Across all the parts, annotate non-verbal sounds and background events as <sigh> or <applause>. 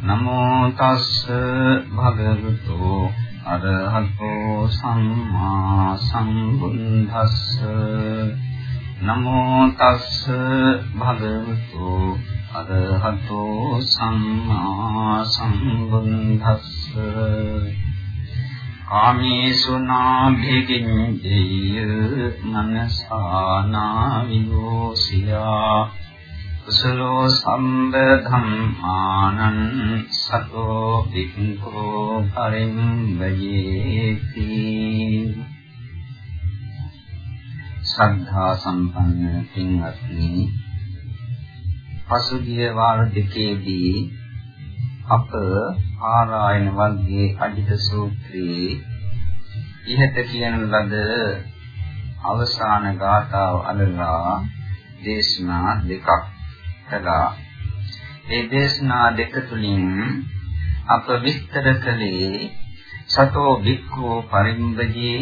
නමෝ තස්ස භගවතු අරහතෝ සම්මා සම්බුද්දස්ස. නමෝ තස්ස භගවතු අරහතෝ සම්මා සම්බුද්දස්ස. කාමේසු නාභිකින්ජය මනසානා විෝසියා කුසලෝ සම්බ ධම්මානං සතෝ වික්ඛෝ පරිම්බයේති ශ්‍රද්ධා සම්පන්න පින්වත්නි පසුගිය වාර දෙකේදී අප ආරායන වර්ගයේ අජිත සූත්‍රයේ ඉහත කියන ලද අවසාන ගාථාව අලලා දේශනා දෙකක් කළා. ඒ දේශනා දෙක තුලින් අප විස්තර කළේ සතෝ වික්ඛෝ පරිම්බජේ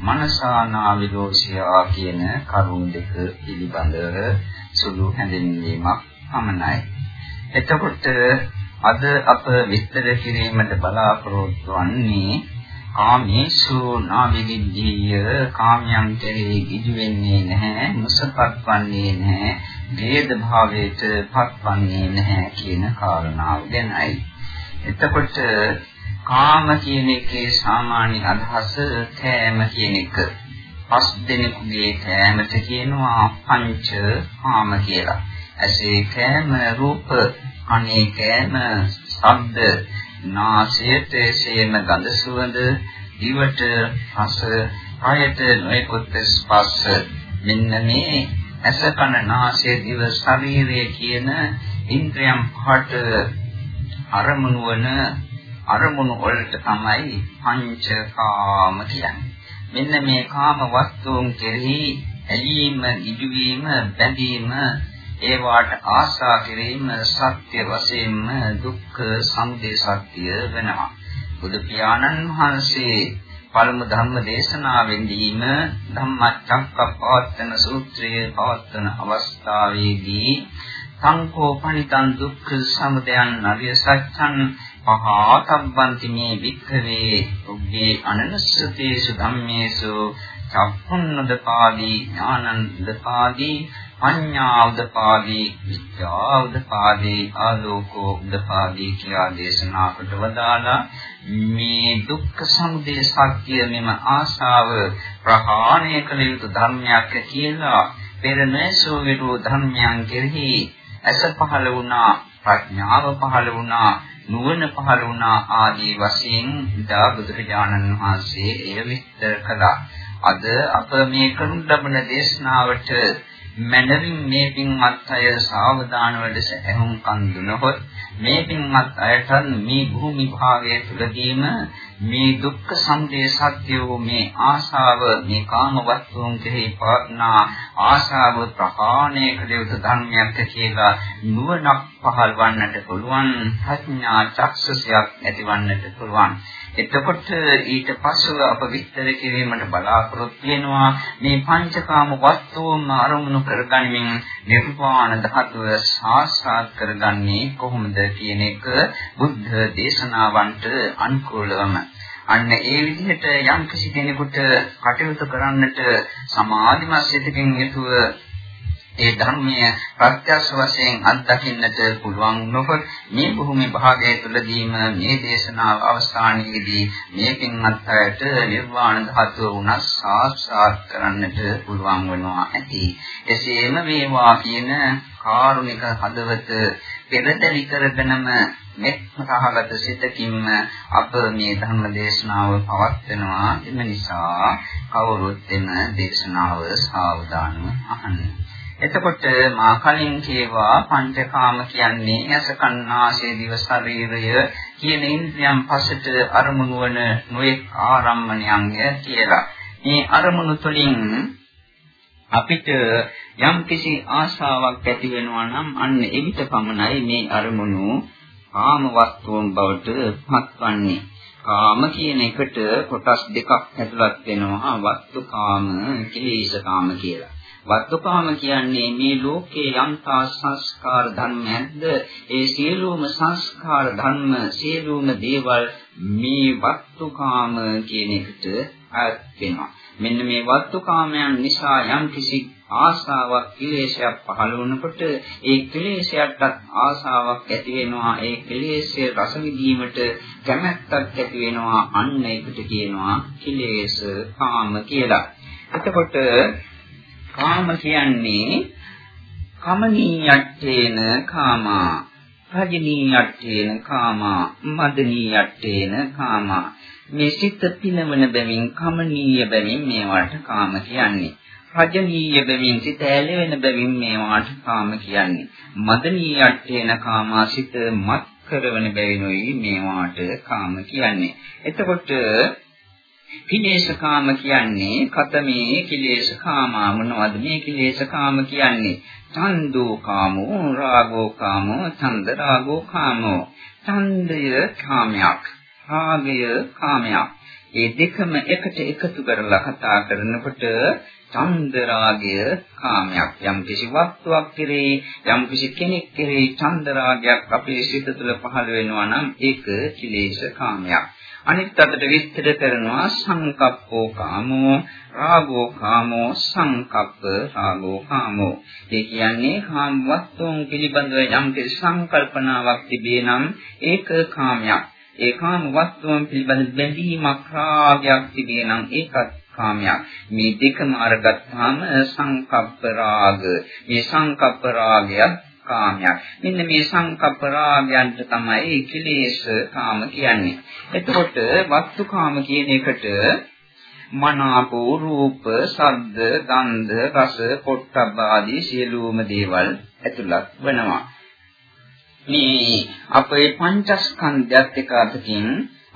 මනසානා විදෝෂයා කියන කරුණ දෙක පිළිබඳව සුළු හැඳින්වීමක් පමණයි. එතකොට අද අප විස්තර කිරීමට බලාපොරොත්තු වන්නේ කාමේසු නාවිදිද්දීය කාමයන් කෙරෙහි ඉදි වෙන්නේ නැහැ මුසපත් වන්නේ නැහැ ભેද භාවයට පත්වන්නේ නැහැ කියන කාරණාව ගැනයි. එතකොට කාම කියන එකේ සාමාන්‍ය අදහස කෑම කියන එක. පස් දෙනෙකුගේ කෑමට කියනවා පංච කාම කියලා. ඇසේ කෑම රූප කනේ කෑම ශබ්ද නාසයට එසේම ගඳ සුවඳ දිවට රස කායට නොයෙකුත් ස්පර්ශ මෙන්න මේ ඇස කන නාසය දිව ශරීරය කියන ඉන්ද්‍රියම් පහට අරමුණු වන අරමුණු වලට තමයි පංචකාම කියන්නේ. මෙන්න මේ කාම වස්තුන් කෙරෙහි ඇලීම, ඉදුවීම, බැඳීම ඒවාට ආශා කිරීම සත්‍ය වශයෙන්ම දුක්ඛ සමුදය සත්‍ය වෙනවා. බුදු පියාණන් වහන්සේ පළමු ධම්ම දේශනාවෙන්දීම ධම්මචක්කපවත්තන සූත්‍රයේ පවත්වන අවස්ථාවේදී සංකෝපනිතං දුක්ඛ සමුදයං අරිය සත්‍යං පහතබ්බන්ති මේ වික්ඛවේ උග්ගේ අනනස්සතේසු ධම්මේසු චක්ඛුන්නදපාදී ඥානන්දපාදී පඤ්ඤා උදපාදී විද්‍යා උදපාදී ආලෝකෝ උදපාදී කියලා දේශනා කොට වදාලා මේ දුක්ඛ සමුදය සත්‍ය මෙම ආශාව ප්‍රහාණය කළ යුතු ධර්මයක් කියලා පෙර නැසෝ විරු ධර්මයන් කෙරෙහි ඇස පහළ වුණා ප්‍රඥාව පහළ වුණා නුවණ පහළ වුණා ආදී වශයෙන් දා බුදුරජාණන් වහන්සේ එය විස්තර කළා. අද අප මේ කරුණ ලබන දේශනාවට මනරින් මේ පින්වත් අය සාවධාන වෙලස ඇහුම්කන් දුනහොත් මේ පින්වත් අයට මේ භූමි භාගයේ තුලදීම මේ දුක්ඛ සමුදය සත්‍ය වූ මේ ආශාව මේ කාම වස්තුන් කෙරෙහි පවත්නා ආශාව ප්‍රහාණය කළ යුතු ධර්මයක් කියලා නුවණක් පහළවන්නට පුළුවන් ප්‍රඥා චක්ෂුසයක් ඇතිවන්නට පුළුවන්. එතකොට ඊට පස්ව අප විස්තර කිරීමට බලාපොරොත්තු වෙනවා මේ පංචකාම වස්තුන් අරමුණු කරගනිමින් නිර්වාණ ධාතුව සාක්ෂාත් කරගන්නේ කොහොමද කියන එක බුද්ධ දේශනාවන්ට අනුකූලවම අන්න ඒ විදිහට යම් කිසි කෙනෙකුට කටයුතු කරන්නට සමාධිමත් සිතකින් යුතුව ඒ ධර්මයේ ප්‍රත්‍යක්ෂ වශයෙන් අත්දකින්නට පුළුවන් නොකොට මේ භූමි භාගය තුළදීම මේ දේශනාව අවසානයේදී මේ පින්වත් අයට නිර්වාණ ධාතුව උනස් සාක්ෂාත් කරන්නට පුළුවන් වෙනවා ඇති. එසේම මේවා කියන කාරුණික හදවත පෙරදරි කරගෙනම මෙත් සහගත සිතකින්ම අප මේ ධර්ම දේශනාව පවත්වනවා එම නිසා කවුරුත් එම දේශනාව සාවධානව අහන්න. එතකොට මා කලින් කියවා පංචකාම කියන්නේ ඇස කන්නාසය දිව ශරීරය කියන ඉන්ද්‍රියන් පසට අරමුණු වන නොඑක් ආරම්මණයන්ය කියලා. මේ අරමුණු තුළින් අපිට යම් කිසි ආශාවක් ඇති වෙනවා නම් අන්න එවිට පමණයි මේ අරමුණු කාම වස්තුන් බවට පත්වන්නේ. කාම කියන එකට කොටස් දෙකක් ඇතුළත් වෙනවා වස්තු කාම, කිලීස කාම කියලා. වත්තුකාම කියන්නේ මේ ලෝකේ යම්තා සංස්කාර ධර්මයක්ද ඒ සියලුම සංස්කාර ධර්ම සියලුම දේවල් මේ වත්තුකාම කියන එකට අයත් වෙනවා මෙන්න මේ වත්තුකාමයන් නිසා යම් කිසි ආසාවක් කිලේශයක් පහළ වුණකොට ඒ කිලේශයටත් ආසාවක් ඇති වෙනවා. ඒ කිලේශය රස විඳීමට කැමැත්තක් ඇති වෙනවා. අන්න ඒකට කියනවා කිලේශ කාම කියලා. එතකොට කාම කියන්නේ කමනීයට්ඨේන කාමා. රජනීයට්ඨේන කාමා මදනීයට්ඨේන කාමා. මේ සිත පිනවන බැවින් කමනීය බැවින් මේවට කාම කියන්නේ. රජනීය බැවින් සිත ඇලෙන බැවින් මේවට කාම කියන්නේ. මදනීයට්ඨේන කාමා සිත මත් කරවන බැවිනුයි මේවට කාම කියන්නේ. එතකොට කිලේශකාම කියන්නේ කතමේ කිලේශකාමා. මොනවද මේ කිලේශකාම කියන්නේ? ඡන්தோ කාමෝ රාගෝ කාමෝ ඡන්ද රාගෝ කාමෝ. ඡන්දය කාමයක් රාගය කාමයක්. ඒ දෙකම එකට එකතු කරලා කතා කරනකොට ඡන්ද රාගය කාමයක්. යම් කිසි වස්තුවක් කෙරෙහි යම් කිසි කෙනෙක් කෙරෙහි ඡන්ද රාගයක් අපේ සිත තුළ පහළ වෙනවා නම් ඒක කිලේශ කාමයක් අනිත් අතට විස්තර කරනවා සංකප්පෝ කාමෝ රාගෝ කාමෝ සංකප්ප රාගෝ කාමෝ. ඒ කියන්නේ කාම වස්තුන් පිළිබඳව යම් කිසි සංකල්පනාවක් තිබේ නම් ඒක කාමයක්. ඒ කාම වස්තුන් පිළිබඳ බැඳීමක් රාගයක් තිබේ නම් ඒකත් කාමයක්. මේ දෙකම අරගත්තාම සංකප්ප රාග. මේ සංකප්ප රාගයත් කාමයක්. මෙන්න මේ සංකප්ප රාගයන්ට තමයි කිලේශ කාම කියන්නේ. එතකොට වස්තු කාම කියන එකට මනාපෝ රූප, ශබ්ද, ගන්ධ, රස, පොට්ටබ්බ ආදී සියලුම දේවල් ඇතුළත් වෙනවා. මේ අපේ පංචස්කන්ධයත් එක්ක අතකින්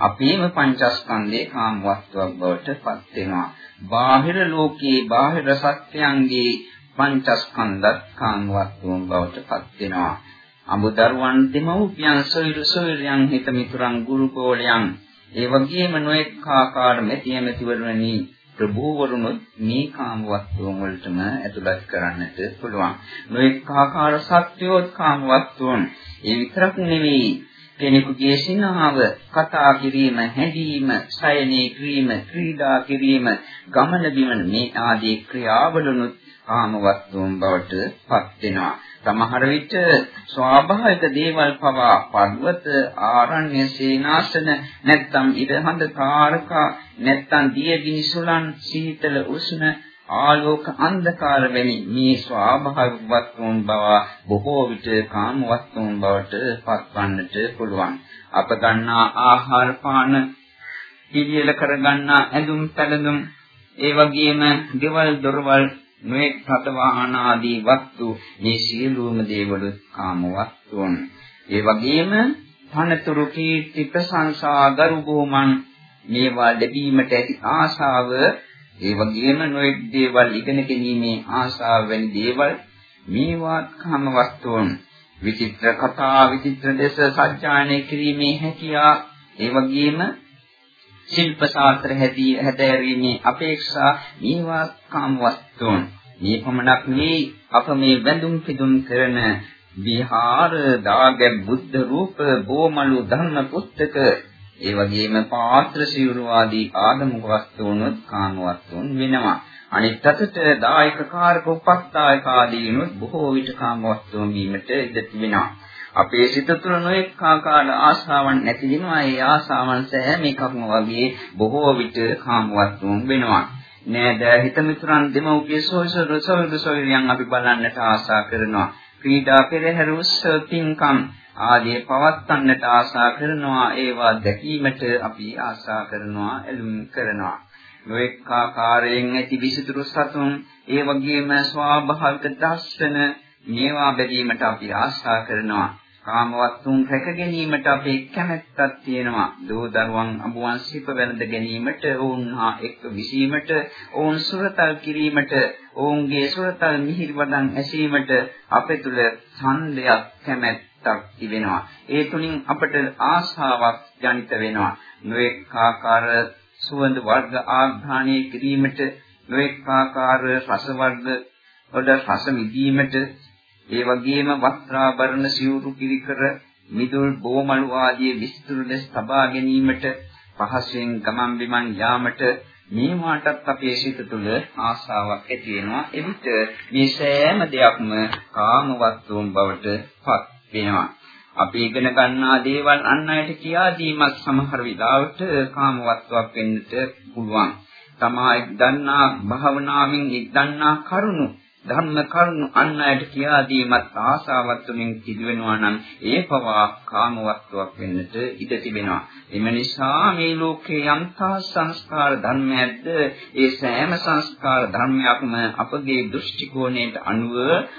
අපේම පංචස්කන්ධේ කාම වස්තුවක් බවට පත් වෙනවා. බාහිර ලෝකයේ බාහිර සත්‍යයන්ගේ පංචස්කන්ධත් කාමවත්තුන් බවට පත් වෙනවා. අමුදරුවන් දෙමව්පියන් සොයුරු සොයුරියන් හිත මිතුරන් ගුරුකෝලයන් ඒ වගේම නොඑක ආකාර මෙතිය මෙතිවරුනි ප්‍රභූවරුනොත් මේ කාමවත්තුන් වලටම ඇතුළත් කරන්නට පුළුවන්. නොඑක ආකාර සත්‍යෝත් කාමවත්තුන් ඒ විතරක් නෙවෙයි කෙනෙකුගේ සිනහව කතා කිරීම, හැඳීම, සයනේ කිරීම, ක්‍රීඩා කිරීම, ගමන බිමන මේ ආදී ක්‍රියාවලුනුත් කාම වස්තුන් බවට පත් වෙනවා. සමහර විට ස්වාභාවික දේවල් පවා පර්වත ආරණ්‍ය සේනාසන නැත්නම් ඉරහඳ කාරකා නැත්නම් දියගිනි සුලන් සීතල උෂ්ණ ආලෝක අන්ධකාර වැනි මේ ස්වාභාවික වස්තුන් බව බොහෝ විට කාම වස්තුන් බවට පත්වන්නට පුළුවන්. අප ගන්නා ආහාර පාන පිළියෙල කර ගන්නා ඇඳුම් පැළඳුම් ඒ වගේම ගෙවල් දොරවල් නොඑක් රත වාහන ආදී වස්තු මේ සියලුම දේවල් කාම වස්තුන්. ඒ වගේම ධනතුරු කීර්ති ප්‍රශංසා ගරු බුමන් මේවා ලැබීමට ඇති ආශාව ඒ වගේම නොඑක් දේවල් ඉගෙන ගැනීමේ ආශාව වැනි දේවල් මේවා කාම වස්තුන්. විචිත්‍ර කතා විචිත්‍ර දේශ සත්‍යයන්ය කිරීමේ හැකියාව ඒ වගේම ශිල්ප ශාස්ත්‍ර හැදී හැදෑරීමේ අපේක්ෂා මේවා කාම වස්තුන්. මේ පමණක් නෙවෙයි අප මේ බැඳුම් පිදුම් කරන විහාර දාගැබ් බුද්ධ රූප බෝමලු ධර්ම පුස්තක ඒ වගේම පාත්‍ර සිවුරු ආදී ආගමික වස්තුන්වත් කාම වස්තුන් වෙනවා. අනිත් අතට දායක කාරක උපස්ථායක ආදීනුත් බොහෝ විට කාම වස්තුන් වීමට ඉඩ තිබෙනවා. අපේ සිත තුළ නොඑක ආකාර ආශාවන් නැති වෙනවා. ඒ ආශාවන් සෑම එකක්ම වගේ බොහෝ විට කාමවත්තුන් වෙනවා. නේද? හිත මිතුරන් දෙමව්පිය සෝසර සෝසර සෝරියන් අපි බලන්නට ආශා කරනවා. ක්‍රීඩා පෙරහැර උත්සව පින්කම් ආදී පවත්වන්නට ආශා කරනවා. ඒවා දැකීමට අපි ආශා කරනවා, එළුම් කරනවා. නොඑක ආකාරයෙන් ඇති විසිතුරු සතුන් ඒ වගේම ස්වාභාවික දර්ශන මේවා බැලීමට අපි ආශා කරනවා කාමවත්තුන් රැක ගැනීමට අපේ කැමැත්තක් තියෙනවා. දෝ දරුවන් අඹුවන් සිප වැළඳ ගැනීමට, ඔවුන් හා එක්ක විසීමට, ඔවුන් සුරතල් කිරීමට, ඔවුන්ගේ සුරතල් මිහිරි වදන් ඇසීමට අපේ තුල ඡන්දයක් කැමැත්තක් තිබෙනවා. ඒ තුලින් අපට ආශාවක් ජනිත වෙනවා. නොඑක ආකාර සුවඳ වර්ග ආග්‍රහණය කිරීමට, නොඑක ආකාර රස වර්ග වල රස විදීමට ඒ වගේම වස්ත්‍රාභරණ සිවුරු පිරිකර මිදුල් බෝමළු ආදී විස්තර ලෙස තබා ගැනීමට පහසෙන් ගමන් බිමන් යාමට මේ මාටත් අපේ සිත තුළ ආසාවක් ඇති වෙනවා එවිට මේ සෑම දෙයක්ම කාමවත්තුන් බවට පත් වෙනවා අපි ඉගෙන ගන්නා දේවල් අන් අයට කියා දීමත් සමහර විලාවට කාමවත්වක් වෙන්නට පුළුවන්. තමා දන්නා භාවනාවෙන් දන්නා කරුණු ධර්ම කරුණු අන් අයට කියා දීමත් ආසාවත් තුළින් සිදුවෙනවා නම් ඒ පවා කාම වස්තුවක් වෙන්නට ඉඩ තිබෙනවා. එම නිසා මේ ලෝකේ යම්තා සංස්කාර ධර්මයක්ද ඒ සෑම සංස්කාර ධර්මයක්ම අපගේ දෘෂ්ටි කෝණයට අනුව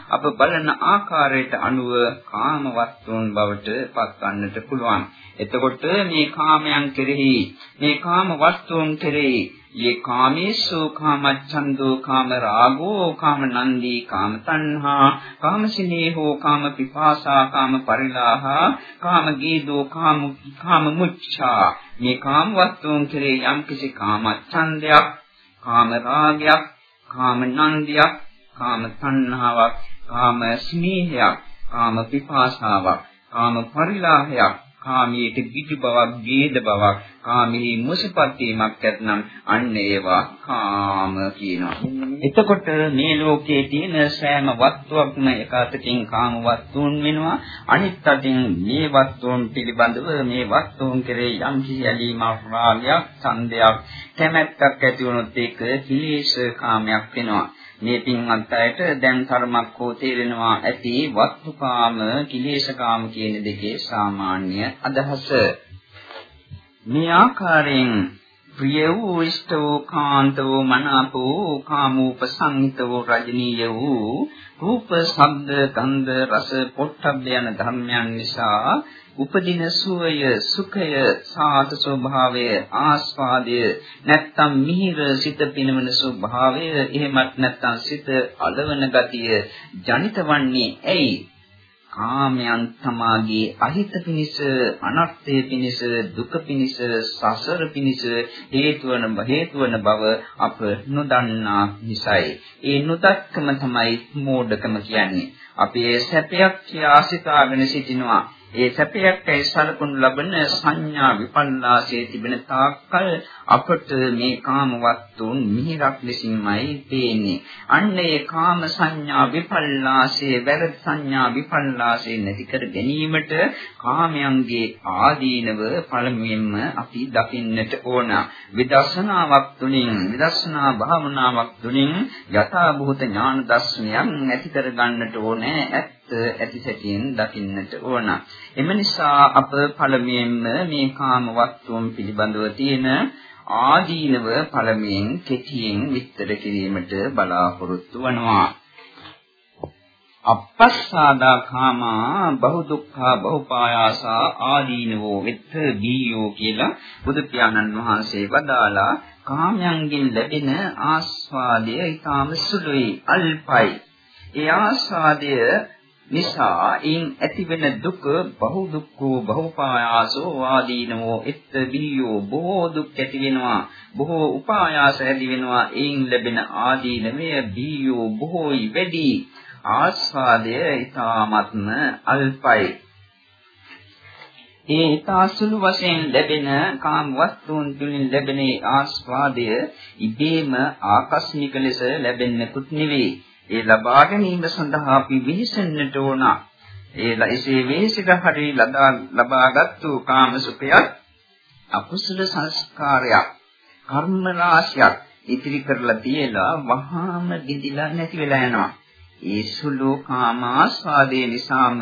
අප බලන ආකාරයට අනුව කාම වස්තුන් බවට පත්වන්නට පුළුවන්. එතකොට මේ කාමයන් කෙරෙහි මේ කාම වස්තුන් කෙරෙහි ये कामेषु कामच्छन्दो काम रागो काम नन्दी काम तन्हा काम स्नेहो काम पिपासा काम परिलाह काम गीदो काम काम मुच्छा। මේ කාම වස්තුන් කෙරේ යම් කිසි කාම ඡන්දයක් කාම රාගයක් කාම නන්දියක් කාම තණ්හාවක් කාම ස්නේහයක් කාම පිපාසාවක් කාම පරිලාහයක් කාමයේ පිටි බවක් ගේද බවක් කාමී මුසපත් වීමක් ඇතනම් අන්න ඒවා කාම කියනවා. එතකොට මේ ලෝකයේ තියෙන සෑම වස්තුවක්ම එක අතකින් කාම වස්තුන් වෙනවා. අනිත් අතින් මේ වස්තුන් පිළිබඳව මේ වස්තුන් කෙරේ යම් කිසි ඇලීමක්, රාගයක්, ඡන්දයක්, කැමැත්තක් ඇති වුණොත් ඒක කිලේශ කාමයක් වෙනවා. මේ පින්වත් අයට දැන් තරමක් හෝ තේරෙනවා ඇති වස්තුකාම කිලේශකාම කියන දෙකේ සාමාන්‍ය අදහස මේ ආකාරයෙන් ප්‍රිය වූ ඉෂ්ට වූ කාන්ත වූ මනාප වූ කාමෝපසංහිත වූ රජනීය වූ රූප ශබ්ද ගන්ධ රස පොට්ටබ්බ යන ධර්මයන් නිසා උපදින සුවය සුඛය සාත ස්වභාවය ආස්වාදය නැත්තම් මිහිර සිත පිනවන ස්වභාවය එහෙමත් නැත්තම් සිත අලවන ගතිය ජනිතවන්නේ ඇයි? කාමයන් තමාගේ අහිත පිනිස අනර්ථය පිනිස දුක පිනිස සසර පිනිස හේතු වන හේතු වන බව අප නොදන්නා නිසායි. ඒ නොදක්කම තමයි මෝඩකම කියන්නේ. අපි ඒ සැපයක් කියා සිතාගෙන සිටිනවා. ඒ සැපයක්යි සලකුණු ලබන සංඥා විපල්ලාසයේ තිබෙන තාක්කල් අපට මේ කාම වස්තුන් මිහිරක් ලෙසින්මයි පේන්නේ. අන්න ඒ කාම සංඥා විපල්ලාසයේ වැරදි සංඥා විපල්ලාසයේ නැති කර ගැනීමට කාමයන්ගේ ආදීනව පළමුවෙන්ම අපි දකින්නට ඕන. විදර්ශනාවක් තුළින් විදර්ශනා භාවනාවක් තුළින් යථා භූත ඥාන දර්ශනයක් ඇති කර ගන්නට ඕනේ. ඇති සැටියෙන් දකින්නට ඕන. එම නිසා අප පළමුවෙන්ම මේ කාම වස්තුන් පිළිබඳව තියෙන ආදීනව පළමුවෙන් කෙටියෙන් විස්තර කිරීමට බලාපොරොත්තු වනවා. අපස්සාදා කාමා බහු දුක්ඛා බහුපායාසා ආදීනවෝ විත්ත බීයෝ කියලා බුදු පියාණන් වහන්සේ වදාලා කාමයන්ගෙන් ලැබෙන ආස්වාදය ඊටාම සුළුයි අල්පයි. ඒ ආස්වාදය නිසා ඉන් ඇතිවෙන දුක බහු දුක්ඛෝ බහුපායාසෝ වාදීනෝ එත් බියෝ බොහෝ දුක් ඇති වෙනවා බොහෝ උපායාස ඇති වෙනවා ඉන් ලැබෙන ආදීනමය බියෝ බොහෝයි වැඩි. ආස්වාදය ඊ타ත්ම අල්පයි. ඒ ඊතාසුළු වශයෙන් ලැබෙන කාම වස්තුන් තුලින් ලැබෙන ආස්වාදය ඉබේම ආකස්මික ලෙස ලැබෙන්නකුත් නෙවෙයි. ඒ ලබා ගැනීම සඳහා අපි විහිසෙන්නට ඕන. ඒ එසේ විහිසිත හරි ලබාගත්තු කාම සුඛයක් අකුසල සංස්කාරයක් කර්ම රාශියක් ඉතිරි කරලා තියලා වහාම ගිදිලා නැති වෙලා යනවා. ඒ සුළු කාමාස්වාදයේ නිසාම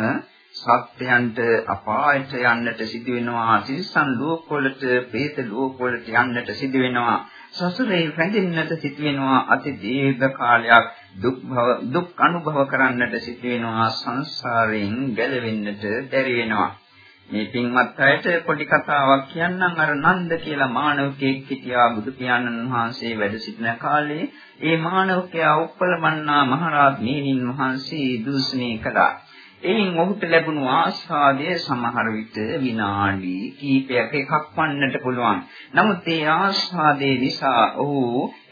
සත්‍යයන්ට අපායට යන්නට සිදු වෙනවා තිරිසන් ලෝකවලට പ്രേත ලෝකවලට යන්නට සිදු වෙනවා සසරේ රැඳෙන්නට සිට වෙනවා අති දීර්ඝ කාලයක් දුක් භව දුක් අනුභව කරන්නට සිට වෙනවා සංසාරයෙන් ගැලවෙන්නට බැරි වෙනවා මේ පින්වත් අයට පොඩි කතාවක් කියන්නම්. අර නන්ද කියලා මානවකෙක් හිටියා. බුදු පියාණන් වහන්සේ වැඩ සිටින කාලේ ඒ මානවකයා උප්පලමන්නා මහරහත් මෙහෙණින් වහන්සේ දූෂණය කළා. එයින් ඔහුට ලැබුණු ආස්වාදය සමහර විට විනාඩි කිහිපයක එකක් වන්නට පුළුවන්. නමුත් ඒ ආස්වාදයේ නිසා ඔහු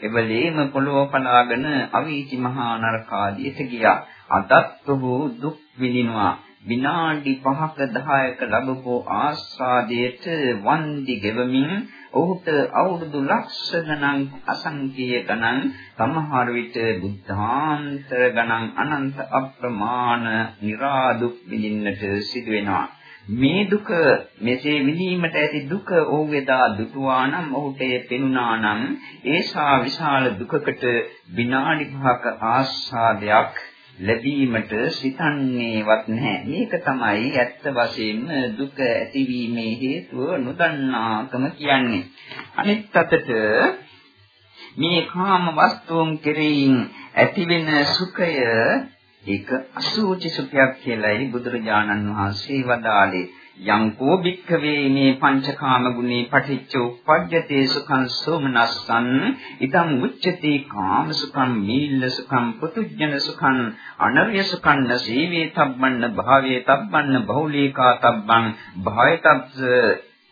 එවලේම පොළොව පලාගෙන අවීචි මහා නරකාදියට ගියා. අදත් ඔහු දුක් විඳිනවා. විනාඩි 5ක 10ක ලැබපු ආස්වාදයට වන්දි ගෙවමින් ඔහුට අවුරුදු ලක්ෂ ගණන් අසංකීය ගණන් සමහර විට බුද්ධාන්තර ගණන් අනන්ත අප්‍රමාණ निराදුක් විඳින්නට සිදු වෙනවා. මේ දුක මෙසේ විඳීමට ඇති දුක ඔහු එදා දුටුවා නම් ඔහුට එය පෙනුණා නම් ඒසා විශාල දුකකට විනාඩි 5ක ආස්වාදයක් ලැබීමට සිතන්නේවත් නැහැ. මේක තමයි ඇත්ත වශයෙන්ම දුක ඇතිවීමේ හේතුව නොදන්නාකම කියන්නේ. අනිත් අතට මේ කාම වස්තුන් කෙරෙහින් ඇතිවෙන සුඛය ඒක අසුචි සුඛයක් කියලායි බුදුරජාණන් වහන්සේ වදාළේ. යං කෝ භික්ඛවේ මේ පංචකාම ගුණේ පටිච්ච උප්පජ්ජතේ සුඛං සෝමනස්සං ඉදං උච්චති කාම සුඛං මීල්ල සුඛං පුතුජන සුඛං අනර්ය සුඛං නසීවේ තබ්බන්න භාවේ තබ්බන්න බහුලීකා තබ්බං භායතබ්ස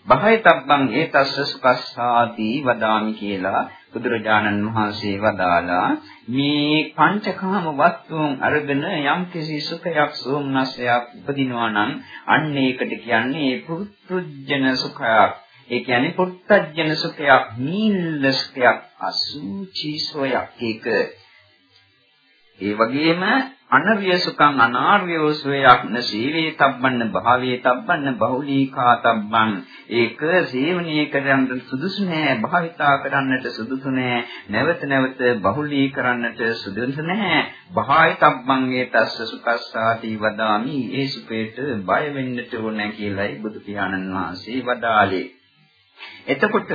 භායතබ්බං ඒතස්ස සුඛස්සාති වදාමි කියලා බුදුරජාණන් වහන්සේ වදාලා මේ පංචකාම වස්තුන් අරගෙන යම් කිසි සුඛයක් සෝමනසයක් උපදිනවා නම් අන්න ඒකට කියන්නේ පුත්තුජන සුඛයක්. ඒ කියන්නේ පුත්තජන සුඛයක්, නීල සුඛයක්, අසුචි සෝයක්. ඒක ඒ වගේම අනර්ය සුඛං අනාර්ය සෝයක් නසීවේ තබ්බන්න භාවයේ තබ්බන්න බහුලීකා තබ්බං. ඒක සේවනීය කරන්නට සුදුසු නෑ භාවිතා කරන්නට සුදුසු නෑ. නැවත නැවත බහුලී කරන්නට සුදුසු නෑ. භාය තබ්බං ඒ තස්ස සුඛස්සාති වදාමි. ඒ සුපේට බය වෙන්නට ඕන කියලායි බුදු පියාණන් වහන්සේ වදාළේ. එතකොට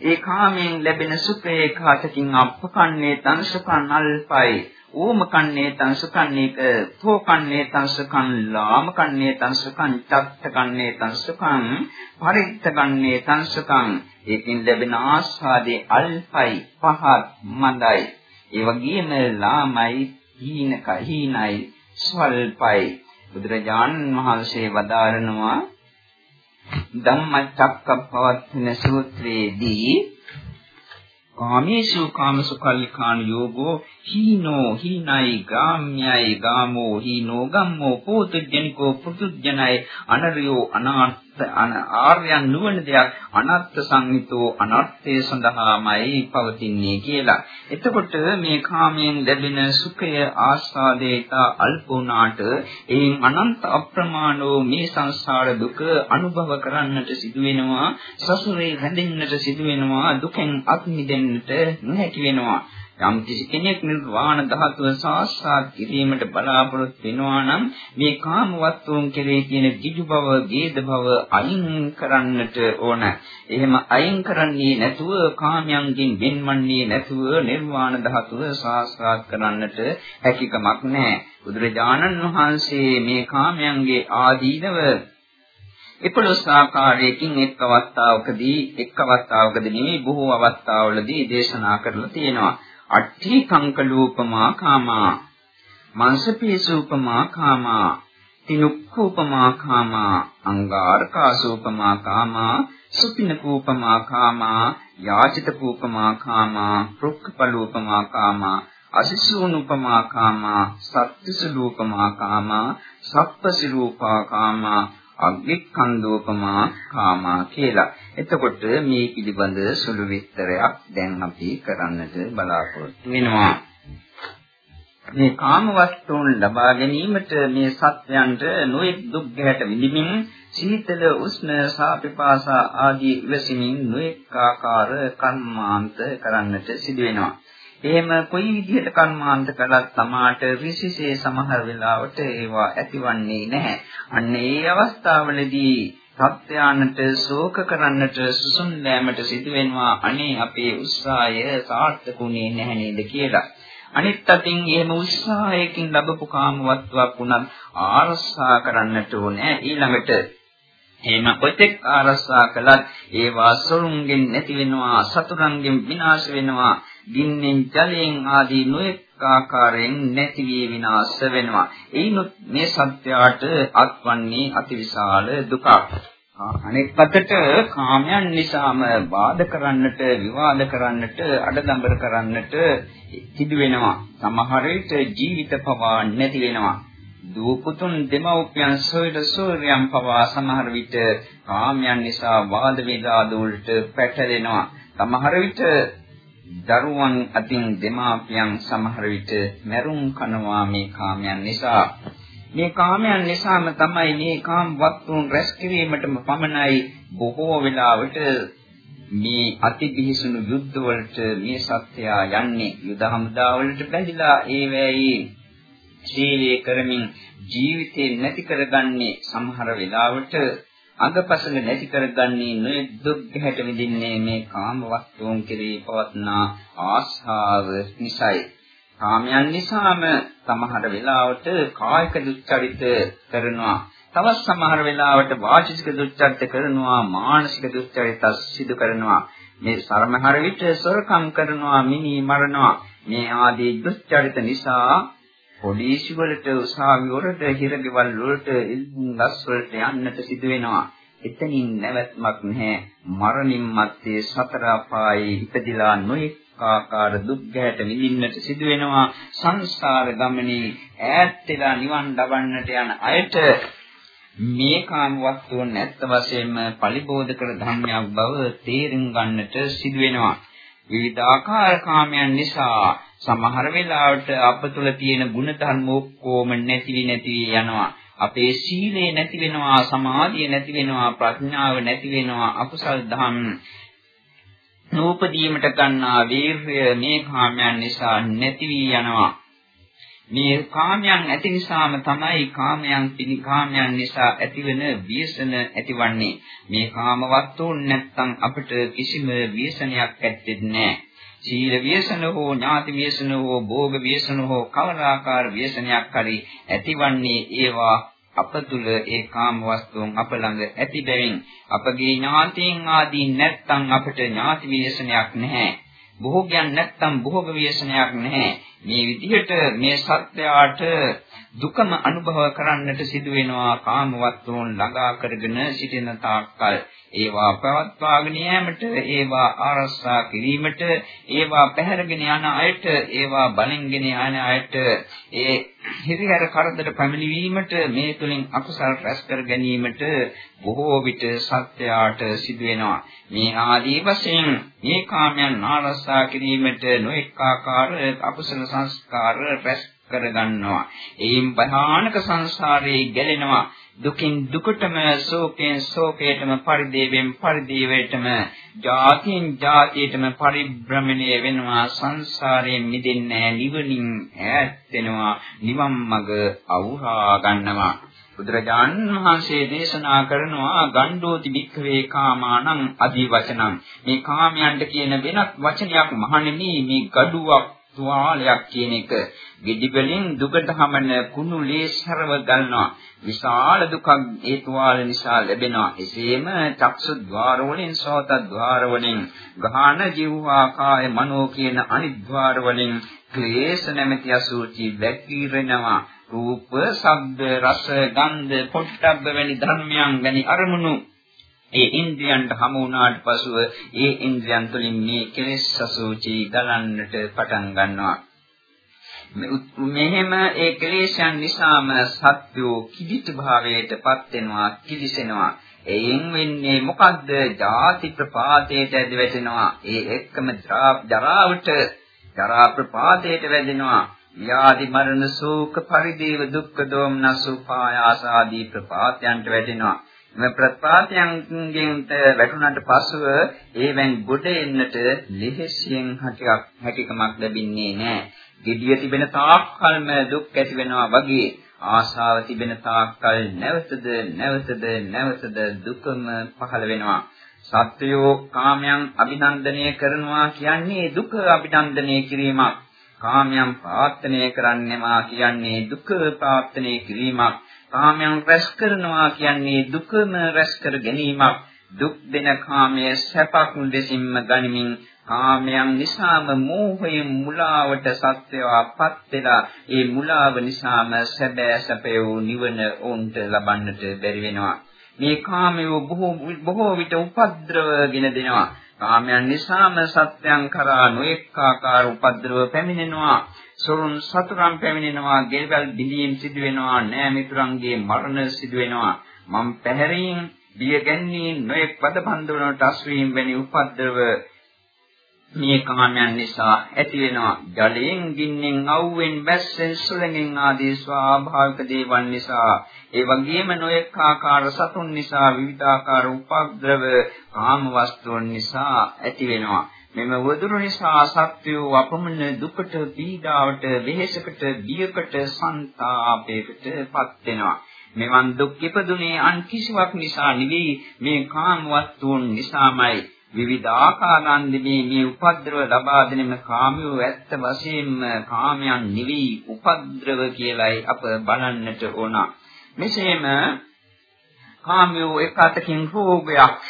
ඒ කාමයෙන් ලැබෙන සුඛේ කාටකින් අපකන්නේ තංසකන් අල්පයි. ඕම කන්නේ තංසකන්නේක තෝ කන්නේ තංසකන් ලාම කන්නේ තංසකන් චත්ත කන්නේ තංසකන් පරිත්ත කන්නේ තංසකන් ඒකින් ලැබෙන ආස්වාදේ අල්පයි පහත් මඳයි. ඒ වගේම ලාමයි හීනක හීනයි ස්වල්පයි. බුදුරජාණන් වහන්සේ වදාරනවා ධම්මචක්කප්පවත්තන සූත්‍රයේදී කාමේසු කාමසුකල්ලිකාන යෝගෝ හීනෝ හීනයි ගාම්‍යයි ගාමෝ හීනෝ ගම්මෝ පෝතුජ්ජනිකෝ පුතුජ්ජනයි අනරියෝ අනාර්ථ ආර්යයන් නුවණ දෙයක් අනර්ථ සංහිතෝ අනර්ථය සඳහාමයි පවතින්නේ කියලා. එතකොට මේ කාමයෙන් ලැබෙන සුඛය ආස්වාදයට අල්ප වුණාට එයින් අනන්ත අප්‍රමාණෝ මේ සංසාර දුක අනුභව කරන්නට සිදු වෙනවා. සසුරේ රැඳෙන්නට සිදු වෙනවා. දුකෙන් අත් මිදෙන්නට නොහැකි වෙනවා. යම් කිසි කෙනෙක් නිර්වාණ ධාතුව සාක්ෂාත් කිරීමට බලාපොරොත්තු වෙනවා නම් මේ කාම වස්තුන් කෙරේ තියෙන ගිජු බව, ගේද බව අයින් කරන්නට ඕන. එහෙම අයින් කරන්නේ නැතුව කාමයන්ගෙන් වෙන්වන්නේ නැතුව නිර්වාණ ධාතුව සාක්ෂාත් කරන්නට හැකියාවක් නැහැ. බුදුරජාණන් වහන්සේ මේ කාමයන්ගේ ආදීනව එපළොස් ආකාරයකින් එක් අවස්ථාවකදී එක් අවස්ථාවකදී නෙමෙයි බොහෝ අවස්ථාවලදී දේශනා කරලා තියෙනවා. අට්ඨි කංකලූපමා කාමා මාංශපීසූපමා කාමා තිනුක්ඛූපමා කාමා අංගාරකාසූපමා කාමා සුපිනකූපමා කාමා යාචිතකූපමා කාමා රුක්ඛපලූපමා කාමා අසිසූනුපමා කාමා සත්තිසලූපමා කාමා සප්පසිරූපා කාමා අග්ගික්ඛන්දෝපමා කාමා කියලා. එතකොට මේ පිළිබඳ සුළු විස්තරයක් දැන් අපි කරන්නට බලාපොරොත්තු වෙනවා. මේ කාම වස්තුන් ලබා ගැනීමට මේ සත්‍යයන්ට නොඑක් දුක් ගැට විඳින්මින් සීතල උෂ්ණ සාපිපාසා ආදී ඉවසමින් නොඑක් ආකාර කර්මාන්ත කරන්නට සිදු වෙනවා. එහෙම කොයි විදිහට කර්මාන්ත කළත් තමාට ඍෂිසේ සමහර වෙලාවට ඒවා ඇතිවන්නේ නැහැ. අන්න ඒ අවස්ථාවලදී සත්‍යානට ශෝක කරන්නට සුසුම් දෑමට සිදු වෙනවා අනේ අපේ උත්සාහය සාර්ථකුනේ නැහැ නේද කියලා. අනිත් අතින් එහෙම උත්සාහයකින් ලැබපු කාමවත්වක් වුණත් ආරස්සා කරන්නට ඕනේ ඊළඟට එහෙම කොතෙක් ආරස්සා කළත් ඒවා සොරුන්ගෙන් නැති වෙනවා සතුරන්ගෙන් විනාශ වෙනවා ගින්නෙන් ජලයෙන් ආදී නොයෙක් ආකාරයෙන් නැති වී විනාශ වෙනවා. ඒනොත් මේ සත්‍යයට අත්වන්නේ අතිවිශාල දුකක්. අනෙක් පැත්තට කාමයන් නිසාම බාධ කරන්නට, විවාද කරන්නට, අඩදඹර කරන්නට සිදු වෙනවා. සමහර විට ජීවිත පවා නැති වෙනවා. දූපුතුන් දෙමව්පියන් සොයද සූර්යයන් පවා සමහර විට කාමයන් නිසා වාද විවාද වලට පැටලෙනවා. සමහර විට දරුවන් අතින් දෙමාපියන් සමහර විට මරුන් කනවා මේ කාමයන් නිසා. මේ කාමයන් නිසාම තමයි මේ කාම වස්තුන් රැස් කිරීමටම පමණයි බොහෝ වෙලාවට මේ අතිබිහිසුණු යුද්ධ වලට මේ සත්‍යය යන්නේ. යුද හමුදාවලට බැඳිලා ඒ වෙයි සීලයේ කරමින් ජීවිතේ නැති කරගන්නේ සමහර වෙලාවට අඟපසඟ නැති කරගන්නේ නොයෙක් දුක් ගැට විඳින්නේ මේ කාම වස්තුන් කෙරෙහි පවත්නා ආශාව නිසායි. කාමයන් නිසාම සමහර වෙලාවට කායික දුස්චරිත කරනවා. තවත් සමහර වෙලාවට වාචික දුස්චරිත කරනවා, මානසික දුස්චරිත සිදු කරනවා. මේ සමහර විට සොරකම් කරනවා, මිනි මරනවා. මේ ආදී දුස්චරිත නිසා පොලිසි වලට උසාවි වලට හිරගෙවල් වලට ඉල්ලස් වලට යන්නට සිදු වෙනවා. එතනින් නැවැත්මක් නැහැ. මරණින් මත්තේ සතර අපායේ ඉපදිලා නොයෙක් ආකාර දුක් ගැට විඳින්නට සිදු වෙනවා. සංසාර ගමනේ ඈත් වෙලා නිවන් ලබන්නට යන අයට මේ කාම වස්තුන් නැත්ත වශයෙන්ම පරිබෝධ කර ධර්මයක් බව තේරුම් ගන්නට සිදු වෙනවා. විවිධාකාර කාමයන් නිසා සමහර වෙලාවට අප තුළ තියෙන ගුණ ධර්ම ඔක්කොම නැතිවි නැතිවි යනවා. අපේ සීලය නැති වෙනවා, සමාධිය නැති වෙනවා, ප්‍රඥාව නැති වෙනවා, අකුසල් දහම් නූපදීමට ගන්නා වීර්ය මේ කාමයන් නිසා නැති වී යනවා. මේ කාමයන් ඇති නිසාම තමයි කාමයන් පිළි කාමයන් නිසා ඇතිවන ව්‍යසන ඇතිවන්නේ. මේ කාම වස්තුන් නැත්තම් අපිට කිසිම ව්‍යසනයක් ඇත්තේ නැහැ. සීල ව්‍යසන හෝ ඥාති ව්‍යසන හෝ භෝග ව්‍යසන හෝ කවරාකාර ව්‍යසනයක් හරි ඇතිවන්නේ ඒවා අප තුල ඒ කාම වස්තුන් අප ළඟ ඇති බැවින් අපගේ ඥාතීන් ආදී නැත්තම් අපට ඥාති ව්‍යසනයක් නැහැ. භෝගයන් නැත්තම් භෝග ව්‍යසනයක් නැහැ. මේ විදිහට මේ සත්‍යයට දුකම අනුභව කරන්නට සිදු වෙනවා කාම වස්තුන් ළඟා කරගෙන සිටින තාක්කල්. ඒවා පවත්වාගෙන යාමට ඒවා ආරක්ෂා කිරීමට ඒවා පැහැරගෙන යන අයට ඒවා බලෙන්ගෙන යන අයට ඒ හිරිහැර කරදර පැමිණීමට මේ තුලින් අකුසල් රැස් කර ගැනීමට බොහෝ විට සත්‍යයට සිදු වෙනවා මේ ආදී වශයෙන් මේ කාමයන් ආරක්ෂා කිරීමට නොඑක ආකාර අකුසල සංස්කාර රැස් කරගන්නවා එයින් භයානක සංසාරේ ගැලෙනවා. දුකින් දුකටම ශෝකයෙන් ශෝකයටම පරිදේවෙන් පරිදේවයටම ජාතියෙන් ජාතියටම පරිභ්‍රමණය වෙනවා සංසාරයෙන් මිදෙන්නේ නිවනින් ඈත් වෙනවා නිවන් මඟ අවුහා ගන්නවා. බුදුරජාන් වහන්සේ දේශනා කරනවා ගණ්ඩෝති භික්ඛවේ කාමානං අදි වචනං මේ කාමයන්ට කියන වෙනත් වචනයක් මහණෙනි මේ gaduwak තුවාලයක් කියන එක. gedigalin දුකට හමන කුණුලේ සරව ගන්නවා. විශාල දුකක් ඒ තුවාල නිසා ලැබෙනවා. එසේම චක්සු ద్వාර වලින් සෝත ద్వාර වලින් ගාහන ජීවහා කාය මනෝ කියන අනිද්වාර වලින් ක්ලේශ නැමැති අසුචි වැක්කිරෙනවා. රූප, ශබ්ද, රස, ගන්ධ, පොට්ටබ්බ වැනි ධර්මයන් ගැන අරමුණු ඒ ඉන්ද්‍රියන්ට හමු වුණාට පසුව ඒ ඉන්ද්‍රියන් තුළින් මේ කෙලෙස් අසුචි ගලන්නට පටන් ගන්නවා. මෙහෙම ඒ කෙලෙස්යන් නිසාම සත්‍යෝ කිදිත භාවයටපත් වෙනවා, කිලිසෙනවා. එයින් වෙන්නේ මොකද්ද? ජාති ප්‍රපාතයට ඇද වැටෙනවා. ඒ එක්කම ජරාවට ජරා ප්‍රපාතයට වැදෙනවා. ව්‍යාධි මරණ ශෝක පරිදේව දුක්ඛ දෝමනස උපායාස ආදී ප්‍රපාතයන්ට වැටෙනවා. මේ ප්‍රත්‍යාත්යන්ගෙන් වැටුණාට පසුව ඒවෙන් ගොඩ එන්නට ලිහිසියෙන් හැකියාවක් හැකියාවක් ලැබින්නේ නැහැ. gediya තිබෙන තාක් කල්ම දුක් ඇති වෙනවා වගේ ආශාව තිබෙන තාක්කල් නැවතද නැවතද නැවතද දුකම පහළ වෙනවා. සත්වයෝ කාමයන් අභිනන්දනය කරනවා කියන්නේ දුක අභිනන්දනය කිරීමක්. කාමයන් ප්‍රාර්ථනය කරන්නවා කියන්නේ දුක ප්‍රාර්ථනය කිරීමක්. කාමයන් රැස් කරනවා කියන්නේ දුකම රැස් කර ගැනීමක්. දුක් දෙන කාමයේ සැපක් දෙසින්ම ගනිමින් කාමයන් නිසාම මෝහයෙන් මුලාවට සත්‍යවපත් වෙලා ඒ මුලාව නිසාම සැබෑ සැපය වූ නිවන උන්ට ලබන්නට බැරි වෙනවා. මේ කාමය බොහෝ බොහෝ විට උපද්‍රවගෙන දෙනවා. කාමයන් නිසාම සත්‍යයන් කරා නොඑක ආකාර උපද්‍රව පැමිණෙනවා. සොරුන් සතුරන් පැමිණෙනවා ගෙල්වල් බිඳීම් සිදු වෙනවා නෑ මිතුරන්ගේ මරණ සිදු වෙනවා මම් පැහැරීම් බිය ගැන්වීම නොඑක් පද බන්ධවලට අස්වීම වැනි උපද්‍රව මේ කාමයන් නිසා ඇති වෙනවා. ජලයෙන් ගින්නෙන් අවුවෙන් බැස්සෙන් සුළඟෙන් ආදී ස්වාභාවික දේවල් නිසා. ඒ වගේම නොයෙක් ආකාර සතුන් නිසා විවිධාකාර උපද්‍රව කාම වස්තුන් නිසා ඇති වෙනවා. මෙම වදුරු නිසා සත්වෝ අපමණ දුකට පීඩාවට වෙහෙසකට බියකට සංతాපයකට පත් වෙනවා මෙවන් දුක් ඉපදුනේ අන් කිසිවක් නිසා නෙවෙයි මේ කාම වස්තුන් නිසාමයි විවිධ ආකාරයන්දී මේ උපද්‍රව ලබා දෙනම කාමියෝ ඇත්ත වශයෙන්ම කාමයන් නිවි උපද්‍රව කියලයි අප බලන්නට ඕන. මෙසේම කාමියෝ එක අතකින් රෝගයක්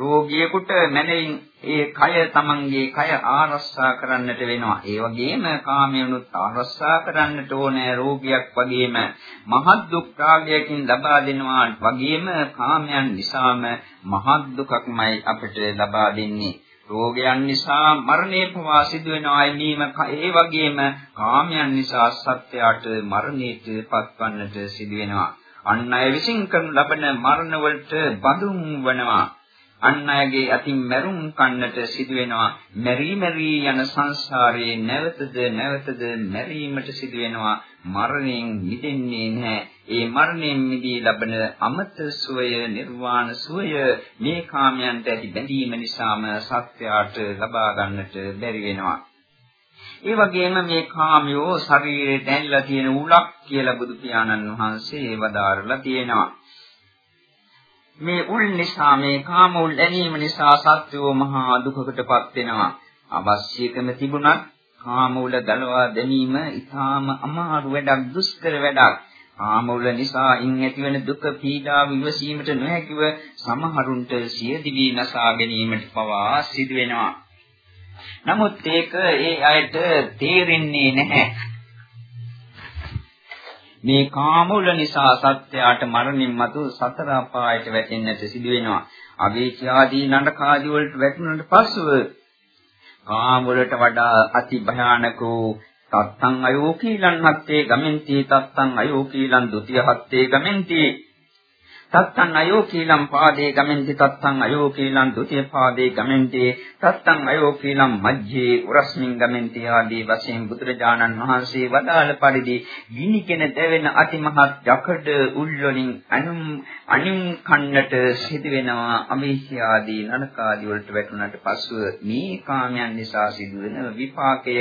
රෝගියෙකුට මැනවින් ඒ කය තමන්ගේ කය ආරක්ෂා කරන්නට වෙනවා. ඒ වගේම කාමයනුත් ආරක්ෂා කරන්නට ඕනේ රෝගියක් වගේම මහත් දුක් රාගයකින් ලබා දෙනවා වගේම කාමයන් නිසාම මහත් දුකක්මයි අපිට ලබා දෙන්නේ. රෝගයන් නිසා මරණය පවා සිදු වෙනවා එනීම ඒ වගේම කාමයන් නිසා සත්‍යයට මරණයට පත්වන්නට සිදු වෙනවා. අන් අය විසින් කරන ලබන මරණ වලට බඳුන් වනවා. අන් අයගේ අතින් මැරුම් කන්නට සිදු වෙනවා මෙරි මෙරි යන සංසාරයේ නැවතද නැවතද මැරීමට සිදු වෙනවා මරණයෙන් මිදෙන්නේ නැහැ. ඒ මරණයෙන් මිදී ලබන අමත සුවය නිර්වාණ සුවය මේ කාමයන්ට ඇති බැඳීම නිසාම සත්‍යයට ලබා ගන්නට බැරි වෙනවා. ඒ වගේම මේ කාමයෝ ශරීරයේ දැන්ලා තියෙන උලක් කියලා බුදු පියාණන් වහන්සේ වදාරලා තියෙනවා. මේ උල් නිසා මේ කාම උල් ඇනීම නිසා සත්වෝ මහා දුකකටපත් වෙනවා. අවශ්‍යකම තිබුණත් කාම උල ගලවා දැමීම ඊටාම අමාරු වැඩක් දුෂ්කර වැඩක්. කාම උල නිසා ඉන් ඇතිවන දුක පීඩා විවසීමට නොහැකිව සමහරුන්ට සිය දිවි නසා ගැනීමට පවා සිදු වෙනවා. නමුත් ඒක ඒ අයට තේරෙන්නේ නැහැ. මේ කාමවල නිසා සත්‍යයට මරණින් මතු සතර අපායට වැටෙන්නට සිදු වෙනවා. අවේච ආදී නරකාදී වලට වැටුණාට පස්සෙ කාම වලට වඩා අති භයානක වූ තත්තං අයෝකීලං හත්තේ ගමෙන්ති තත්තං අයෝකීලං ဒ ුතිය හත්තේ ගමෙන්ති තත්තං අයෝ කීලං පාදේ ගමෙන්ති තත්තං අයෝ කීලං ဒ ුතිය පාදේ ගමෙන්ති තත්තං අයෝ කීලං මජ්ජේ උරස්මින් ගමෙන්ති ආදී වශයෙන් බුදුරජාණන් වහන්සේ වදාළ පරිදි ගිනිගෙන දැවෙන අතිමහත් යකඩ උල්වලින් අනුම් අනිම් කන්නට සිදුවෙනවා අමේෂ්‍ය ආදී නරකාදී වලට වැටුණාට පසුව මේ කාමයන් නිසා සිදුවෙන විපාකය.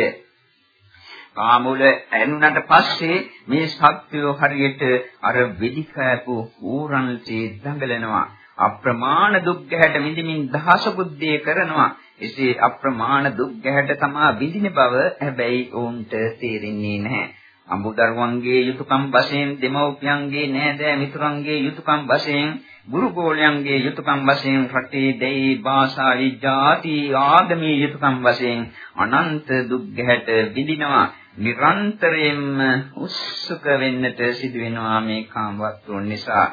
කාමුල ඇනුනට පස්සේ මේ සත්‍යය හරියට අර වෙදි කෑපු ඌරන්සේ දඟලනවා. අප්‍රමාණ දුක් ගැහැට විඳින්මින් දහස බුද්ධිය කරනවා. එසේ අප්‍රමාණ දුක් ගැහැට තමා විඳින බව හැබැයි ඔවුන්ට තේරෙන්නේ නැහැ. අඹදරුවන්ගේ යුතුයකම් වශයෙන් දෙමව්පියන්ගේ නෑදෑ මිතුරන්ගේ යුතුයකම් වශයෙන් ගුරුගෝලයන්ගේ යුතුයකම් වශයෙන් රටේ දෙයි භාෂායි ಜಾති ආගමී යුතුයකම් වශයෙන් අනන්ත දුක් ගැහැට විඳිනවා. නිරන්තරයෙන්ම උත්සුක වෙන්නට සිදු වෙනවා මේ කාමවත්තුන් නිසා.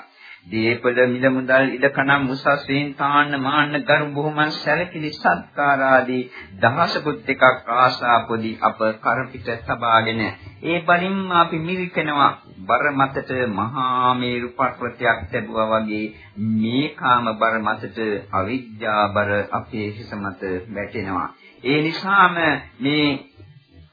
දීපල මිල මුදල් ඉඩකණම් උසස් වීන් තාන්න මාන්න ගරු බොහොමන් සැලකිලි සත්කාර ආදී දහසකුත් එකක් ආසා පොදි අප කරපිට තබාගෙන ඒ බලින්ම අපි මිරිකනවා බර මතට මහා මේරු පර්වතයක් ලැබුවා වගේ මේ කාම බර මතට අවිද්‍යා බර අපේ හිස මත වැටෙනවා ඒ නිසාම මේ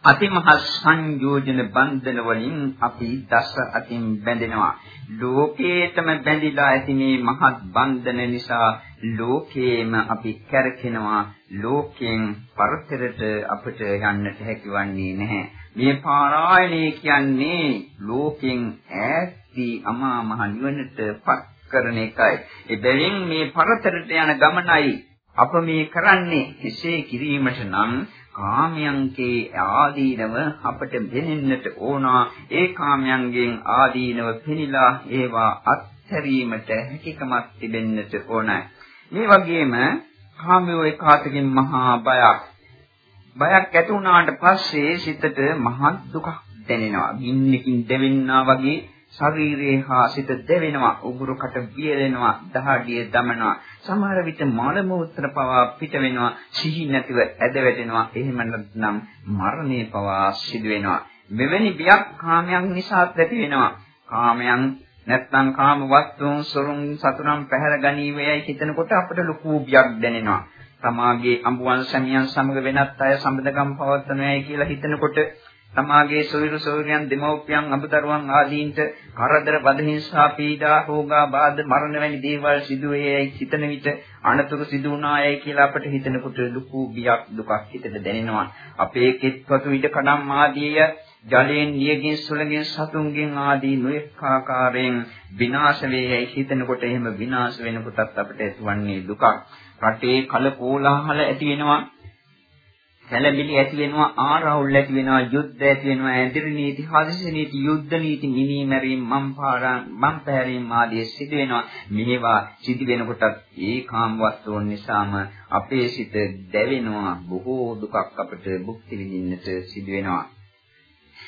අතිමහත් සංයෝජන බන්ධන වලින් අපි දස අතින් බැඳෙනවා. ලෝකේතම බැඳිලා ඇති මේ මහත් බන්ධන නිසා ලෝකේම අපි කැරකෙනවා. ලෝකයෙන් පරතරට අපිට යන්නට හැකිවන්නේ නැහැ. මේ පාරායණය කියන්නේ ලෝකෙන් ඈත්ී අමා මහ නිවනට පත් කරන එකයි. ඒ බැවින් මේ පරතරට යන ගමනයි අප මේ කරන්නේ එසේ කිරීමට නම් කාමයන්ගේ ආදීනව අපට දැනෙන්නට ඕන. ඒ කාමයන්ගෙන් ආදීනව පිළිලා ඒවා අත්හැරීමට හැකියාවක් තිබෙන්නට ඕනයි. මේ වගේම කාමයේ එකාතකින් මහා බයක් බයක් ඇති වුණාට පස්සේ සිතට මහත් දුකක් දැනෙනවා. ගින්නකින් දෙවෙන්නා වගේ ශරීරයේ හා සිත දෙවෙනවා උගුරුකට වියලෙනවා දහඩිය දමනවා. සමහර විට මල මූත්‍ර පවා පිට වෙනවා සිහි නැතිව ඇද වැටෙනවා. එහෙම නැත්නම් මරණය පවා සිදු වෙනවා මෙවැනි බියක් කාමයන් නිසා ඇති වෙනවා කාමයන් නැත්නම් කාම වස්තුන් සොරුන් සතුරන් පැහැර ගැනීමයි හිතනකොට අපට ලොකු බියක් දැනෙනවා. තමාගේ අඹුවන් සැමියන් සමග වෙනත් අය සම්බන්ධකම් පවත්වනවායි කියලා හිතනකොට තමාගේ සොයුරු සොයුරියන් දෙමව්පියන් අබතරුවන් ආදීන්ට කරදර බදහිංසා පීඩා රෝගා බාධ මරණ වැනි දේවල් සිදු වේයි හිතන විට අනතුරු සිදු වුණායයි කියලා අපට හිතනකොට ලুকু බියක් දුකක් හිතට දැනෙනවා. අපේ කෙත්වතු විට කඩම් ආදීය ජලයෙන් නියගින් සුළඟින් සතුන්ගෙන් ආදී නොඑක ආකාරයෙන් විනාශ වේයයි හිතනකොට එහෙම විනාශ වෙනකොටත් අපිට ඇතිවන්නේ දුකක්. රටේ කලකෝලාහල ඇති වෙනවා. කැළඹිලි ඇති වෙනවා ආරවුල් ඇති වෙනවා යුද්ධ ඇති වෙනවා ඇදිරි නීති හදිසි නීති යුද්ධ නීති මිනී මැරීම් මම්පාරම් මම්පෑරීම් ආදී සිදු වෙනවා. මේවා සිදු වෙනකොට ඒ කාම වස්තුන් නිසාම අපේ සිත දැවෙනවා. බොහෝ දුකක් අපට භුක්ති විඳින්නට සිදු වෙනවා.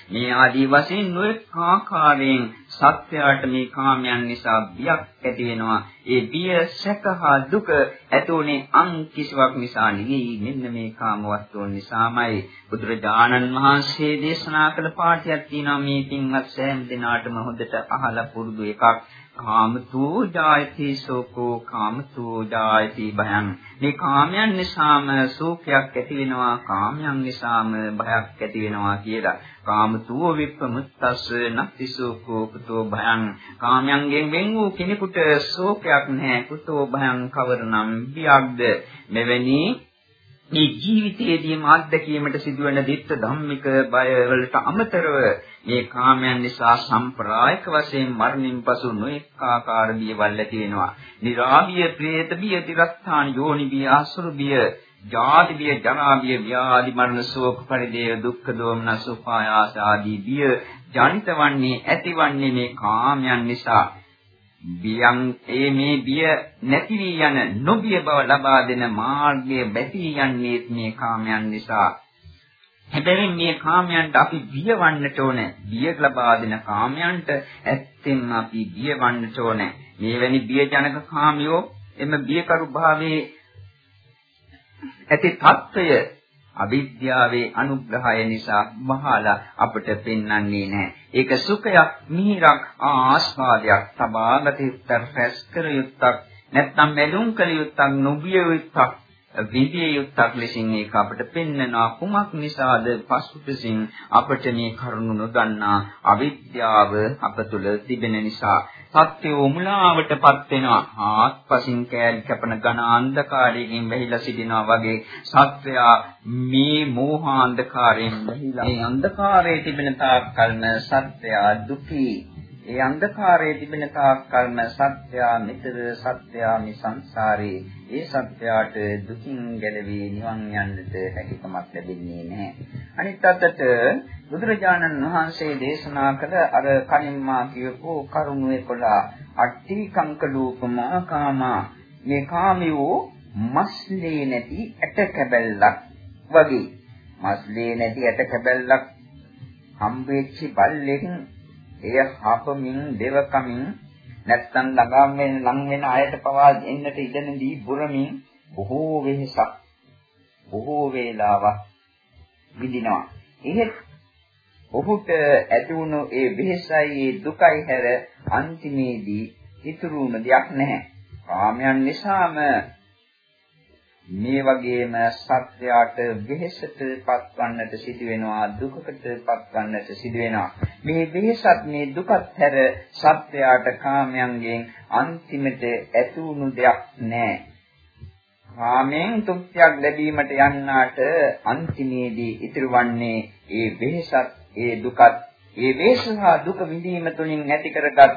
මේ ආදී වශයෙන් නොඑක ආකාරයෙන් සත්‍යයට මේ කාමයන් නිසා බියක් ඇති වෙනවා. ඒ බිය සැකහා දුක ඇතුනේ අන් කිසිවක් නිසා නෙවෙයි. මෙන්න මේ කාම වස්තුන් නිසාමයි. බුදුරජාණන් වහන්සේ දේශනා කළ පාඨයක් තියෙනවා මේ පින්වත් සෑම දිනාටම හොඳට අහලා පුරුදු එකක්. කාමතෝ ජායති සෝකෝ කාමතෝ ජායති භයං මේ කාමයන් නිසාම සෝකයක් ඇති වෙනවා කාමයන් නිසාම භයක් ඇති වෙනවා කියලා. කාමතෝ විප්පමුත්තස්ස නත්ති සෝකෝ කුතෝ භයං. කාමයන්ගෙන් වෙන් වූ කෙනෙකුට සෝකයක් නැහැ. කුතෝ භයං කවරනම් බියක්ද මෙවැනි මේ ජීවිතයේදී මාත්දැකීමට සිදුවන දිත්ත ධම්මික බය වලට අමතරව මේ කාමයන් නිසා සම්ප්‍රායික වශයෙන් මරණින් පසු නොඑක ආකාර බියවල් ඇති වෙනවා. නිරාමිය, പ്രേත බිය, තිරස්ථාන යෝනි බිය, අසුරු බිය, ජාති බිය, ජරා බිය, ව්‍යාධි මරණ ශෝක පරිදේව දුක්ඛ දෝමන සුඛායාස ආදී බිය ජනිතවන්නේ ඇතිවන්නේ මේ කාමයන් නිසා. බියං ඒ මේ බිය නැති වී යන නොබිය බව ලබා දෙන මාර්ගය බැසී යන්නේ මේ කාමයන් නිසා. හැබැයි මේ කාමයන්ට අපි බියවන්නට ඕනේ. බිය ලබා දෙන කාමයන්ට ඇත්තෙන්ම අපි බියවන්නට ඕනේ. මේ වැනි බියජනක කාමියෝ එම බියකරු භාවයේ ඇති తত্ত্বය අවිද්‍යාවේ අනුග්‍රහය නිසා මහලා අපට පෙන්වන්නේ නැහැ. ඒක සුඛයක්, මිහිරක්, ආස්වාදයක්, තබාගත යුත්තක්, රැස් කර යුත්තක්, නැත්නම් මෙලුම් කළ යුත්තක්, නොබිය යුත්තක්, විදිය යුත්තක් ලෙසින් ඒක අපට පෙන්වනවා. කුමක් නිසාද පසුපසින් අපට මේ කරුණ නොදන්නා අවිද්‍යාව අප තුළ තිබෙන නිසා සත්‍යෝ මුලාවටපත් වෙනවා. ආත්පසින් කෑලි කැපන ඝන අන්ධකාරයෙන් වැහිලා සිටිනවා වගේ සත්වයා මේ මෝහාන්ධකාරයෙන් වැහිලා මේ අන්ධකාරයේ තිබෙන තාක් කල්ම සත්වයා දුකී ඒ අන්ධකාරයේ තිබෙන තාක් කල්ම සත්‍යා මිතර සත්‍යා මේ සංසාරේ ඒ සත්‍යයට දුකින් ගැලවී නිවන් යන්නට හැකියාවක් ලැබෙන්නේ නැහැ. අනිත් අතට බුදුරජාණන් වහන්සේ දේශනා කළ අර කලින් මා කියපු කරුණු 11 අට්ටි කංකලූපමා කාමා මේ කාමියෝ මස්ලේ නැති ඇට කැබැල්ලක් වගේ. මස්ලේ නැති ඇට කැබැල්ලක් හම්බෙච්ච බල්ලෙන් එය හපමින් දෙවකමින් නැත්තම් ළඟාම් වෙන ලං වෙන අයට පවා එන්නට ඉඩනදී බුරමින් බොහෝ වෙහසක් බොහෝ වේලාවක් විඳිනවා. එහෙත් ඔහුට ඇති වුණු ඒ වෙහසයි ඒ දුකයි හැර අන්තිමේදී ඉතුරුම දෙයක් නැහැ. කාමයන් නිසාම මේ වගේම සත්‍යයට වෙහෙසට පත්වන්නට සිදු වෙනවා දුකකට පත්වන්නට සිදු වෙනවා මේ වෙහෙසත් මේ දුකත් හැර සත්‍යයට කාමයන්ගෙන් අන්තිමට ඇතුණු දෙයක් නැහැ කාමෙන් තෘප්තියක් ලැබීමට යන්නාට අන්තිමේදී ඉතිරි වන්නේ ඒ වෙහසත් ඒ දුකත්. ඒ වේසහා දුක විඳීම තුළින් ඇති කරගත්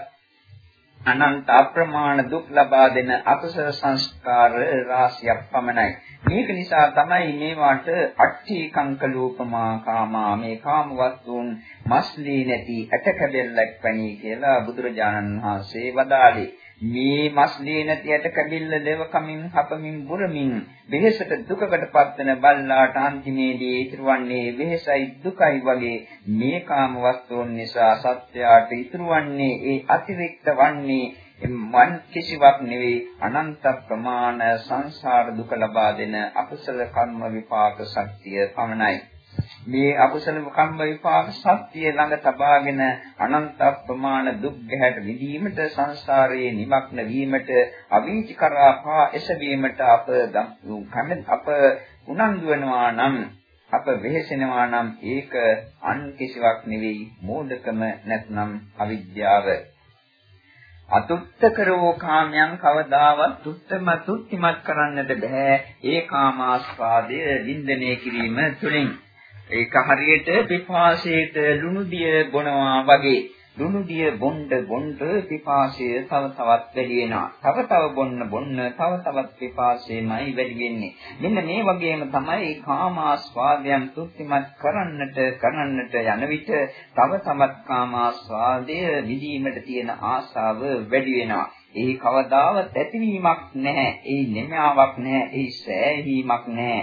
අනන්ත අප්‍රමාණ දුක් ලබා දෙන අකුසල සංස්කාර රාශියක් පමණයි. මේක නිසා තමයි මේවාට අට්ඨී කංකලූපමා කාමා මේ කාම වස්තුන් මස්ලී නැති ඇටකැබෙල්ලක් වැනි කියලා බුදුරජාණන් වහන්සේ වදාළේ. මේ මස්ලී නැති ඇටකැබෙල්ල දෙව කමින් හපමින් බුරමින් වෙහෙසට දුකකටපත් වෙන බල්ලාට අන්තිමේදී ඉතුරුවන්නේ වෙහෙසයි දුකයි වගේ මේ කාම වස්තුන් නිසා සත්‍යයට ඉතුරුවන්නේ ඒ අතිරික්ත වන්නේ මන් කිසිවක් නෙවෙයි අනන්ත ප්‍රමාණ සංසාර දුක ලබා දෙන අකුසල කර්ම විපාක ශක්තිය පමණයි. මේ අකුසල කම්ම විපාක සත්‍ය ළඟ තබාගෙන අනන්ත ප්‍රමාණ දුක් ගැහැට විඳීමට සංසාරයේ නිමග්න වීමට අවීච කරා පා එසවීමට අප අප උනන්දු වෙනවා නම් අප වෙහෙසෙනවා නම් ඒක අන් කිසිවක් නෙවෙයි මෝඩකම නැත්නම් අවිද්‍යාව. අතුත්තකරෝ කාමයන් කවදාවත් තුත්තම තුත්තිමත් කරන්නට බෑ ඒ කාමාස්වාදය වින්දනය කිරීම තුළින්. ඒක හරියට පිපාසයට ලුණු දිය බොනවා වගේ ලුණු දිය බොණ්ඩ බොණ්ඩ පිපාසය තව තවත් වැඩි වෙනවා. තව තව බොන්න බොන්න තව තවත් පිපාසයමයි වැඩි වෙන්නේ. මෙන්න මේ වගේම තමයි කාමාස්වාදයන් තුත්තිමත් කරන්නට කරන්නට යන විට තව තවත් කාමාස්වාදය විදීමට තියෙන ආශාව වැඩි වෙනවා. ඒ කවදාවත් ඇතිවීමක් නැහැ. ඒ නිමාවක් නැහැ. ඒ සෑහීමක් නැහැ.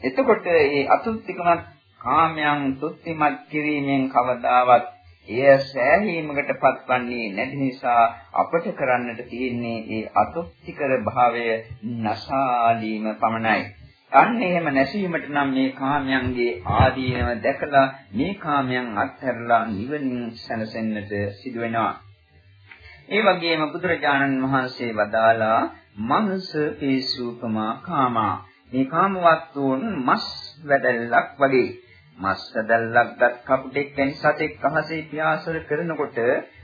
එතකොට මේ අතුත්තිකමත් කාමයන් තුත්තිමත් කිරීමෙන් කවදාවත් එය සෑහීමකට පත්වන්නේ නැති නිසා අපට කරන්නට තියෙන්නේ ඒ අතුත්තිකර භාවය නසාලීම පමණයි. අන්න එහෙම නැසීමට නම් මේ කාමයන්ගේ ආදීනව දැකලා මේ කාමයන් අත්හැරලා නිවනින් සැනසෙන්නට සිදු වෙනවා. ඒ වගේම බුදුරජාණන් වහන්සේ වදාලා මනස පේසූපමා කාමා මේ කාමවත්තුන් මස් වැඩල්ලක් වගේ මස්සදල්ලක්ගත් කපුටෙක් වැනි සතෙක් අහසේ පියාසර කරනකොට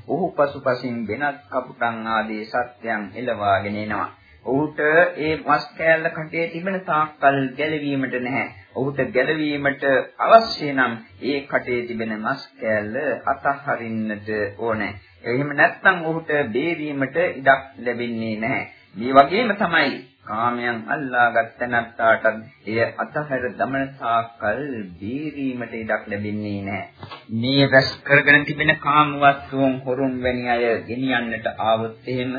ඔහු පසුපසින් වෙනත් කපුටන් ආදී සත්‍යයන් එළවාගෙන එනවා. ඔහුට ඒ මස් කෑල්ල කටේ තිබෙන තාක්කල් ගැලවීමට නැහැ. ඔහුට ගැලවීමට අවශ්‍ය නම් ඒ කටේ තිබෙන මස් කෑල්ල අතහරින්නට ඕනේ. එහෙම නැත්නම් ඔහුට බේරීමට ඉඩක් ලැබෙන්නේ නැහැ. මේ වගේම තමයි කාමයන් අල්ලාගත් නැත්තාට එය අතහැර දමන සාකල් බීරීමට ඉඩක් ලැබෙන්නේ නැහැ. මේ රැස් කරගෙන තිබෙන කාම වස්තුන් හොරුන් වැනි අය ගෙනියන්නට ආවොත් එහෙම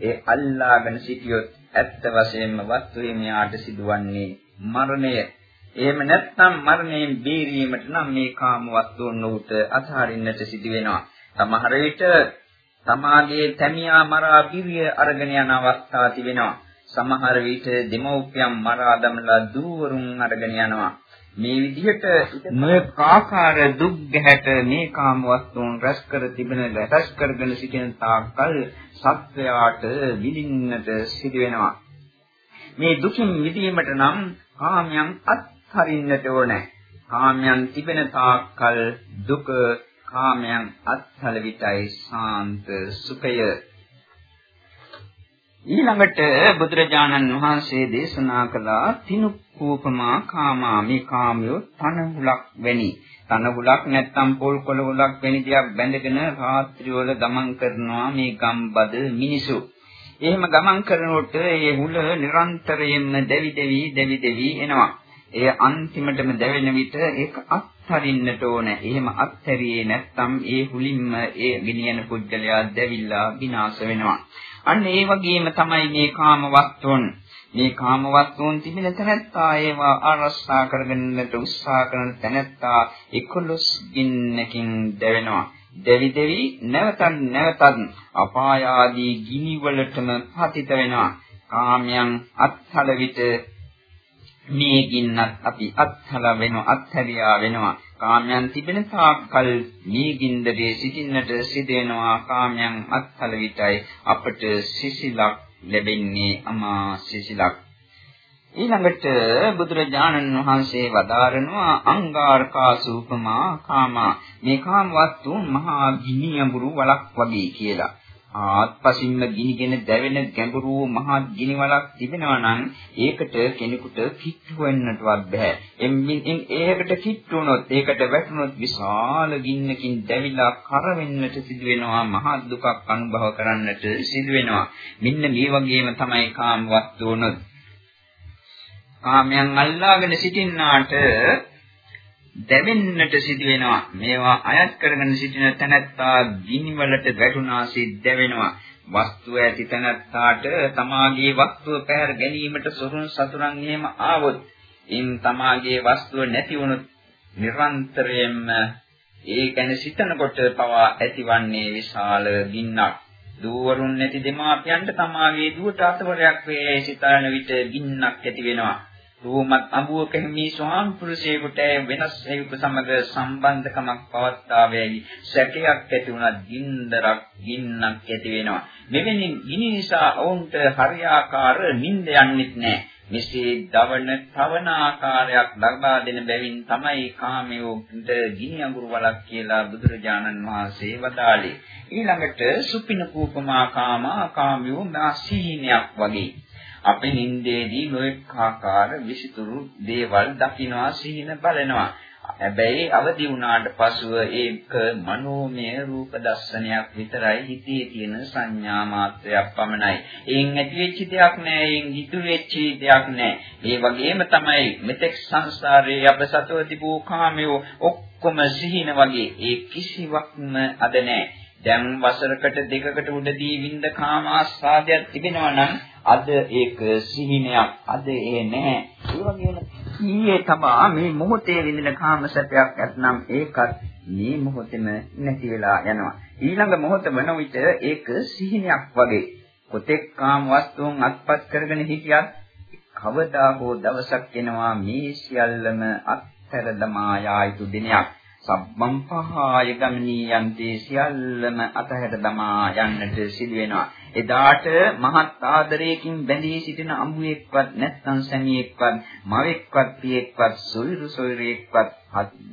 ඒ අල්ලාගෙන සිටියොත් ඇත්ත වශයෙන්ම වස්තු හිමියාට සිදුවන්නේ මරණය. එහෙම නැත්නම් මරණයෙන් බේරීමට නම් මේ කාම වස්තුන් උට අතහරින්නට සිදු වෙනවා. සමහර විට තමාගේ තැමියා මරා පිරිය අරගෙන යන අවස්ථා තිබෙනවා. සමහර විට දෙමව්පියන් මරා දමලා දූවරුන් අරගෙන යනවා. මේ විදිහට මේ ආකාර දුක් ගැහැට මේ කාම වස්තුන් රැස් කර තිබෙන රැස් කරගෙන සිටින තාක්කල් සත්වයාට විඳින්නට සිදු වෙනවා. මේ දුකින් මිදීමට නම් කාමයන් අත්හරින්නට ඕනේ. කාමයන් තිබෙන තාක්කල් දුක කාමයන් අත්හල විටයි සාන්ත සුඛය ඊළඟට බුදුරජාණන් වහන්සේ දේශනා කළා තිනුක්කූපමා කාමා මේ කාමයෝ තනහුලක් වැනි තනහුලක් නැත්තම් පොල් කොළ හුලක් වැනි දෙයක් බැඳගෙන රාත්‍රී වල ගමන් කරනවා මේ ගම්බද මිනිසු. එහෙම ගමන් කරනකොට ඒ හුල නිරන්තරයෙන්ම දෙවි දෙවි දෙවි දෙවි එනවා. ඒ අන්තිමටම දැවෙන විට ඒක අත්හරින්නට ඕන. එහෙම අත්හැරියේ නැත්තම් ඒ හුලින්ම ඒ ගෙනියන පුද්ගලයා දැවිලා විනාශ වෙනවා. අන්න ඒ වගේම තමයි මේ කාම වස්තුන්. මේ කාම වස්තුන් තිබෙන තැනැත්තා ඒවා ආරක්ෂා කරගන්නට උත්සාහ කරන තැනැත්තා 11 ගින්නකින් දැවෙනවා. දෙවි දෙවි නැවතත් නැවතත් අපාය ආදී ගිනි වලටම පතිත වෙනවා. කාමයන් අත්හල විට මේ ගින්නත් අපි අත්හල වෙනවා අත්හැරියා වෙනවා. කාමයන් තිබෙන තාක්කල් මේ ගින්දරේ සිටින්නට සිදෙනවා. කාමයන් අත්හල විටයි අපට සිසිලක් ලැබෙන්නේ අමා සිසිලක්. ඊළඟට බුදුරජාණන් වහන්සේ වදාරනවා අංගාරකා සූපමා කාමා. මේ කාම වස්තු මහා ගිනි අඹුරු වලක් වගේ කියලා. ආත්පසින්ම ගිනිගෙන දැවෙන ගැඹුරු මහත් ගිනිවලක් තිබෙනවා නම් ඒකට කෙනෙකුට කිට්ටු වෙන්නටවත් බෑ. එම්මින් ඒකට කිට්ටු වුණොත් ඒකට වැටුණොත් විශාල ගින්නකින් දැවිලා කර වෙන්නට සිදු වෙනවා මහත් දුකක් අනුභව කරන්නට සිදු වෙනවා. මෙන්න මේ වගේම තමයි කාම වස්තුනොත්. කාමයන් අල්ලාගෙන සිටින්නාට දැවෙන්නට සිදු වෙනවා. මේවා අයත් කරගෙන සිටින තැනැත්තා ගිනිවලට වැටුණාසේ දැවෙනවා. වස්තුව ඇති තැනැත්තාට තමාගේ වස්තුව පැහැර ගැනීමට සොරුන් සතුරන් එහෙම ආවොත් ඉන් තමාගේ වස්තුව නැති වුණොත් නිරන්තරයෙන්ම ඒ ගැන සිතනකොට පවා ඇතිවන්නේ විශාල ගින්නක්. දූවරුන් නැති දෙමාපියන්ට තමාගේ දුවට අතවරයක් වේ සිතන විට ගින්නක් ඇති වෙනවා. රූමත් අඹුවක හිමි ස්වාම පුරුෂයෙකුට වෙනස් හේතුක සමග සම්බන්ධකමක් පවත්තාවේයි සැකයක් ඇති වුණා ගින්දරක් ගින්නක් ඇති වෙනවා. මෙවැනි ගිනි නිසා ඔවුන්ට හරියාකාර නිින්ද යන්නේත් නැහැ මෙසේ දවන තවන ආකාරයක් ලබා දෙන බැවින් තමයි කාමයෝන්ට ගිනි අඟුරු වලක් කියලා බුදුරජාණන් වහන්සේ වදාළේ. ඊළඟට සුපින කූපමා කාමා කාමයෝ මා සීනයක් වගේ. අපි නින්දේදී නොඑක ආකාර විසිතුරු දේවල් දකිනවා සිහින බලනවා. හැබැයි අවදි වුණාට පසුව ඒක මනෝමය රූප දර්ශනයක් විතරයි හිතේ තියෙන සංඥා මාත්‍රයක් පමණයි. ඒන් ඇති වෙච්ච දෙයක් නෑ, ඒන් ඉතුරු වෙච්ච දෙයක් නෑ. ඒ වගේම තමයි මෙතෙක් සංසාරයේ අප සතව තිබූ කාමයෝ ඔක්කොම සිහින වගේ ඒ කිසිවක්ම අද නෑ. දැන් වසරකට දෙකකට උඩදී විඳ කාම ආස්වාදයක් තිබෙනවා නම් අද ඒක සිහිනයක් අද ඒ නැහැ. ඒ වගේම ඊයේ තමා මේ මොහොතේ විඳින කාම සැපයක් ඇතනම් ඒකත් මේ මොහොතේම නැති වෙලා යනවා. ඊළඟ මොහොත වන විට ඒක සිහිනයක් වගේ. කොතෙක් කාම වස්තුන් අත්පත් කරගෙන හිටියත් කවදා හෝ දවසක් එනවා මේ සියල්ලම අත්හැර දමා යා යුතු දිනයක්. සබ්බම් පහාය ගමනී යන්තේ සියල්ලම අතහැර දමා යන්නට සිදු වෙනවා. එදාට මහත් ආදරයකින් බැඳී සිටින අඹුවෙක්වත් නැත්නම් සැමියෙක්වත් මවෙක්වත් පියෙක්වත් සොයිරු සොයිරියෙක්වත්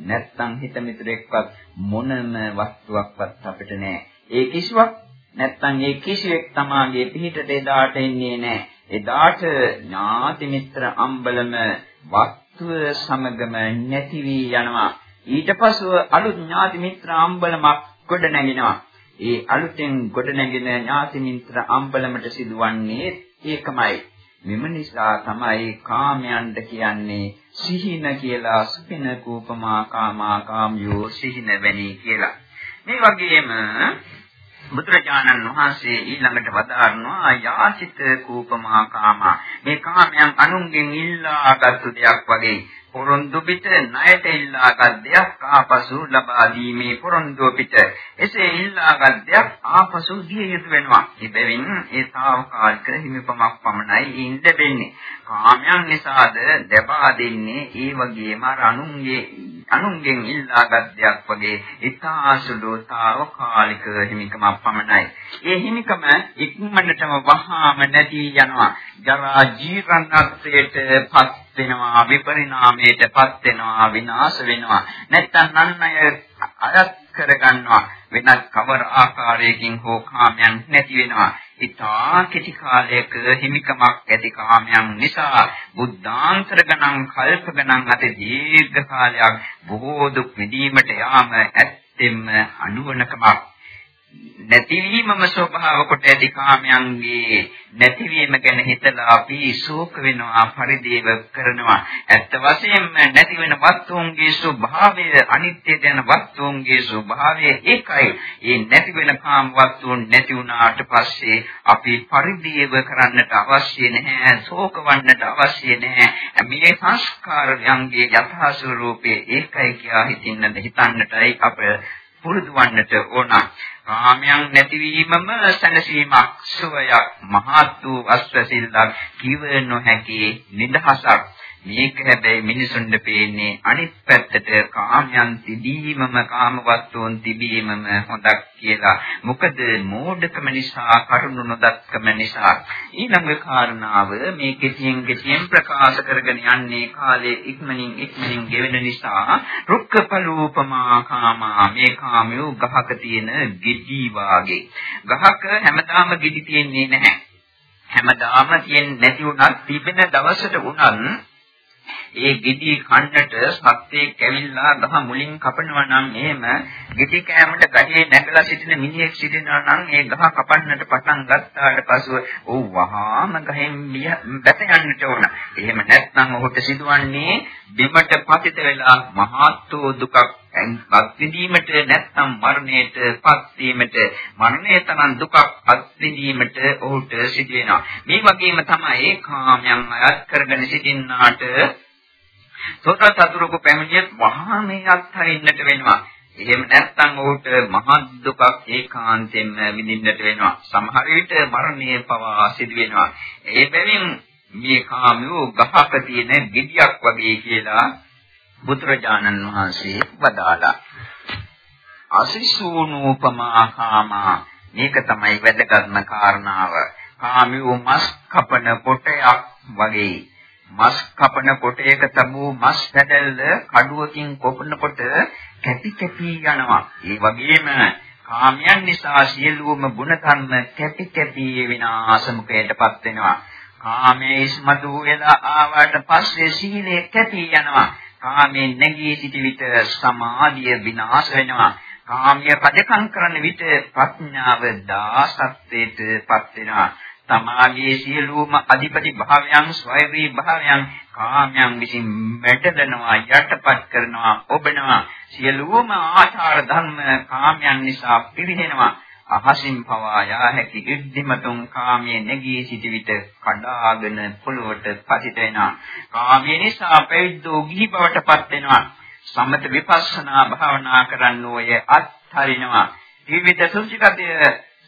නැත්නම් හිතමිතුරෙක්වත් මොනම වස්තුවක්වත් අපිට නැහැ. ඒ කිසිවක් නැත්නම් ඒ කිසිවෙක් තමාගේ පිහිටට එදාට එන්නේ නැහැ. එදාට ඥාති මිත්‍ර අම්බලම වස්තුව සමගම නැති වී යනවා. ඊට පසුව අලුත් ඥාති මිත්‍ර අම්බලමක් ගොඩ නැගෙනවා. ඒ අලුතෙන් ගොඩ නැගෙන ඥාති මිත්‍ර අම්බලමට සිදුවන්නේ ඒකමයි. මෙම නිසා තමයි කාමයන්ට කියන්නේ සිහින කියලා සුපින කූපමා කාමා කාමියෝ සිහින වැනි කියලා. මේ වගේම බුදුරජාණන් වහන්සේ ඊළඟට වදාරනවා යාචිත කූපමා කාමා මේ කාමයන් අනුන්ගෙන් ඉල්ලාගත්තු දෙයක් වගේ පොරොන්දු පිට ණයට ඉල්ලාගත් දෙයක් ආපසු ලබා දීමේ පොරොන්දුව පිට එසේ ඉල්ලාගත් දෙයක් ආපසු දිය යුතු වෙනවා. ඉබැවින් ඒ తాවකාලික හිමිපමක් පමණයි ඉන්න දෙන්නේ. කාමයන් නිසාද දෙපා දෙන්නේ ඒ වගේම අනුන්ගේ අනුන්ගෙන් ඉල්ලාගත් දෙයක් වගේ ඊතාසුළු తాවකාලික හිමිකමක් පමණයි. ඒ හිමිකම ඉක්මනටම වහාම නැති යනවා. ජරා ජීරණත්වයට පත් වෙනවා විපරිණාමයටපත් වෙනවා විනාශ වෙනවා නැත්තම් නන් අය අයත් කරගන්නවා. වෙනත් කවර ආකාරයකින් හෝ කාමයන් නැති වෙනවා. ඉතා කෙටි කාලයක හිමිකමක් ඇති කාමයන් නිසා බුද්ධාන්තර ගණන් කල්ප ගණන් අත දීර්ඝ කාලයක් බොහෝ දුක් විඳීමට යාම ඇත්තෙන්ම අනුවණකමක්. නැතිවීමම ස්වභාව කොට ඇති කාමයන්ගේ නැතිවීම ගැන හිතලා අපි ශෝක වෙනවා පරිදේව කරනවා. ඇත්ත වශයෙන්ම නැති වෙන වස්තුන්ගේ ස්වභාවය අනිත්‍ය යන වස්තුන්ගේ ස්වභාවය ඒකයි. ඒ නැති වෙන කාම වස්තුන් නැති වුණාට පස්සේ අපි පරිදේව කරන්නට අවශ්‍ය නැහැ ශෝක වන්නට අවශ්‍ය නැහැ. මේ සංස්කාරයන්ගේ යථා ස්වરૂපයේ ඒකයි කියා හිතින්නද හිතන්නටයි අප පුරුදු වන්නට ඕන. කාමයන් නැතිවීමම සැනසීමක් සුවයක් මහත් වූ අස්වැසිල්ලක් කිව නොහැකි නිදහසක්. මේක හැබැයි මිනිසුන්ට පේන්නේ අනිත් පැත්තට කාමයන් තිබීමම කාමවත්තුන් තිබීමම හොඳක් කියලා. මොකද මෝඩකම නිසා කරුණු නොදක්කම නිසා. ඊළඟ කාරණාව මේ කෙටියෙන් කෙටියෙන් ප්‍රකාශ කරගෙන යන්නේ කාලේ ඉක්මනින් ඉක්මනින් ගෙවෙන නිසා රුක්කපලූපමා කාමා මේ කාමයෝ ගහක තියෙන ගෙඩි වාගේ. ගහක හැමදාම ගෙඩි තියෙන්නේ නැහැ. හැමදාම තියෙන්නේ නැති වුණත් තිබෙන දවසට උනත් ඒ ගෙඩි කන්නට සත්‍යයක් කැවිල්ලා ගහ මුලින් කපනවා නම් එහෙම ගෙඩි කෑමට ගහේ නැගලා සිටින මිනිහෙක් සිටිනවා නම් ඒ ගහ කපන්නට පටන් ගත්තාට පසුව ඔව් වහාම ගහෙන් බැස යන්නට ඕන. එහෙම නැත්නම් ඔහුට සිදුවන්නේ බිමට පතිත වෙලා මහත්ෝ දුකක් අත්විඳීමට නැත්නම් මරණයට පත්වීමට මරණය තරම් දුකක් අත්විඳීමට ඔහුට සිදු වෙනවා. මේ වගේම තමයි කාමයන් අයත් කරගෙන සිටින්නාට සෝත චතුරක පැමිණියත් වහා මේ අත්හරින්නට වෙනවා. එහෙම නැත්නම් ඔහුට මහත් දුකක් ඒකාන්තයෙන්ම විඳින්නට වෙනවා. සමහර විට මරණය පවා සිදු වෙනවා. ඒ බැවින් මේ කාමියෝ ගහක තියෙන ගෙඩියක් වගේ කියලා බුදුරජාණන් වහන්සේ වදාලා. අසිසූනූපමා කාමා මේක තමයි වැදගත්ම කාරණාව. කාමියෝ මස් කපන කොටයක් වගේ මස් කපන කොටයක තබූ මස් පැටල්ල කඩුවකින් කොපනකොට කැපි කැපි යනවා. ඒ වගේම කාමයන් නිසා සියලුම ගුණධර්ම කැපි කැපි විනාශමුකයටපත් වෙනවා. කාමයේ ඉස්මතු වෙලා ආවට පස්සේ සීලය කැපි යනවා. කාමයෙන් නැගී සිටි විට සමාධිය විනාශ වෙනවා. කාමයේ පදකම් කරන විට ප්‍රඥාව දාසත්වයටපත් වෙනවා. තමාගේ සියලුම අධිපති භාවයන් ස්වයවී භාවයන් කාමයන් විසින් මැටදෙනවා යටපත් කරනවා ඔබනවා සියලුම ආචාර ධර්ම කාමයන් නිසා පිරිහෙනවා අහසින් පවා යා හැකි ඉද්දිමතුන් කාමයේ නැගී සිටි විට කඩාගෙන පොළොවට පතිත වෙනවා කාමයේ නිසා පැවිද්දෝ ගිහි බවටපත් වෙනවා සමත විපස්සනා භාවනා කරන්නෝය අත්හරිනවා විවිධ සුචිතය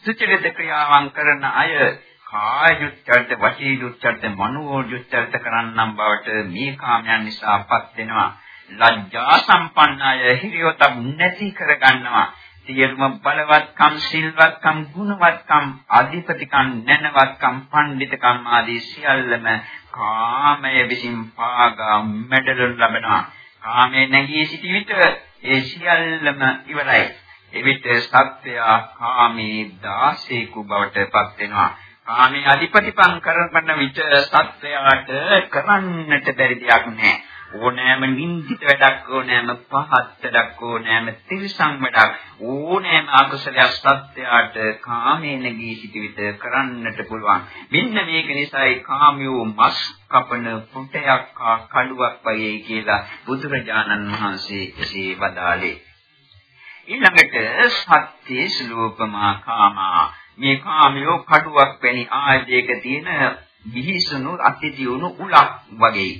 සුචරිත ක්‍රියාවන් කරන අය කාය දුච්චරිත, වචී දුච්චරිත, මනෝ දුච්චරිත කරන්නම් බවට මේ කාමයන් නිසාපත් වෙනවා. ලැජ්ජා සම්පන්නය හිරියොත නැති කරගන්නවා. සියලුම බලවත්කම්, සිල්වත්කම්, ගුණවත්කම්, අධිපතිකම්, නැනවත්කම්, පඬිතකම් ආදී සියල්ලම කාමය විසින් පාගා මැඩලු ලබනවා. කාමයේ නැගී සිටි විට ඒ සියල්ලම ඉවරයි. එවිට සත්‍යය කාමී දාසේකු බවට පත් වෙනවා. කාමයේ අධිපතිපං කරන විට සත්‍යයට කරන්නට බැරි දෙයක් නැහැ. ඕනෑම නින්දිත වැඩක් ඕනෑම පහත් වැඩක් ඕනෑම තිරසං වැඩක් ඕනෑම අකුසලයක් සත්‍යයට කාමයේ නැගී සිට විට කරන්නට පුළුවන්. මෙන්න මේක නිසායි කාමියෝ මස් කපන පුටයක් කඩුවක් වගේ කියලා බුදුරජාණන් වහන්සේ එසේ වදාළේ. ඊළඟට සත්‍ය ස්ලෝපමා කාමා මේ කාමයෝ කඩුවක් වැනි ආයතයක තියෙන විහිසුණු අතිදියුණු උලක් වගේ.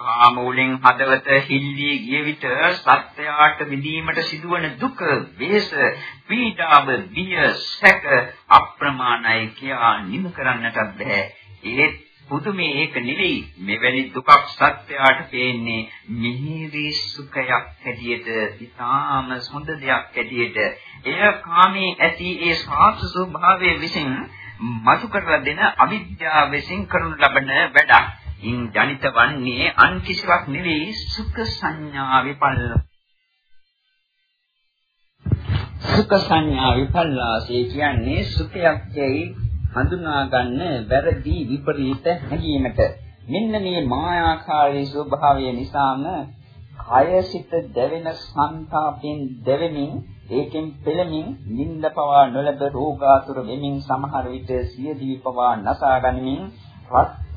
කාම උලෙන් හදවත හිල්ලී ගිය විට සත්‍යයට විඳීමට සිදුවන දුක, වේස, පීඩාව, බිය, සැක අප්‍රමාණයි කියා නිම කරන්නට බෑ. ඒත් පුදුමේ ඒක නෙවෙයි මෙවැනි දුකක් සත්‍යයට පේන්නේ මිහිරි සුඛයක් හැටියට ඉතාම හොඳ දෙයක් හැටියට එය කාමී ඇති ඒ සාස්ත්‍ව ස්වභාවයේ විසින් මතු කරලා දෙන අවිද්‍යාව විසින් කරනු ලබන වැඩක්. ඉන් ජනිත වන්නේ අන් කිසිවක් නෙවෙයි සුඛ සංඥා විපල්ල. සුඛ සංඥා විපල්ලාසේ කියන්නේ සුඛයක් යයි හඳුනා ගන්න වැරදි විපරීත හැඟීමට මෙන්න මේ මායාකාරී ස්වභාවය නිසාම කය සිත දැවෙන සංතාපයෙන් දැවෙමින් ඒකෙන් පෙළමින් නිින්ද පවා නොලැබ රෝගාතුර වෙමින් සමහර විට සියදී පවා නසා ගනිමින්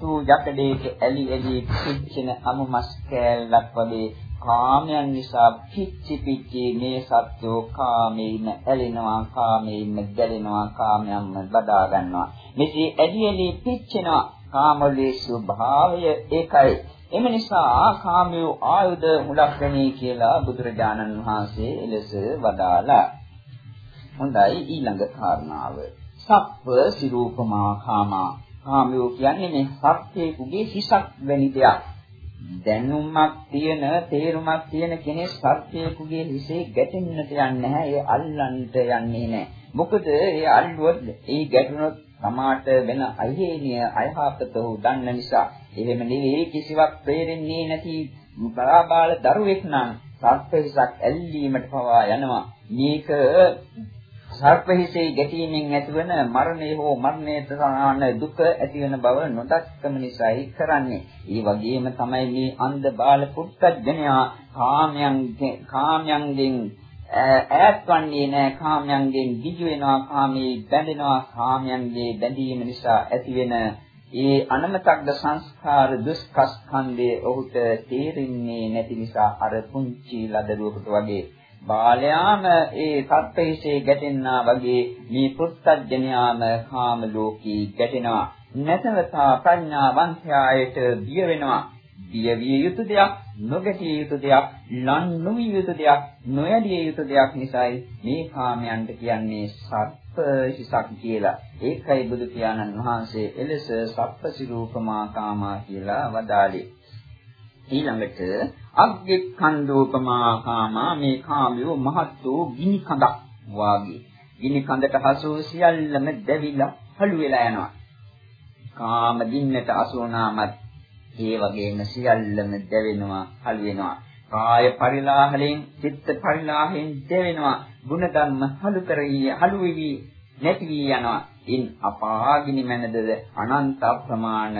රත්තු යකඩේක ඇලි ඇලි පිච්චෙන අමුමස් කෑල්ලක් වගේ කාමයන් නිසා පිච්චි පිච්චි මේ සත්‍යෝ කාමයෙන් ඇලෙනවා කාමයෙන් ගැලෙනවා කාමයන්ම බදා ගන්නවා. මෙසේ ඇලි ඇලි පිච්චෙනවා කාමලේ ස්වභාවය ඒකයි. එම නිසා කාමයේ ආයුධ මුලක් වෙන්නේ කියලා බුදුරජාණන් වහන්සේ එලෙස වදාලා හොඳයි ඊළඟ කාරණාව. සප්ප සිරූපමා කාමා. කාමයෝ කියන්නේ මේ සත්‍යයේ හිසක් වැනි දෙයක් දැනුමක් තියෙන තේරුමක් තියෙන කෙනෙක් සත්‍යයකගේ හිසේ ගැටෙන්නට යන්නේ නැහැ. ඒ අල්ලන්නට යන්නේ නැහැ. මොකද ඒ අල්ලුවොත් ඒ ගැටුනොත් තමාට වෙන අහිේනිය අයහපත උදන්න නිසා එහෙම නෙවෙයි කිසිවක් තේරෙන්නේ නැති බලාබාල දරුවෙක් නම් සත්‍යයක් ඇල්ලීමට පවා යනවා. මේක සර්පහිසේ ගැටීමෙන් ඇතිවන මරණය හෝ මරණයට සමාන දුක ඇතිවන බව නොදක්කම නිසායි කරන්නේ. ඒ වගේම තමයි මේ අන්ධ බාල පුත්තජනයා කාමයන් කාමයන්ගෙන් ඈත් වන්නේ නැහැ කාමයන්ගෙන් දිජු වෙනවා කාමී බැඳෙනවා කාමයන්ගේ බැඳීම නිසා ඇතිවෙන ඒ අනමතක්ද සංස්කාර දුස්කස්කන්ධයේ ඔහුට තේරෙන්නේ නැති නිසා අර පුංචි ලදරුවකට වගේ බාලයාම ඒ සත්පහිසේ ගැටෙන්නා වගේ මේ පුත්තජ්ජනයාම කාම ලෝකී ගැටෙනවා. නැතවතා ප්‍රඥාවන්තයායට බිය වෙනවා. බිය විය යුතු දෙයක් නොගැටිය යුතු දෙයක් ලන් නොවිය යුතු දෙයක් නොයඩිය යුතු දෙයක් නිසායි මේ කාමයන්ට කියන්නේ සත්ප හිසක් කියලා. ඒකයි බුදු පියාණන් වහන්සේ එලෙස සප්පසිරූපමා කාමා කියලා වදාළේ. ඊළඟට අග්ගික්ඛන්‍දෝපමා කාමා මේ කාමයෝ මහත් වූ ගිනි කඳක් වාගේ. ගිනි කඳට හසු සියල්ලම දැවිලා හළු වෙලා යනවා. කාම දින්නට අසුනාමත් ඒ වගේම සියල්ලම දැවෙනවා හළු වෙනවා. කාය පරිලාහලෙන් චිත්ත පරිලාහයෙන් දැවෙනවා. ಗುಣධර්ම හළු කරී හළු වෙවි නැති වී යනවා. ඉන් අපාගිනි මැනදද අනන්ත ප්‍රමාණ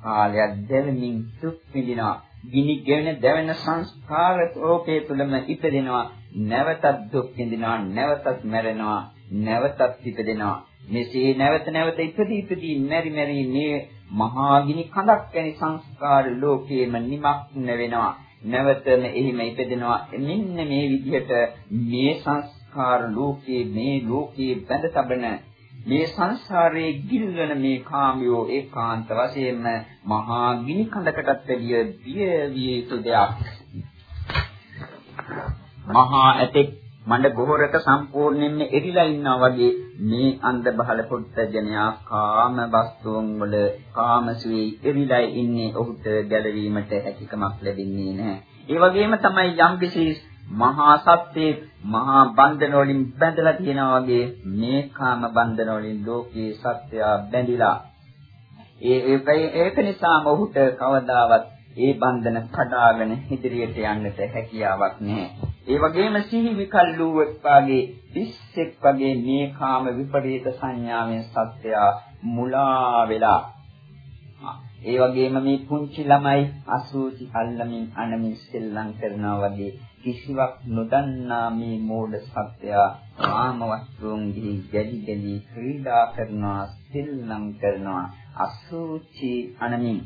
කාලයක් දැවෙමින් දුක් විඳිනවා. ගිනි ගෙවෙන දැවෙන සංස්කාර ලෝකයේ තුලම ඉපදෙනවා. නැවතත් දුක් විඳිනවා නැවතත් මැරෙනවා නැවතත් ඉපදෙනවා. මෙසේ නැවත නැවත ඉපදී ඉපදී මෙරි මෙරි මේ මහා ගිනි කඳක් වැනි සංස්කාර ලෝකයේම නිමක්න වෙනවා. නැවතම එහිම ඉපදෙනවා. මෙන්න මේ විදිහට මේ සංස්කාර ලෝකයේ මේ ලෝකයේ බැඳ තබන මේ සංසාරයේ ගිල්වන මේ කාමියෝ ඒකාන්ත වශයෙන්ම මහා ගිනි කඳකටත් වැඩිය බිය විය යුතු දෙයක්. මහා ඇතෙක් මණ්ඩ ගොහරක සම්පූර්ණයෙන්ම එරිලා ඉන්නා වගේ මේ අන්ධ බහල පුත්තජනයා කාම වස්තුන් වල කාමසුවේ එරිලා ඉන්නේ ඔහුට ගැලවීමට හැකියාවක් ලැබෙන්නේ නැහැ. ඒ වගේම තමයි යම්කිසි මහා සත්‍යයේ මහා බන්ධන වලින් බැඳලා තියෙනවා වගේ මේ කාම බන්ධන වලින් ලෝකයේ සත්‍යය බැඳිලා ඒ ඒක නිසාම ඔහුට කවදාවත් ඒ බන්ධන කඩාගෙන ඉදිරියට යන්නට හැකියාවක් නැහැ. ඒ වගේම සිහි විකල්ලුවක් වාගේ පිස්සෙක් වගේ මේ කාම විපරීත සංඥාවෙන් සත්‍යය මුලා වෙලා ඒ වගේම මේ පුංචි ළමයි අසූචි අල්ලමින් අනමින් සෙල්ලම් කරනවා වගේ කිසිවක් නොදන්නා මේ මෝඩ සත්‍යය කාම වස්තුන්ගේ ගැලි ගැලි ක්‍රීඩා කරනවා සෙල්ලම් කරනවා අසූචි අනමින්.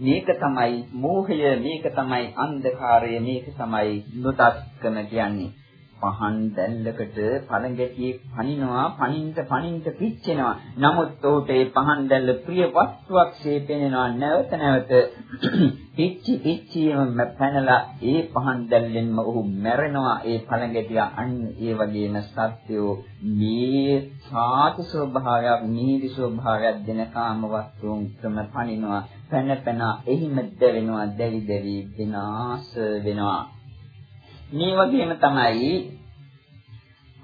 මේක තමයි මෝහය මේක තමයි අන්ධකාරය මේක තමයි නොදක්කම කියන්නේ. පහන් දැල්ලකට පළඟැටියෙක් පනිනවා පනින්ට පනින්ට පිච්චෙනවා. නමුත් ඔහුට ඒ පහන් දැල්ල ප්‍රිය වස්තුවක්සේ පෙනෙනවා නැවත නැවත. පිච්චි පිච්චිම පැනලා ඒ පහන් දැල්ලෙන්ම ඔහු මැරෙනවා. ඒ පළඟැටිය අන්න ඒ වගේම සත්‍යෝ මේ සාති ස්වභාවයක් නීති ස්වභාවයක් දෙන කාම වස්තුන් ක්‍රම පනිනවා. පැන පැන එහිම දැවෙනවා දැවි දැවි විනාශ වෙනවා. මේ වගේම තමයි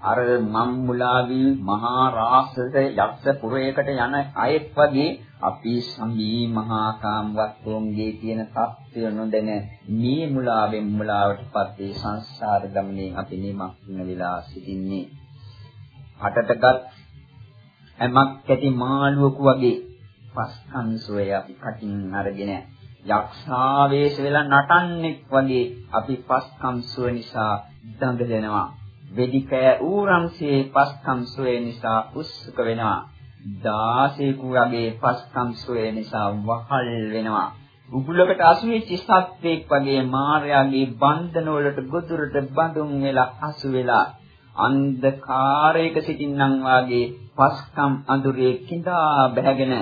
අර මම්මුලාවි මහා රාසස යක්ෂ පුරයකට යන අයෙක් වගේ අපි සම්බී මහා කාමවත්තුන්ගේ තියෙන තත්ත්වය නොදැන මේ මුලාවෙන් මුලාවටපත් ඒ සංසාර ගමනේ අපි නිමක්න වෙලා සිටින්නේ. හටටගත් හැමක් ඇති මාළුවෙකු වගේ පස්කන්සෝය අපි කටින් අරගෙන යක්ෂාවේශ වෙලා නටන්නෙක් වගේ අපි පස්කම් සුව නිසා දඟලනවා. වෙදිකෑ ඌරම්සේ පස්කම් සුවේ නිසා උස්සක වෙනවා. දාසේකු වගේ පස්කම් සුවේ නිසා වහල් වෙනවා. උගුලකට අසු වෙච්ච සත්වෙක් වගේ මායාවේ බන්ධන වලට ගොදුරට බඳුන් වෙලා අසු වෙලා අන්ධකාරයක සිටින්නම් වාගේ පස්කම් අඳුරේ කිඳා බැහැගෙන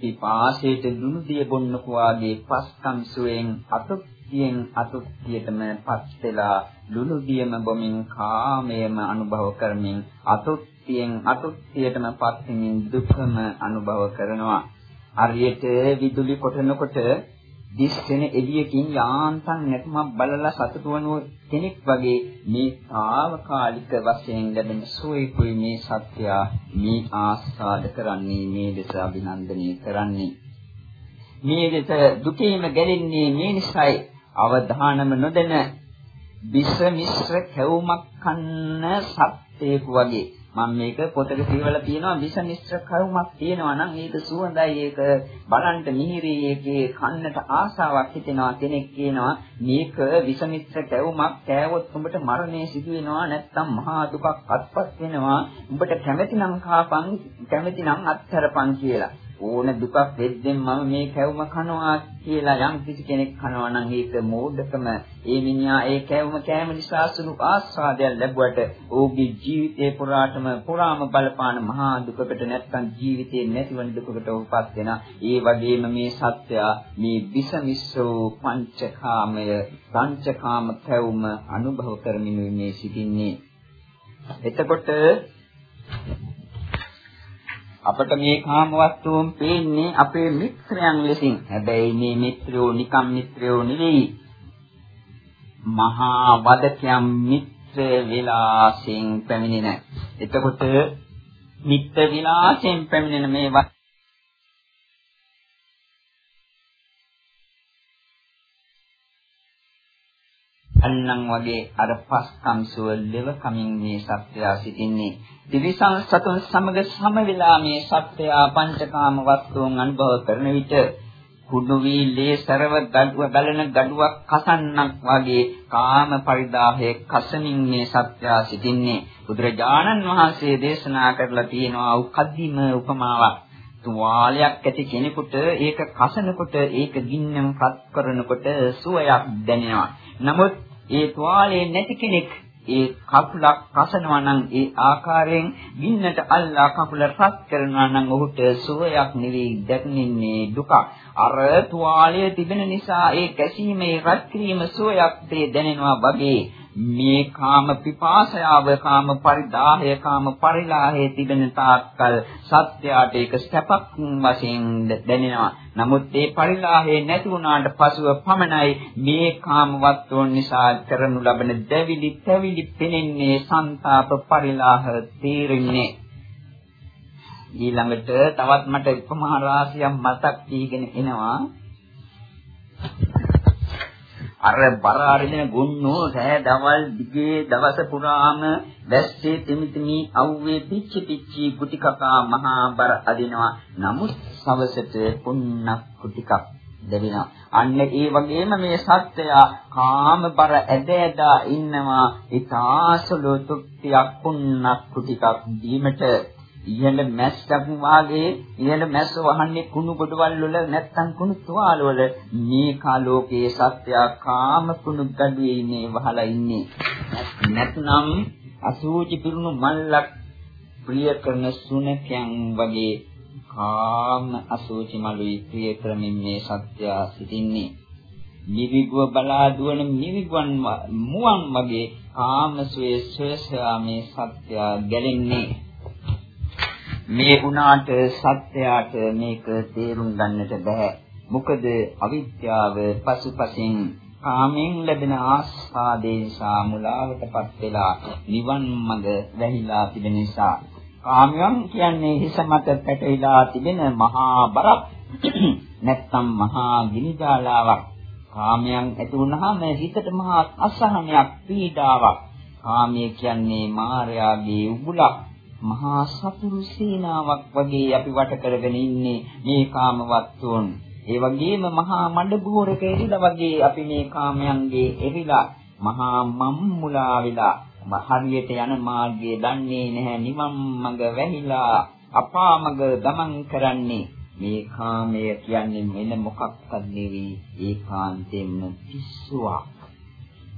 පිපාසයට දුනු දිය බොන්නකෝ වාගේ පස්කම් සුවෙන් අතුක්තියෙන් අතුක්තියටම පත් වෙලා දුනු දියම බොමින් කාමයේම අනුභව කරමින් අතුක්තියෙන් අතුක්තියටම පත් වෙමින් දුකම අනුභව කරනවා. හරියට විදුලි කොටනකොට දිස්සෙන එළියකින් යාන්තම් නැතුමක් බලලා සතුටු වන කෙනෙක් වගේ මේ తాවකාලික වශයෙන් ලැබෙන සුවේකුයි මේ සත්‍ය මේ ආස්වාද කරන්නේ මේ දෙස අභිනන්දනය කරන්නේ. මේ දෙස දුකේම ගැලෙන්නේ මේ නිසායි අවධානම නොදෙන විස මිශ්‍ර කැවුමක් කන්න සත්‍යයක් වගේ. මම මේක පොතක කියවලා තියෙනවා. විස මිශ්‍ර කරුමක් තියෙනවා නම් ඒක සුවඳයි ඒක. බලන්න මිහිරි ඒකේ කන්නට ආසාවක් හිතෙනවා කෙනෙක් කියනවා මේක විස මිශ්‍ර කැවුමක් කෑවොත් උඹට මරණය සිදු වෙනවා නැත්නම් මහා දුකක් අත්පත් වෙනවා. උඹට කැමැති නම් කාපන් කැමැති නම් අත්හැරපන් කියලා. ඕන දුකක් වෙද්දෙන් මම මේ කැවුම කනවා කියලා යම් කිසි කෙනෙක් කනවා නම් ඒක මෝඩකම. ඒ මිනිහා ඒ කැවුම කෑම නිසා සුළු ආස්වාදයක් ලැබුවට ඔහුගේ ජීවිතේ පුරාටම පුරාම බලපාන මහා දුකකට නැත්නම් ජීවිතේ නැතිවන දුකකට උපත් වෙන. ඒ වගේම මේ සත්‍ය මේ විසමිස්සෝ පංචකාමය පංචකාම කැවුම අනුභව කරමින් මේ සිටින්නේ. එතකොට අපට මේ කාම වස්තුන් පේන්නේ අපේ මිත්‍රයන් ලෙසින්. හැබැයි මේ මිත්‍රයෝ නිකම් මිත්‍රයෝ නෙවෙයි. මහා වදකයන් මිත්‍ර විලාසෙන් පැමිණෙන. එතකොට මිත්‍ර විලාසෙන් පැමිණෙන මේ අන්නම් වගේ අර පස්කම් සුව ලෙව කමින් මේ සත්‍යය සිටින්නේ. දිවිසං සතුන් සමග සම වෙලා මේ සත්‍යය පංචකාම වස්තුන් අනුභව කරන විට කුඩු වීලේ සරව ගඩුව බලන ගඩුවක් කසන්නක් වගේ කාම පරිදාහයේ කසමින් මේ සත්‍යය සිටින්නේ. බුදුරජාණන් වහන්සේ දේශනා කරලා තියෙනවා උකද්දිම උපමාවක්. තුවාලයක් ඇති කෙනෙකුට ඒක කසනකොට ඒක ගින්නම් රත් කරනකොට සුවයක් දැනෙනවා. නමුත් ඒ තුවාලේ නැති කෙනෙක් ඒ කකුලක් කසනවා නම් ඒ ආකාරයෙන් ගින්නට අල්ලා කකුල රත් කරනවා නම් ඔහුට සුවයක් නෙවෙයි දැනෙන්නේ දුක. අර තුවාලය තිබෙන නිසා ඒ කැසීමේ රත් කිරීම සුවයක් දැනෙනවා වගේ මේ කාම පිපාසයාව කාම පරිදාහය කාම පරිලාහයේ තිබෙන තාක්කල් සත්‍යයට ඒක සැපක් වශයෙන් දැනෙනවා. නමුත් ඒ පරිලාහේ නැති වුණාට පසුව පමණයි මේ කාම වස්තුන් නිසා කරනු ලබන දැවිලි තැවිලි පෙනෙන්නේ ਸੰతాප පරිලාහ තීරෙන්නේ. ඊළඟට තවත් මට උපමා රාශියක් මතක් වීගෙන එනවා. අර බර අරින ගුන්නෝ රෑ දවල් දිගේ දවස පුරාම වැස්සේ තිමිතිමි අවුවේ පිච්චි පිච්චි කුටි කකා මහා බර අදිනවා. නමුත් සවසට පුන්නක් කුටිකක් දෙවිනා. අන්න ඒ වගේම මේ සත්‍යය කාම බර ඇද ඇදා ඉන්නවා. ඊතාසලු තුක්තියක් පුන්නක් කුටිකක් දීමට ඉහළ මැස්සක් වාගේ ඉහළ මැස්ස වහන්නේ කුණු ගොඩවල් වල නැත්තම් කුණු තුවාල වල. මේ කාලෝකයේ සත්‍ය කාම කුණු ගඩුවේ ඉන්නේ වහලා ඉන්නේ. නැත්නම් අසූචි පිරුණු මල්ලක් ප්‍රිය කරන සුනකයන් වගේ කාම අසූචි මලුයි ප්‍රිය කරමින් මේ සත්‍ය සිටින්නේ. නිවිගුව බලා දුවන නිවිගුවන් මුවන් වගේ කාම සුවේ ශ්‍රේෂ්ඨා මේ සත්‍ය ගැලෙන්නේ. මේ වුණාට සත්‍යයට මේක තේරුම් ගන්නට බෑ. මොකද අවිද්‍යාව පසුපසින් කාමෙන් ලැබෙන ආස්වාදේ නිසා මුලාවටපත් වෙලා නිවන් මඟ වැහිලා තිබෙන නිසා. කාමයන් කියන්නේ හිස මත පැටවිලා තිබෙන මහා බරක්. <clears throat> නැත්තම් මහා ගිනිජාලාවක් කාමයන් ඇති වුනහම හිතට මහා අසහනයක් පීඩාවක්. කාමයේ කියන්නේ මායාවේ උබුලක් මහා සතුරු සේනාවක් වගේ අපි වට කරගෙන ඉන්නේ මේ කාමවත්තුන්. ඒ වගේම මහා මඩ බෝරක එරිලා වගේ අපි මේ කාමයන්ගේ එරිලා මහා මම්මුලා වෙලා හරියට යන මාර්ගය දන්නේ නැහැ නිවන් මඟ වැහිලා අපා මඟ ගමන් කරන්නේ මේ කාමය කියන්නේ මෙන්න මොකක්වත් නෙවෙයි ඒකාන්තයෙන්ම පිස්සුවක්.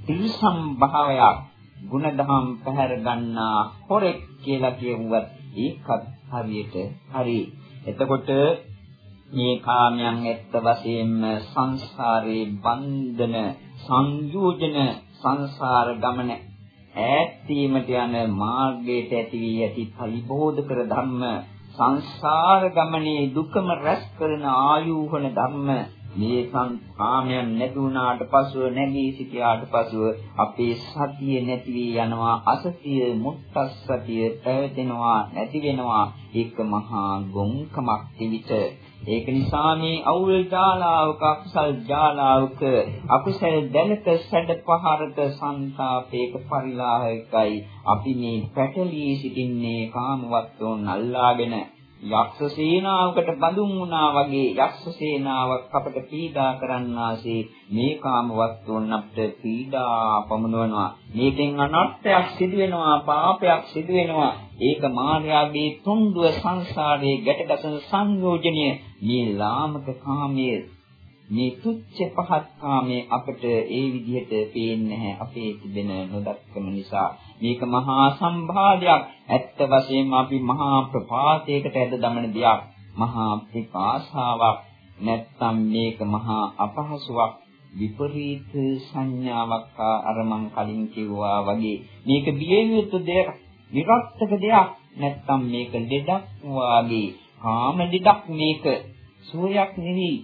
තිරිසම් භාවයක් ಗುಣධම් පැහැර ගන්නා හොරෙක් කියලා කියුවත් ඒකත් හරියට හරි. එතකොට මේ කාමයන් ඇත්ත වශයෙන්ම සංසාරේ බන්ධන සංයෝජන සංසාර ගමන ඈත්වීමට යන මාර්ගයට ඇති වී ඇති පරිබෝධ කර ධර්ම සංසාර ගමනේ දුකම රැස් කරන ආයුහන ධර්ම මේ කාමයන් නැති වුණාට පසුව නැගී සිටියාට පසුව අපේ සතිය නැති වී යනවා අසතිය මුත්තස්සතිය පැවතෙනවා නැති වෙනවා. ඒක මහා ගොංකමක් තිවිත ඒක නිසා මේ අවුල් ජාලාවක අකුසල් ජාලාවක අකුසල් දැනක සැඩ පහරක සංతాපේක පරිලාහයකයි අපි මේ පැටලී සිටින්නේ කාමවත්තුන් අල්ලාගෙන යක්ෂ සේනාවකට බඳුන් වුණා වගේ යක්ෂ සේනාවක් අපට පීඩා කරන්නාසේ මේ කාම වස්තුන් අපට පීඩා පමුණවනවා. මේකෙන් අනර්ථයක් සිදු වෙනවා පාපයක් සිදු වෙනවා ඒක මායාවේ තුන්දුව සංසාරයේ ගැටගසන සංයෝජනය මේ ලාමක කාමයේ. මේ තුච්ච පහත් කාමයේ අපට ඒ විදිහට පේන්නේ නැහැ. අපේ තිබෙන නොදක්කම නිසා. මේක මහා සම්භාවයක් ඇත්ත වශයෙන්ම අපි මහා ප්‍රපාතයකට ඇද දමන දෙයක් මහා පිපාසාවක් නැත්තම් මේක මහා අපහසුවක් විපරීත සංඥාවක් අර මං කලින් කිව්වා වගේ. මේක බිය යුතු දෙයක් විරක්තක දෙයක්. නැත්තම් මේක දෙඩක් වාගේ. කාම දෙඩක් මේක. සෝයක් නෙවෙයි.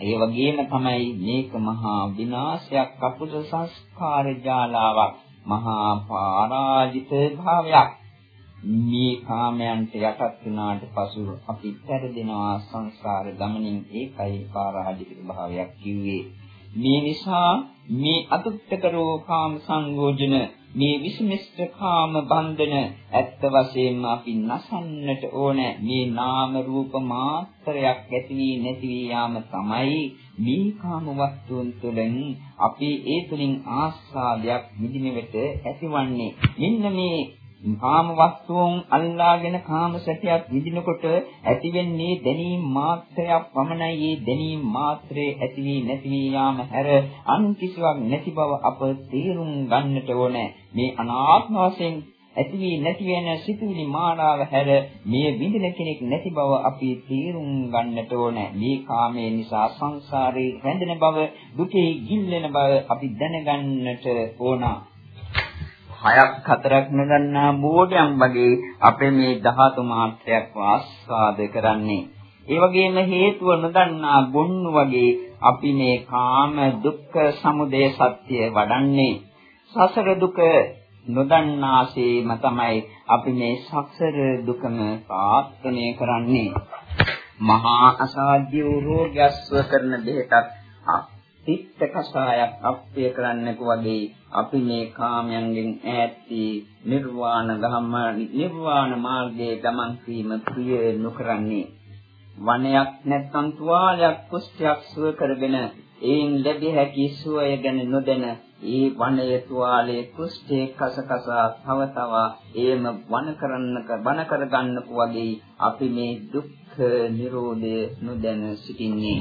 ඒ වගේම තමයි මේක මහා විනාශයක් අකුස සංස්කාර ජාලාවක්. මහා පරාජිත භාවයක්. මේ කාමයන්ට යටත් වුණාට පසු අපි පෙරදෙනවා සංසාර ගමනින් ඒකයි පරාජිත භාවයක් කිව්වේ. මේ නිසා මේ අතුත්තකරෝ කාම සංයෝජන මේ විසමිෂ්ඨ කාම බන්ධන ඇත්ත වශයෙන්ම අපි නසන්නට ඕන. මේ නාම රූප මාත්‍රයක් ඇති වී නැති වී යාම තමයි මේ කාම වස්තුන් තුළින් අපි ඒ තුලින් ආස්වාදයක් විඳිනවට ඇතිවන්නේ. මෙන්න මේ කාම වස්තුන් අල්ලාගෙන කාම සැපයක් විඳිනකොට ඇතිවෙන්නේ දැනීම මාත්‍රයක් පමණයි. ඒ දැනීම මාත්‍රේ ඇති වී නැති වී යාම හැර අන් කිසිවක් නැති බව අප තේරුම් ගන්නට ඕනේ. මේ අනාත්ම වශයෙන් ඇති වී නැති වෙන සිතුවිලි මානාව හැර මේ විඳින කෙනෙක් නැති බව අපි තේරුම් ගන්නට ඕනේ. මේ කාමයේ නිසා සංසාරේ රැඳෙන බව, දුකේ ගිල්ලෙන බව අපි දැනගන්නට ඕනා. හයක් හතරක් නොදන්නා මෝඩයන් වගේ අපේ මේ ධාතු මාත්‍රයක් ආස්වාද කරන්නේ. ඒ වගේම හේතුව නොදන්නා ගොන්නු වගේ අපි මේ කාම දුක්ඛ සමුදය සත්‍ය වඩන්නේ. සසර දුක නොදන්නාසේම තමයි අපි මේ සසර දුකම ප්‍රාර්ථනා කරන්නේ. මහා අසාධ්‍ය වූ රෝගයස්ව කරන දෙයටත් තිත්ත කසායක් අප්පය කරන්නක වගේ අපි මේ කාමයන්ගෙන් ඈත් වී නිර්වාණ ගම නිර්වාණ මාර්ගයේ ගමන් වීම ප්‍රිය නොකරන්නේ. වනයක් නැත්නම් තුවාලයක් කුෂ්ඨයක් සුව කරගෙන ඒන් ලැබිය හැකි සුවය ගැන නොදැන ඒ වනයේ තුවාලයේ කුෂ්ඨයේ කසකසා තව තව ඒම වන කරන්නක වන කරගන්නක වගේ අපි මේ දුක්ඛ නිරෝධය නොදැන සිටින්නේ.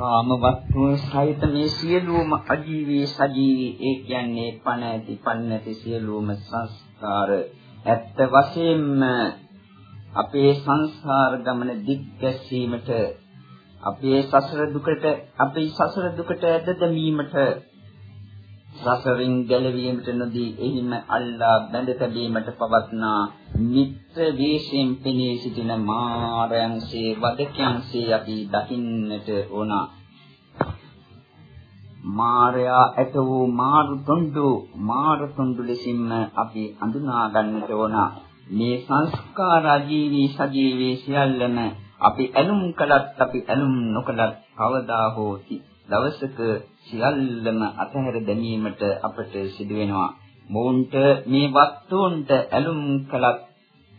කාම වස්තුව සහිත මේ සියලුම අජීවී සජීවී ඒ කියන්නේ පණ ඇති පණ නැති සියලුම සංස්කාර. ඇත්ත වශයෙන්ම අපේ සංසාර ගමන දිග්ගැසීමට අපේ සසර දුකට අපේ සසර දුකට ඇද දැමීමට සසරින් ගැලවීමට නොදී එහිම අල්ලා බැඳ තැබීමට පවත්නා මිත්‍ර වේශයෙන් පෙනී සිටින මාරයන්සේ වදකයන්සේ අපි දකින්නට ඕන. මාරයා ඇත වූ මාරු තුන්දු මාරු තුන්දු ලෙසින්ම අපි අඳුනා ගන්නට ඕන. මේ සංස්කාර ජීවි සජීවී සියල්ලම අපි ඇලුම් කළත් අපි ඇලුම් නොකළත් කවදා හෝ දවසක සියල්ලම අතහැර දැමීමට අපට සිදු වෙනවා. මොවුන්ට මේ වස්තුන්ට ඇලුම් කළත්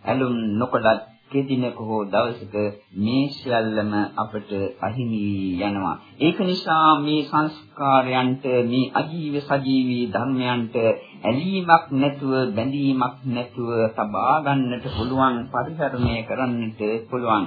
ඇලුම් නොකළත් කෙදිනක හෝ දවසක මේ සියල්ලම අපට අහිමි යනවා. ඒක නිසා මේ සංස්කාරයන්ට මේ අජීව සජීවී ධර්මයන්ට ඇලීමක් නැතුව බැඳීමක් නැතුව සබා ගන්නට පුළුවන් පරිහරණය කරන්නට පුළුවන්.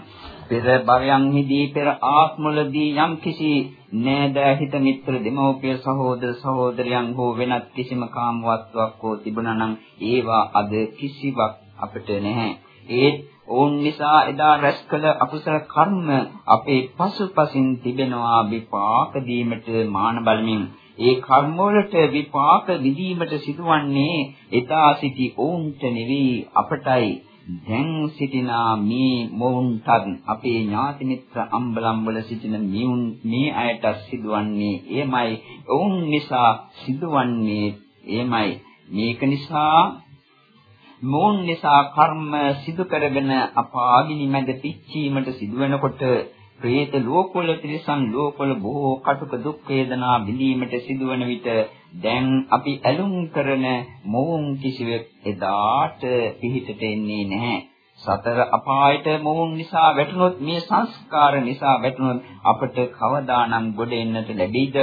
පෙර භවයන්හිදී පෙර ආත්මවලදී යම් කිසි නෑද හිත මිත්‍ර දෙමව්පිය සහෝදර සහෝදරයන් හෝ වෙනත් කිසිම කාමවත්වක් හෝ තිබුණා නම් ඒවා අද කිසිවක් අපිට නැහැ. ඒත් ඕන් නිසා එදා රැස් කළ අකුසල කර්ම අපේ පසුපසින් තිබෙනවා විපාක දීමට මාන බලමින් ඒ කර්ම වලට විපාක විදීමට සිදුවන්නේ එදා සිටි ඕන්ට නෙවෙයි අපටයි දැන් සිටිනා මේ මොවුන්ටත් අපේ ඥාති මිත්‍ර අම්බලම් වල සිටින මියුන් මේ අයට සිදුවන්නේ එයමයි ඔවුන් නිසා සිදුවන්නේ එයමයි මේක නිසා මොවුන් නිසා කර්ම සිදු කරගෙන අපාගිනි මැද පිච්චීමට සිදුවෙනකොට പ്രേත ලෝකවල තිරසන් ලෝකවල බොහෝ කටුක දුක් වේදනා විඳීමට සිදුවන විට දැන් අපි ඇලුම් කරන මොවුන් කිසිවෙක් එදාට පිහිටට එන්නේ නැහැ. සතර අපායට මොවුන් නිසා වැටුනොත් මේ සංස්කාර නිසා වැටුනොත් අපට කවදානම් ගොඩ එන්නට ලැබෙයිද?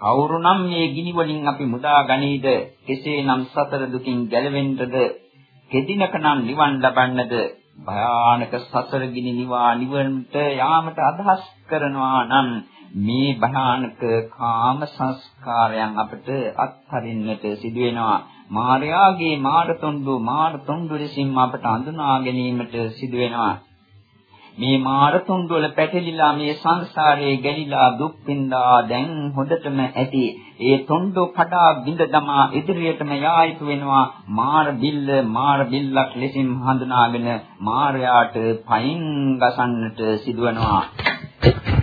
කවුරුනම් මේ ගිනි වලින් අපි මුදා ගනීද? කෙසේනම් සතර දුකින් ගැලවෙන්නද? කෙදිනකනම් නිවන් ලබන්නද? භයානක සසර ගිනි නිවා නිවනට යාමට අදහස් කරනවා නම් මේ භයානක කාම සංස්කාරයන් අපට අත්හරින්නට සිදු වෙනවා. මායාගේ මාරතොණ්ඩු මාරතොණ්ඩු ලෙසින් අපට අඳුනා ගැනීමට සිදු වෙනවා. මේ මාරතුන් වල පැටලිලා මේ සංසාරයේ ගැලිලා දුක් විඳා දැන් හොඳටම ඇති. ඒ තොණ්ඩු කඩා බිඳ දමා ඉදිරියටම යා යුතු වෙනවා. මාර බිල්ල මාර බිල්ලක් ලෙසින් හඳුනාගෙන මාරයාට පයින් ගසන්නට සිදුවනවා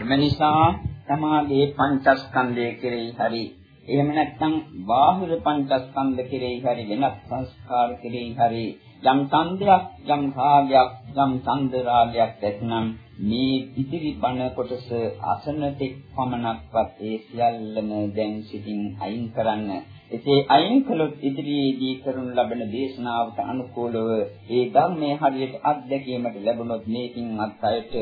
එම නිසා තමාගේ පංචස්කන්ධය කෙරෙහි හරි එහෙම නැත්නම් බාහිර පංචස්කන්ධ කෙරෙහි හරි වෙනත් සංස්කාර කෙරෙහි හරි යම් ඡන්දයක් යම් රාගයක් යම් ඡන්ද රාගයක් ඇතනම් මේ ඉදිරි බණ කොටස අසනතෙක් පමණක්වත් ඒ සියල්ලම දැන් සිටින් අයින් කරන්න. එසේ අයින් කළොත් ඉදිරියේදී කරනු ලබන දේශනාවට අනුකූලව ඒ ධර්මයේ හරියට අත්දැකීමට ලැබුණොත් මේකින් අත්යට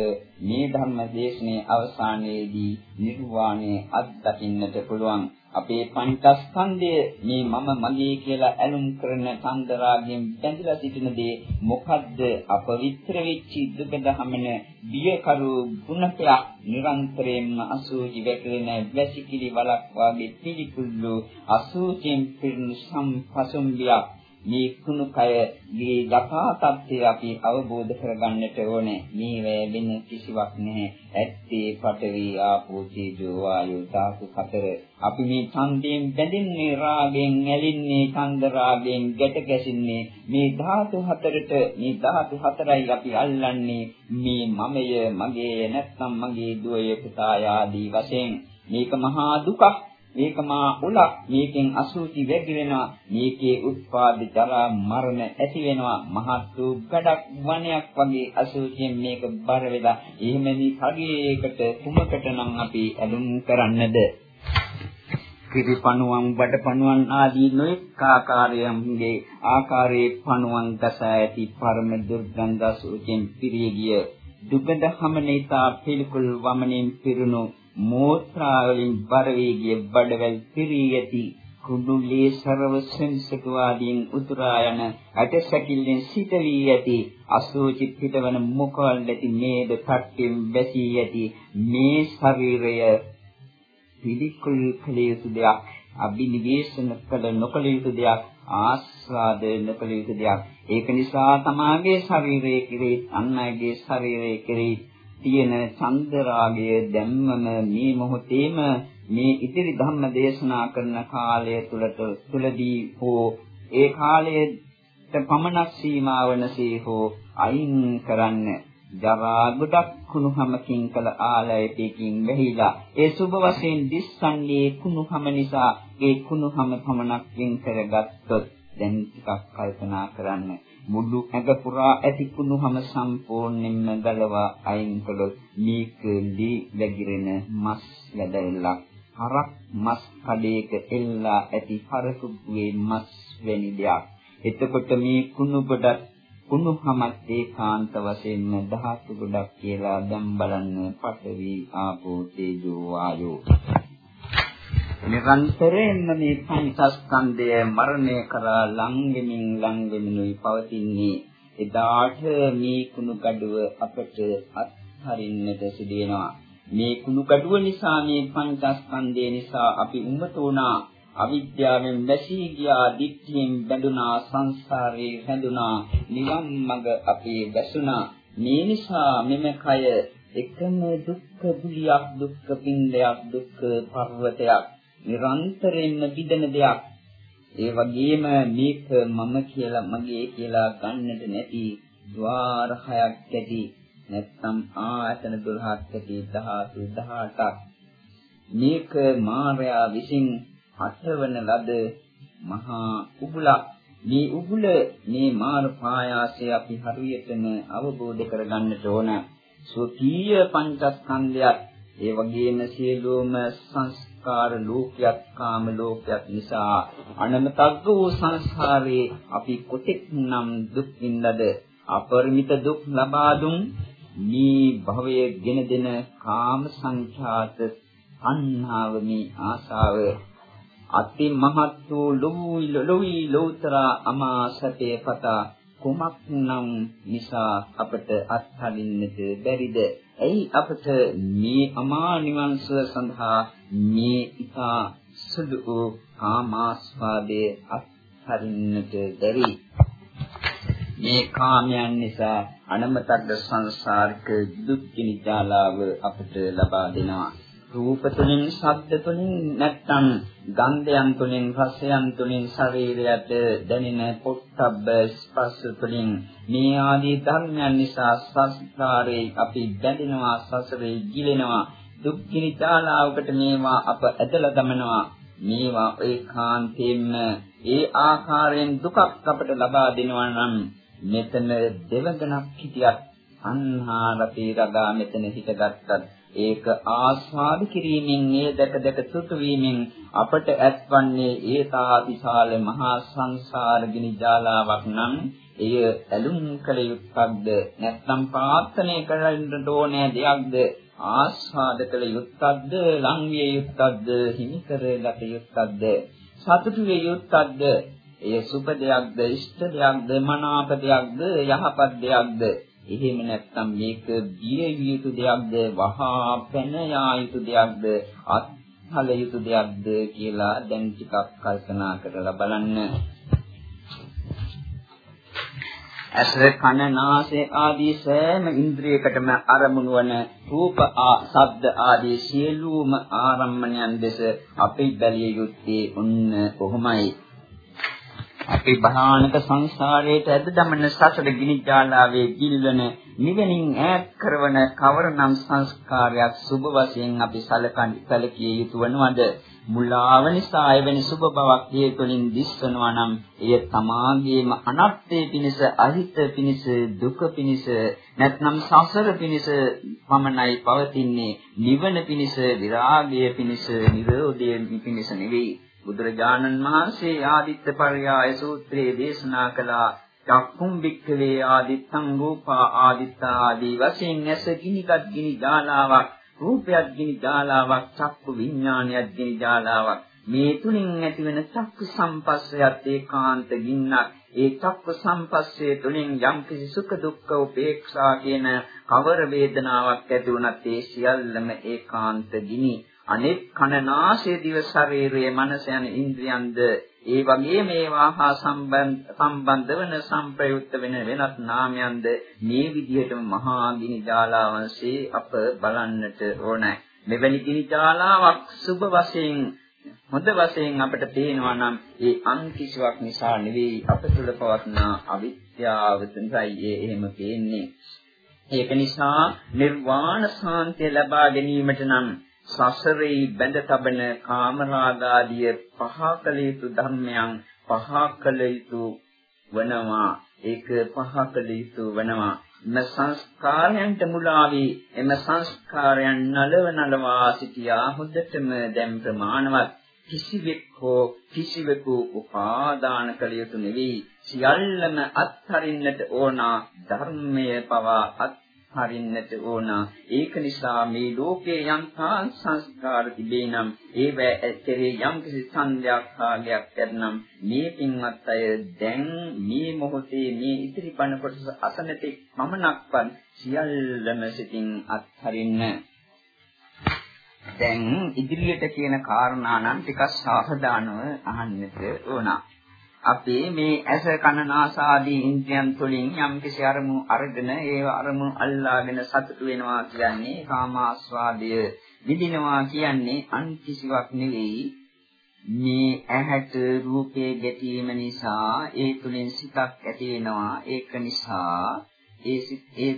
මේ ධර්ම දේශනේ අවසානයේදී නිර්වාණය අත්දකින්නට පුළුවන්. අපේ පංචස්කන්ධය මේ මම මගේ කියලා ඇලුම් කරන චන්දරාගයෙන් බැඳලා සිටින දේ මොකද්ද අපවිත්‍ර වෙච්ච දුකදහමන බියකරු ගුණකයක් නිරන්තරයෙන්ම අසූචි වැටෙන වැසිකිලි වලක් වාගේ පිළිකුල්ලු අසූචින් පිරුණු සම්පසුම්බියක් මේ කුණු කයගේ යථා තත්ත්වය අපි අවබෝධ කරගන්නට ඕනේ. මේ වේ වෙන කිසිවක් නැහැ. ඇත්තේ පඨවි ආපෝ තේජෝ වායෝ ධාතු හතර. අපි මේ ඡන්දයෙන් බැඳින්නේ රාගෙන් ඇලින්නේ ඡන්ද රාගෙන් ගැට ගැසින්නේ මේ ධාතු හතරට මේ ධාතු හතරයි අපි අල්ලන්නේ මේ මමය මගේ නැත්නම් මගේ දුවය පුතා ආදී වශයෙන් මේක මහා දුකක් මේක මා උලක් මේකෙන් අසුචි වැඩි වෙනවා මේකේ උත්පාද ජරා මරණ ඇති වෙනවා මහත් වූ ගඩක් වනයක් වගේ අසුචියෙන් මේක බර වෙලා එහෙම මේ කගේකට කුමකට නම් අපි ඇලුම් කරන්නද? කිරි පණුවන් බඩ පණුවන් ආදී නොඑක ආකාරයන්ගේ ආකාරයේ පණුවන් දස ඇති පරම දුර්ගන්ධ අසුචියෙන් පිරිය ගිය දුගඳ හමනේතා පිළිකුල් වමනෙන් පිරුණු මෝත්‍රා වලින් බර වී ගිය බඩවැල් පිරී ඇති කුඩුලේ ਸਰව සංසක වාදීන් උතුරා යන ඇටසැකිල්ලෙන් සිට වී ඇති අසෝචි පිටවන මුඛවල ඇති මේද තට්ටෙන් බැසී ඇති මේ ශරීරය පිළිකුල් කළ යුතු දෙයක් අභිනිවේෂණ කළ නොකළ යුතු දෙයක් ආස්වාද නොකළ යුතු දෙයක්. ඒක නිසා තමාගේ ශරීරයේ කෙරෙහි අන් අයගේ ශරීරයේ කෙරෙහි තියෙන චන්දරාගය දැම්මම මේ මොහොතේම මේ ඉතිරි ධම්ම දේශනා කරන කාලය තුලට තුලදී හෝ ඒ කාලයට පමණක් සීමා වනසේ හෝ අයින් කරන්න ජරා ගොඩක් කුණුහමකින් කළ ආලයටකින් වැහිලා ඒ සුබ වශයෙන් දිස්සන්නේ කුණුහම නිසා ඒ කුණුහම පමණක් වින් කරගත්තොත් දැන් ටිකක් කල්පනා කරන්න. මුළු ඇඟ පුරා ඇති කුණුහම සම්පූර්ණයෙන්ම ගලවා අයින් කළොත් මේක දී වැగిරෙන මස් යදෙල්ලක් හරක් මස් කඩේක එල්ලා ඇති හරකුගේ මස් වැනි දෙයක්. එතකොට මේ කුණු ගොඩක් කුණුහමත් ඒකාන්ත වශයෙන්ම ධාතු ගොඩක් කියලා දැන් බලන්න පඨවි ආපෝ තේජෝ වායෝ. නිරන්තරයෙන්ම මේ පංචස්කන්ධය මරණය කරා ලං වෙමින් ලං වෙමිනුයි පවතින්නේ. එදාට මේ කුණු gaduව අපට අත්හරින්නට සිදු වෙනවා. මේ කුණු gaduව නිසා මේ පංචස්කන්ධය නිසා අපි උමත වුණා. අවිද්‍යාවෙන් වැසී ගියා දික්තියෙන් බැඳුනා සංසාරේ හැඳුනා නිවන් මඟ අපි වැසුණා මේ නිසා මෙම කය එකම දුක්ඛ බුලියක් දුක්ඛ පින්දයක් දුක්ඛ පර්වතයක්. නිරන්තරයෙන්ම බිඳෙන දෙයක්. ඒ වගේම මේක මම කියලා මගේ කියලා ගන්නට නැති ద్వාර හයක් ඇති නැත්නම් ආයතන 12ක් ඇති ධාතු 18ක් මේක මාර්යා විසින් හටවන ලද මහා උගුලක්. මේ උගුල මේ මාර පායාසය අපි හරියටම අවබෝධ කරගන්නට ඕන. සෝකීය පංචස්කන්ධයත් ඒ වගේම සියලුම සංස්කාර ලෝකයක් කාම ලෝකයක් නිසා අනමතග්ග වූ සංසාරේ අපි කොතෙක් නම් දුක් විඳද අපරිමිත දුක් ලබා දුන් මේ භවයේ ගෙන දෙන කාම සංඛ්‍යාත අන්හාව මේ ආසාව අති මහත් වූ ලොවි ලොවි ලෝතර අමා සතේ පතා කුමක් නම් නිසා අපට අත්හරින්නට බැරිද? ඇයි අපට මේ අමා නිවන්සුව සඳහා මේ ඊතා සුදු වූ කාමාස්වාදයේ අත්හරින්නට බැරි? මේ කාමයන් නිසා අනමතග්ග සංසාරික දුක් කිනිජාලාව අපට ලබා දෙනවා. රූප තුලින්, ශබ්ද තුලින් නැත්නම් ගන්ධයන් තුලින්, රසයන් තුලින් ශරීරයට දැනෙන පොට්ටබ්බ ස්පර්ශ තුලින් මේ ආදී ධර්මයන් නිසා සංස්කාරේ අපි බැඳෙනවා, සසරේ ගිලෙනවා. දුක්ඛිනි තාලාවකට මේවා අප ඇදලා දමනවා. මේවා ඒකාන්තයෙන්ම ඒ ආකාරයෙන් දුකක් අපට ලබා දෙනවා නම් මෙතන දෙවගණක් හිටියත් අන්හාරති රගා මෙතන හිටගත්තත් ඒක ආස්වාද කිරීමෙන් ඒ දැක දැක සුතු වීමෙන් අපට ඇත්වන්නේ ඒ තාතිශාල මහා සංසාර ගිනි ජාලාවක් නම් එය ඇලුම් කළ යුක්තක්ද නැත්නම් ප්‍රාර්ථනා කරන්න ඕනෑ දෙයක්ද? ආස්වාද කළ යුක්තක්ද ලං විය යුක්තක්ද හිමි කරගත යුක්තක්ද සතුටු විය යුක්තක්ද එය සුබ දෙයක්ද? ඉෂ්ට දෙයක්ද? මනාප දෙයක්ද? යහපත් දෙයක්ද? එහෙම නැත්නම් මේක බිය යුතු දෙයක්ද? වහා පැන යා යුතු දෙයක්ද? අත්හල යුතු දෙයක්ද කියලා දැන් ටිකක් කල්පනා කරලා බලන්න. ඇස කන නාසය ආදී සෑම ඉන්ද්‍රියකටම අරමුණු වන රූප ආ ශබ්ද ආදී සියලුම ආරම්මණයන් දෙස අපි බැලිය යුත්තේ උන්න කොහොමයි? අපි භයානක සංසාරයට ඇද දමන සසර ගිනි ජාලාවේ ගිල්වන නිවෙනින් ඈත් කරන කවරනම් සංස්කාරයක් සුබ වශයෙන් අපි සලකන් සැලකිය යුතු වනවද? මුලාව නිසා එවැනි සුබ බවක් හේතුලින් දිස්වනවා නම් එය තමාගේම අනර්ථයේ පිණිස අහිත පිණිස දුක පිණිස නැත්නම් සසර පිණිස පමණයි පවතින්නේ. නිවන පිණිස විරාගය පිණිස නිරෝධය පිණිස නෙවෙයි. බුදුරජාණන් වහන්සේ ආදිත්ත පරයාය සූත්‍රයේ දේශනා කළා චක්කුම් බික්කවේ ආදිත්තං රූපා ආදිත්තා ආදී වශයෙන් ඇස ගිනිගත් ගිනි ජාලාවක් රූපයක් ගිනි ජාලාවක් චක්කු විඥානයක් ගිනි ජාලාවක්. මේ තුنين ඇතිවන චක්ක සම්පස්සයත් ඒකාන්ත ගින්නක්. ඒ චක්ක සම්පස්සේ තුලින් යම් කිසි සුඛ දුක්ඛ උපේක්ෂා කියන කවර වේදනාවක් ඇති වුණත් ඒ සියල්ලම ඒකාන්ත ගිනි. අනෙක් කන නාසය දිව ශරීරයේ මනස යන ඉන්ද්‍රියන්ද ඒ වගේ මේවා හා සම්බන්ධ වන සංප්‍රයුක්ත වෙන වෙනත් නාමයන්ද මේ විදිහටම මහා ගිනි ජාලාවන්සේ අප බලන්නට ඕනේ. මෙවැනි ගිනි ජාලාවක් සුබ වශයෙන් හොඳ වශයෙන් අපට පේනවා නම් ඒ අන් කිසිවක් නිසා නෙවෙයි අප තුළ පවත්නා අවිද්‍යාව තුනයි එහෙම පේන්නේ. ඒක නිසා නිර්වාණ සාන්තිය ලබා ගැනීමට නම් සසරේ බැඳ තබන කාමරාගාදිය පහ කළ යුතු ධර්මයන් පහ කළ යුතු වනවා. ඒක පහ කළ යුතු වනවා. එම සංස්කාරයන්ට මුලාවී එම සංස්කාරයන් නලව නලවා සිටියා. හොද්දටම දැන් ප්‍රමාණවත් කිසිවෙක් හෝ කිසිවෙකු උපාදාන කළ යුතු නෙවෙයි සියල්ලම අත්හරින්නට ඕන ධර්මය පවා අත් හරින්නට ඕන. ඒක නිසා මේ ලෝකේ යම් සංස්කාර තිබේ නම් ඒව ඇතරේ යම් කිසි සංඥාවක් කාගයක් කරනම් මේ පින්වත් අය දැන් මේ මොහොතේ මේ ඉතිරි බණ කොටස අසනතේ මමනක්වත් සියල්ලම සිතින් අත්හරින්න. දැන් ඉදිරියට කියන කාරණා නම් ටිකක් සාවධානව අහන්නට ඕන. අපේ මේ ඇස කන නාස ආදී ඉන්ද්‍රියන් තුළින් යම් කිසි අරමුණු අරගෙන ඒව අරමුණු අල්ලාගෙන සතුටු වෙනවා කියන්නේ කාමාස්වාදය. විඳිනවා කියන්නේ අන් කිසිවක් නෙවෙයි. මේ ඇහැට රූපේ ගැටීම නිසා ඒ තුළින් සිතක් ඇති වෙනවා. ඒක නිසා ඒ ඒ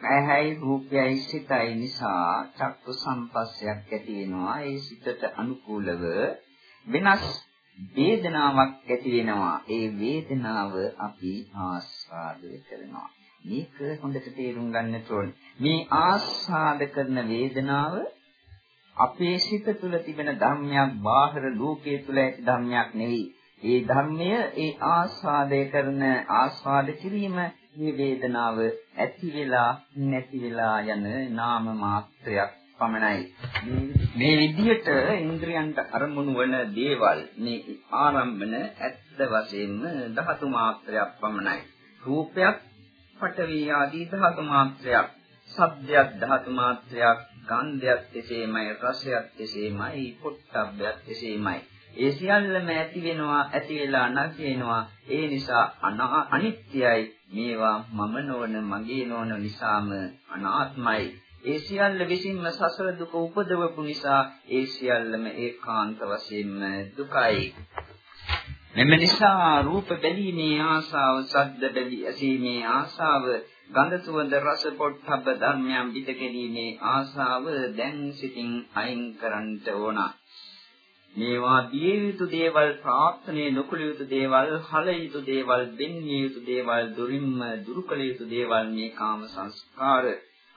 ඇහැයි රූපයයි සිතයි නිසා චක්කු සම්පස්සයක් ඇති වෙනවා. ඒ සිතට අනුකූලව වෙනස් වේදනාවක් ඇති වෙනවා. ඒ වේදනාව අපි ආස්වාදය කරනවා. මේක හොඳට තේරුම් ගන්නට ඕනේ. මේ ආස්වාද කරන වේදනාව අපේ සිත තුළ තිබෙන ධර්මයක් බාහිර ලෝකයේ තුල ඇති ධර්මයක් නෙවෙයි. ඒ ධර්මය ඒ ආස්වාදය කරන ආස්වාද කිරීම මේ වේදනාව ඇති වෙලා නැති වෙලා යන නාම මාත්‍රයක් පමණයි. මේ විදිහට ඉන්ද්‍රයන්ට අරමුණු වන දේවල් මේ ආරම්භන ඇත්ත වශයෙන්ම ධාතු මාත්‍රයක් පමණයි. රූපයක්, පඨවි ආදී ධාතු මාත්‍රයක්, ශබ්දයක් ධාතු මාත්‍රයක්, ගන්ධයක් එසේමයි, රසයක් එසේමයි, පොට්ටබ්බයක් එසේමයි. ඒ සියල්ලම ඇති වෙනවා ඇති වෙලා නැති වෙනවා ඒ නිසා අනිත්‍යයි මේවා මම නොවන මගේ නොවන නිසාම අනාත්මයි ඒ සියල්ල විසින්ම සසර දුක උපදවපු නිසා ඒ සියල්ලම ඒකාන්ත වශයෙන්ම දුකයි. මෙම නිසා රූප බැලීමේ ආසාව සද්ද බැලී ඇසීමේ ආසාව ගන්ධ සුවඳ රස පොට්ටබ්බ ධර්මයන් පිට ගැනීමේ ආසාව දැන් සිතින් අයින් කරන්නට ඕන. මේවා දිය යුතු දේවල් ප්‍රාර්ථනේ නොකළ යුතු දේවල් හල යුතු දේවල් දෙන්නේ යුතු දේවල් දුරින්ම දුරු කළ යුතු දේවල් මේ කාම සංස්කාර.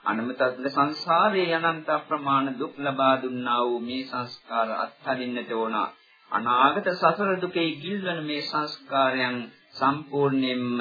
අනමතත්ල සංසාරේ අනන්ත ප්‍රමාණ දුක් ලබා දුන්නා වූ මේ සංස්කාර අත්හරින්නට ඕන. අනාගත සසර දුකේ ගිල්වන මේ සංස්කාරයන් සම්පූර්ණයෙන්ම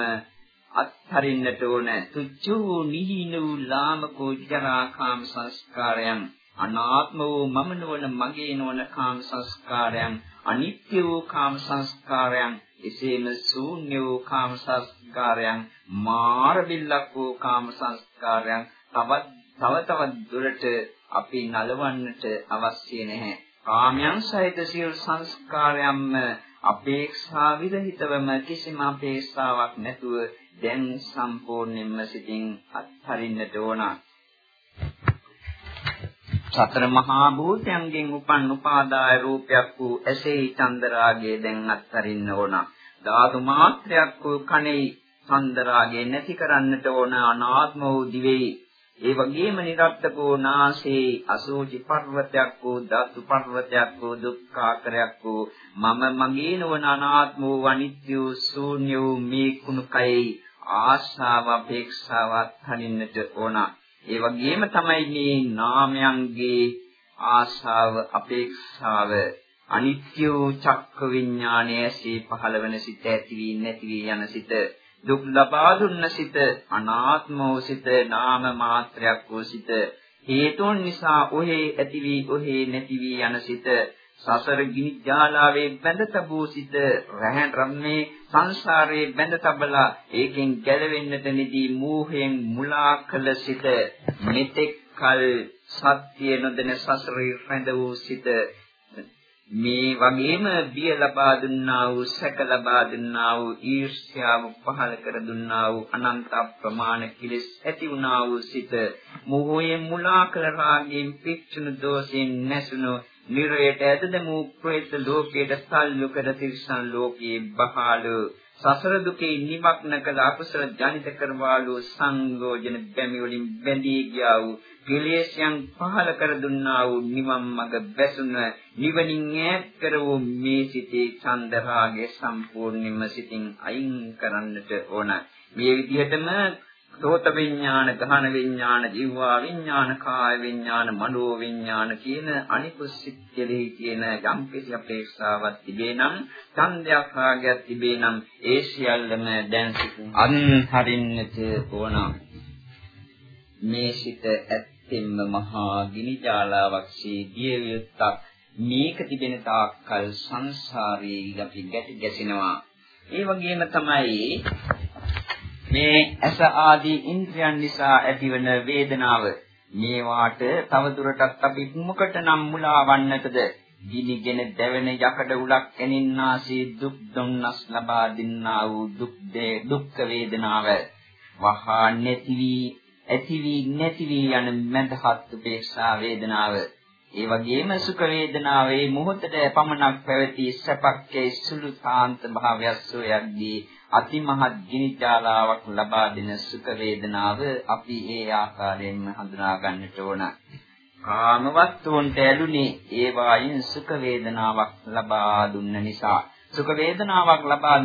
අත්හරින්නට ඕන. තුච්චෝ නිහිනු ලාමකෝ ජරා කාම සංස්කාරයන් අනාත්ම වූ මම නොවන මගේ නොවන කාම සංස්කාරයන් අනිත්‍ය වූ කාම සංස්කාරයන් එසේම ශූන්‍ය වූ කාම සංස්කාරයන් මාර බිල්ලක් වූ කාම සංස්කාරයන් තවත් තව තවත් දුරට අපි නලවන්නට අවශ්‍ය නැහැ. කාමයන් සහිත සියලු සංස්කාරයන්ම අපේක්ෂා විරහිතවම කිසිම අපේක්ෂාවක් නැතුව දැන් සම්පූර්ණයෙන්ම සිතින් අත්හරින්නට ඕන. සතර මහා භූතයන්ගෙන් උපන් උපාදාය රූපයක් වූ ඇසේ චන්දරාගය දැන් අත්හරින්න ඕන. ධාතු මාත්‍රයක් වූ කණේ චන්දරාගය නැති කරන්නට ඕන අනාත්ම වූ දිවේ ඒ වගේම නිරත්තකෝ නාසේ අසෝචි පර්වතයක් වූ ධාතු පර්වතයක් වූ දුක්ඛාකරයක් වූ මම මගේ නොවන අනාත්ම වූ අනිත්‍ය වූ ශූන්‍ය වූ මේ කුණුකයි ආශාව අපේක්ෂාවත් හනින්නට ඕන. ඒ වගේම තමයි මේ නාමයන්ගේ ආශාව අපේක්ෂාව අනිත්‍ය වූ චක්ක විඥානයේ සී පහළ වෙන සිත ඇති වී නැති වී යන සිත දුක් ලබා දුන්න සිත අනාත්ම වූ සිත නාම මාත්‍රයක් වූ සිත හේතුන් නිසා ඔහේ ඇති වී ඔහේ නැති වී යන සිත සසර ගිනි ජාලාවේ බැඳ තබූ සිත රැහන් රම්මේ සංසාරේ බැඳ තබලා ඒකෙන් ගැලවෙන්නට නිදී මෝහයෙන් මුලා කළ සිත මෙතෙක් කල සත්‍ය නොදෙන සසරේ රැඳ වූ සිත මේ වගේම බිය ලබා දුන්නා වූ සැක ලබා දුන්නා වූ ඊර්ෂ්‍යාව පහල කර දුන්නා වූ අනන්ත ප්‍රමාණ කිලස් ඇති වුණා වූ සිත මොහොයේ මුලා කළ රාගයෙන් පිච්චුණු දෝෂයෙන් නැසුණු නිරයට ඇදදමු ප්‍රේත ලෝකයට සල්ලු කර තිරිසන් ලෝකයේ බහාලු. සසර දුකේ නිමග්න කළ අකුසල ජනිත කරවාලු සංගෝජන බැමි වලින් බැඳී ගියා වූ කෙලෙස්යන් පහල කර දුන්නා වූ නිවන් මඟ බැසුන නිවනින් ඈත් කර වූ මේ සිතේ චන්දරාගය සම්පූර්ණයෙන්ම සිතින් අයින් කරන්නට ඕන. මේ විදිහටම සෝත විඥාන, ගහන විඥාන, ජීවා විඥාන, කාය විඥාන, මනෝ විඥාන කියන අනිකුත් සිත් කෙරෙහි කියන යම් කිසි අපේක්ෂාවක් තිබේ නම්, ඡන්දයක් රාගයක් තිබේ නම්, ඒ සියල්ලම දැන් අන්හරින්නට ඕන. මේ සිත ඇත්තෙන්ම මහා ගිනි ජාලාවක් සීදිය යුත්තක් මේක තිබෙන තාක්කල් සංසාරයේ අපි ගැටි ගැසිනවා. ඒ වගේම තමයි මේ ඇස ආදී ඉන්ද්‍රයන් නිසා ඇතිවන වේදනාව මේවාට තවදුරටත් අපි මොකට නම් මුලාවන්නටද? ගිනිගෙන දැවෙන යකඩ උලක් එනින්නාසේ දුක් දුන්නස් ලබා දින්නා වූ දුක් දේ දුක් වේදනාව වහා නැති වී ඇති වී නැති වී යන මඳහත් උපේක්ෂා වේදනාව. ඒ වගේම සුඛ වේදනාවේ මොහොතට පමණක් පැවති සැපක්කේ සුළු සාන්ත භාවයක් සොයද්දී අතිමහත් ගිනිජාලාවක් ලබා දෙන සුඛ වේදනාව අපි ඒ ආකාරයෙන්ම හඳුනා ගන්නට ඕන. කාම වස්තුන්ට ඇලුනේ ඒ වායින් සුඛ වේදනාවක් ලබා දුන්න නිසා සුඛ වේදනාවක් ලබා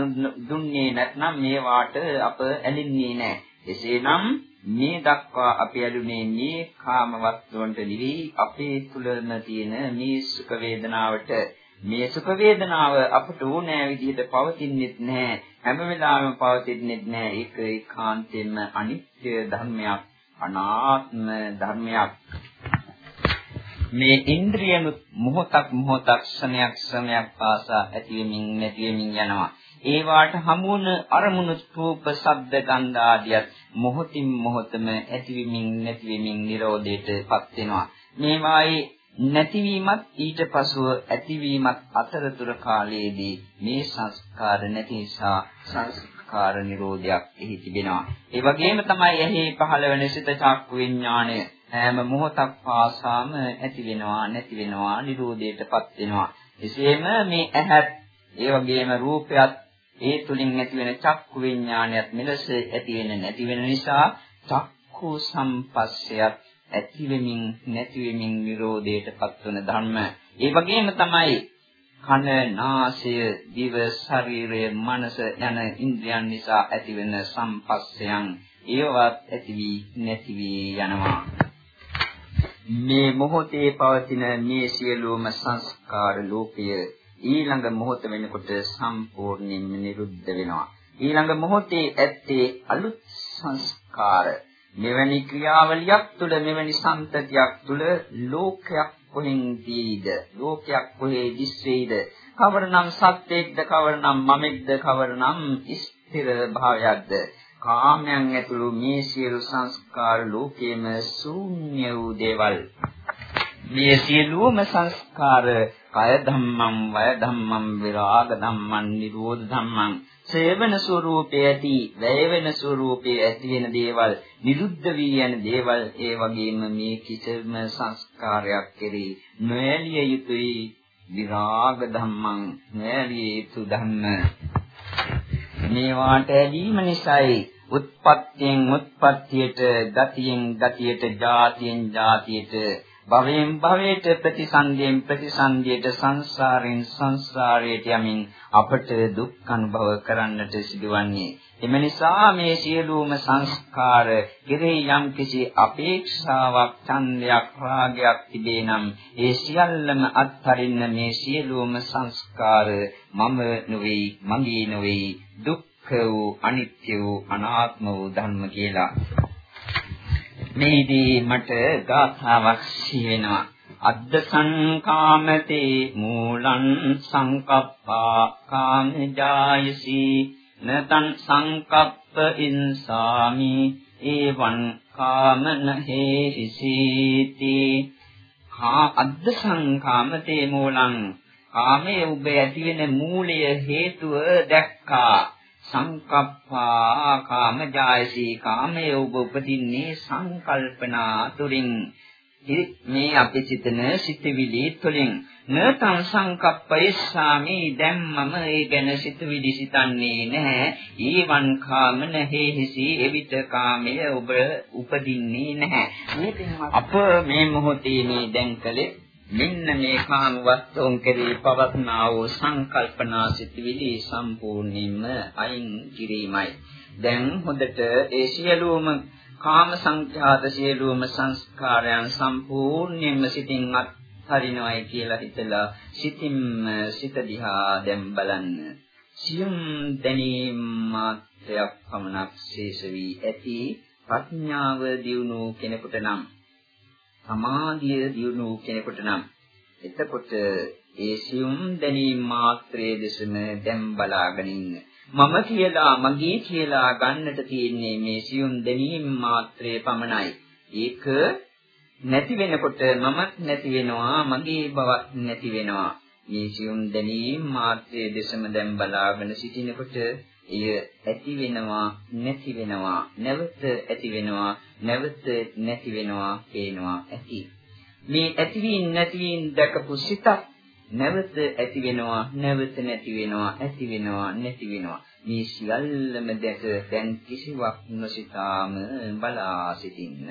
දුන්නේ නැත්නම් මේවාට අප ඇලින්නේ නැහැ. එසේනම් මේ දක්වා අපි ඇලුනේ මේ කාම වස්තුන්ට නෙවෙයි අපේ තුලම තියෙන මේ සුඛ වේදනාවට මේ සුඛ වේදනාව අපට ඕනෑ විදිහට පවතින්නේත් නැහැ හැම වෙලාවෙම පවතින්නේත් නැහැ ඒක ඒකාන්තයෙන්ම අනිත්‍ය ධර්මයක් අනාත්ම ධර්මයක් මේ ඉන්ද්‍රියනු මොහොතක් මොහොතක් ක්ෂණයක් ක්ෂණයක් පාසා ඇතිවෙමින් නැතිවෙමින් යනවා. ඒ වාට හමුවන අරමුණු රූප, ශබ්ද, ගන්ධ ආදියත් මොහොතින් මොහොතම ඇතිවෙමින් නැතිවෙමින් Nirodheටපත් වෙනවා. මේවායේ නැතිවීමත් ඊට පසුව ඇතිවීමත් අතරතුර කාලයේදී මේ සංස්කාර නැති නිසා සංස්කාර නිරෝධයක් එහි තිබෙනවා. ඒ වගේම තමයි එහි පහළ වෙන සිත චක්කු විඥාණය හැම මොහොතක් පාසාම ඇති වෙනවා නැති වෙනවා නිරෝධයටපත් වෙනවා. එසේම මේ ඇහත් ඒ වගේම රූපයත් ඒ තුලින් ඇති වෙන චක්කු විඥානයත් මෙලෙස ඇති වෙන නැති වෙන නිසා චක්කු සම්පස්සයත් ඇති වෙමින් නැති වෙමින් නිරෝධයටපත් වන ධර්ම. ඒ වගේම තමයි කන, නාසය, දිව, ශරීරය, මනස යන ඉන්ද්‍රියන් නිසා ඇතිවෙන සම්පස්සයන් ඒවත් ඇති වී නැති වී යනවා. මේ මොහොතේ පවතින මේ සියලුම සංස්කාර ලෝකය ඊළඟ මොහොත වෙනකොට සම්පූර්ණයෙන්ම නිරුද්ධ වෙනවා. ඊළඟ මොහොතේ ඇත්තේ අලුත් සංස්කාර. මෙවැනි ක්‍රියාවලියක් තුළ මෙවැනි සම්තතියක් තුළ ලෝකයක් කොහෙන් දීද? ලෝකයක් කොහේ දිස්සෙයිද? කවරනම් සත්‍යයක්ද කවරනම් මමෙක්ද කවරනම් ස්ථිර භාවයක්ද? කාමයන් ඇතුළු මේ සියලු සංස්කාර ලෝකයේම ශූන්‍ය වූ දේවල් මේ සියලුම සංස්කාර කය ධම්මං වය ධම්මං විරාග ධම්මං නිරෝධ ධම්මං සේවන ස්වરૂපේ ඇති වැය වෙන ස්වરૂපේ ඇති වෙන දේවල් නිරුද්ධ වී යන දේවල් ඒ වගේම මේ කිසිම සංස්කාරයක් කෙරෙහි නොඇලිය යුතුයි. විරාග ධම්මං නොඇලිය යුතු ධම්ම. මේවාට ඇලීම නිසායි උත්පත්තියෙන් උත්පත්තියට ගතියෙන් ගතියට ජාතියෙන් ජාතියට භවයෙන් භවයට ප්‍රතිසන්දියෙන් ප්‍රතිසන්දියට සංසාරයෙන් සංසාරයට යමින් අපට දුක් අනුභව කරන්නට සිදුවන්නේ. එම නිසා මේ සියලුම සංස්කාර කෙරෙහි යම් කිසි අපේක්ෂාවක් ඡන්දයක් රාගයක් තිබේ නම් ඒ සියල්ලම අත්හරින්න මේ සියලුම සංස්කාර මම නොවේ මගේ නොවේ දුක් වූ අනිත්‍ය වූ අනාත්ම වූ ධර්ම කියලා. මේදී මට ගාථාවක් සිවෙනවා අද්ද සංකාමතේ මූලං සංකප්පා කාමජායසි නතං සංකප්ප ඉන්සාමි ඒවං කාමන හේසිති කා අද්ද සංකාමතේ මූලං කාමයේ ඔබ ඇතිවෙන මූලය හේතුව දැක්කා. සංකප්පා කාමජායසී කාමයේ ඔබ උපදින්නේ සංකල්පනා තුලින්. මේ අපි සිතන සිතවිලි තුලින්. නතං සංකප්පයස්සාමි. දැන් මම ඒ ගැන සිතවිලි සිතන්නේ නැහැ. ඊවන් කාමන හේහිසි. එවිට කාමය ඔබ උපදින්නේ නැහැ. අප මේ මොහොතේ මේ දැන් කලේ මෙන්න මේ කාම වස්තුන් කෙරෙහි පවත්නා වූ සංකල්පනා සිටිවිලි සම්පූර්ණයෙන්ම අයින් කිරීමයි. දැන් හොඳට ඒ සියලුම කාම සංඛ්‍යාත සියලුම සංස්කාරයන් සම්පූර්ණයෙන්ම සිතින් අත්හරිනවයි කියලා හිතලා සිතින්ම සිත දිහා දැන් බලන්න. සියුම් දැනීම මාත්‍රයක් පමණක් ශේෂ වී ඇති ප්‍රඥාව දියුණු කෙනෙකුට නම් සමාධිය දියුණු කෙනෙකුට නම් එතකොට ඒ සියුම් දැනීම මාත්‍රයේ දෙසම දැන් බලාගෙන ඉන්න. මම කියලා මගේ කියලා ගන්නට තියෙන්නේ මේ සියුම් දැනීම මාත්‍රයේ පමණයි. ඒක නැති වෙනකොට මමත් නැති වෙනවා මගේ බවක් නැති වෙනවා. මේ සියුම් දැනීම මාත්‍රයේ දෙසම දැන් බලාගෙන සිටිනකොට එය ඇති වෙනවා නැති වෙනවා නැවත ඇති වෙනවා නැවත නැති වෙනවා පේනවා ඇති. මේ ඇතිවීම නැතිවීම දැකපු සිතක් නැවත ඇති වෙනවා නැවත නැති වෙනවා ඇති වෙනවා නැති වෙනවා. මේ සියල්ලම දැක දැන් කිසිවක් නොසිතාම බලා සිටින්න.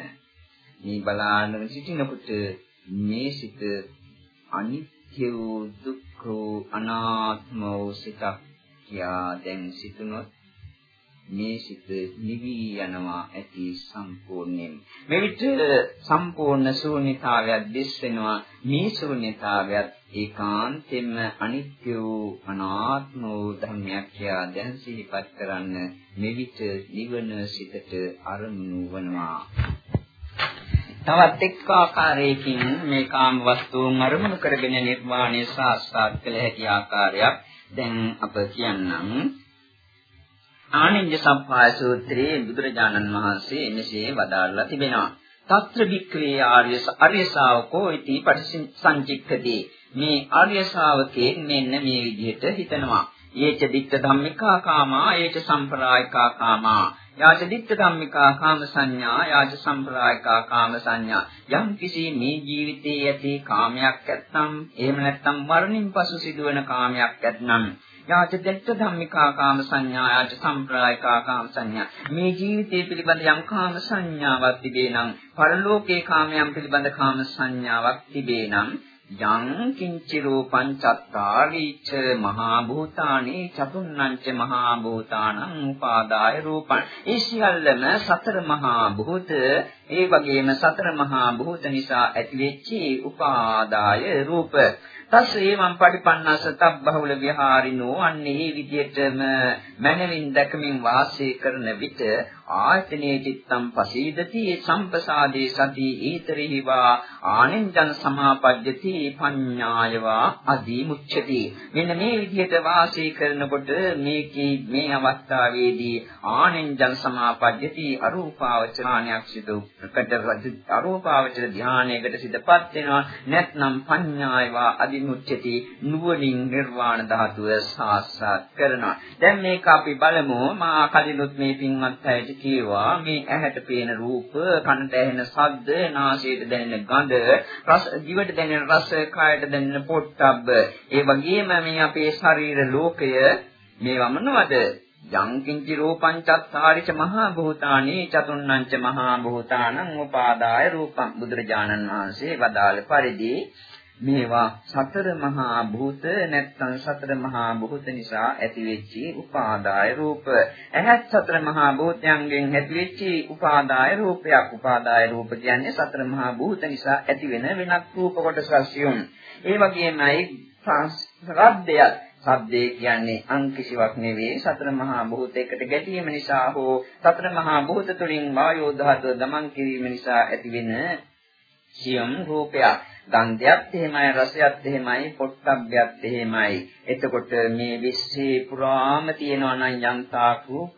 මේ බලාගෙන සිටිනකොට මේ සිත අනිත්‍ය වූ දුක්ඛ වූ අනාත්ම වූ සිතක් කියා දැන් සිතුනොත් මේ සිත නිවි යනවා ඇති සම්පූර්ණයෙන්. මේ විට සම්පූර්ණ ශූන්‍යතාවයක් දිස් වෙනවා. මේ ශූන්‍යතාවයත් ඒකාන්තයෙන්ම අනිත්‍ය වූ අනාත්ම වූ ධර්මයක් කියා දැන් සිහිපත් කරන්න මේ විට නිවන සිතට අරමුණු වනවා. තවත් එක් ආකාරයකින් මේ කාම වස්තුන් අරමුණු කරගෙන නිර්වාණය සාක්ෂාත් කළ හැකි ආකාරයක් දැන් අප කියන්නම් ආනන්ද සම්පාය සූත්‍රයේ බුදුරජාණන් වහන්සේ මෙසේ වදාළා තිබෙනවා. తත්‍ර වික්‍රේ ආර්ය ආර්ය ශාවකෝ इति පටිසංචික්කදී මේ ආර්ය ශාවකේ මෙන්න මේ විදිහට හිතනවා. යේච දික්ක ධම්මිකා කාමා යේච සම්ප්‍රායිකා කාමා යාච ditta ධම්මිකා කාම සංඥා යාච සම්ප්‍රායිකා කාම සංඥා යම් කිසි මේ ජීවිතයේ ඇති කාමයක් ඇත්නම් එහෙම නැත්නම් මරණින් පසු සිදුවන කාමයක් ඇත්නම් යාච දෙත්ත ධම්මිකා කාම සංඥා යාච සම්ප්‍රායිකා කාම සංඥා මේ ජීවිතය පිළිබඳ යම් කාම සංඥාවක් තිබේ නම් පරලෝකේ කාමයන් පිළිබඳ කාම සංඥාවක් තිබේ නම් යං කිංචි රූපං චත්තාරිච මහා භූතානි චතුන්නංච මහා භූතානං උපාදාය රූපං. ඒ සියල්ලම සතර මහා භූත ඒ වගේම සතර මහා භූත නිසා ඇතිවෙච්ච උපාදාය රූප. තස් ඒවම් පටිපන්නස තබ්බහුල විහාරිනෝ අන්නේ විදියටම මනමින් දැකමින් වාසය කරන විට ආයතනේ චිත්තම් පසීදති සම්පසාදේ සති ඊතරිහිවා ආනෙන්ජන් සමාපජ්ජති පඤ්ඤායවා අදීමුච්ඡති මෙන්න මේ විදිහට වාසය කරනකොට මේකේ මේ අවස්ථාවේදී ආනෙන්ජන් සමාපජ්ජති අරූපාවචරණයක් සිදු ප්‍රකට අරූපාවචර ධානයකට සිදපත් වෙනවා. නැත්නම් පඤ්ඤායවා අදීමුච්ඡති නුවණින් නිර්වාණ ධාතුව සාක්ෂාත් කරනවා. දැන් මේක අපි බලමු. මා කලිනුත් මේ පින්වත් අයට කියවා මේ ඇහැට පේන රූප, කනට ඇහෙන ශබ්ද, නාසයට දැනෙන ගඳ, රස, දිවට දැනෙන රස, කායට දැනෙන පොට්ටබ්බ. ඒ වගේම මේ අපේ ශරීර ලෝකය මේවා මොනවද? යං කිංචි රූපං චත්තාරිච මහා භූතානි චතුන්නංච මහා භූතානං උපාදාය රූපං බුදුරජාණන් වහන්සේ වදාළ පරිදි මේවා සතර මහා භූත නැත්නම් සතර මහා භූත නිසා ඇතිවෙච්ච උපාදාය රූප. ඇහත් සතර මහා භූතයන්ගෙන් ඇතිවෙච්ච උපාදාය රූපයක්. උපාදාය රූප කියන්නේ සතර මහා භූත නිසා ඇතිවෙන වෙනත් රූප කොටසක් ඒ වගේමයි ශබ්දයක් ශබ්දේ කියන්නේ අං කිසිවක් නෙවෙයි සතර මහා භූතයකට ගැටීම නිසා හෝ සතර මහා භූත තුලින් වායෝ ධාතුව දමන් කිරීම නිසා ඇතිවෙන සියම් රූපයක් ගන්ධයත් එහෙමයි රසයත් එහෙමයි පොට්ටබ්බයත් එහෙමයි. එතකොට මේ විශ්ේ පුරාම තියෙනවා නම් යන්තා රූප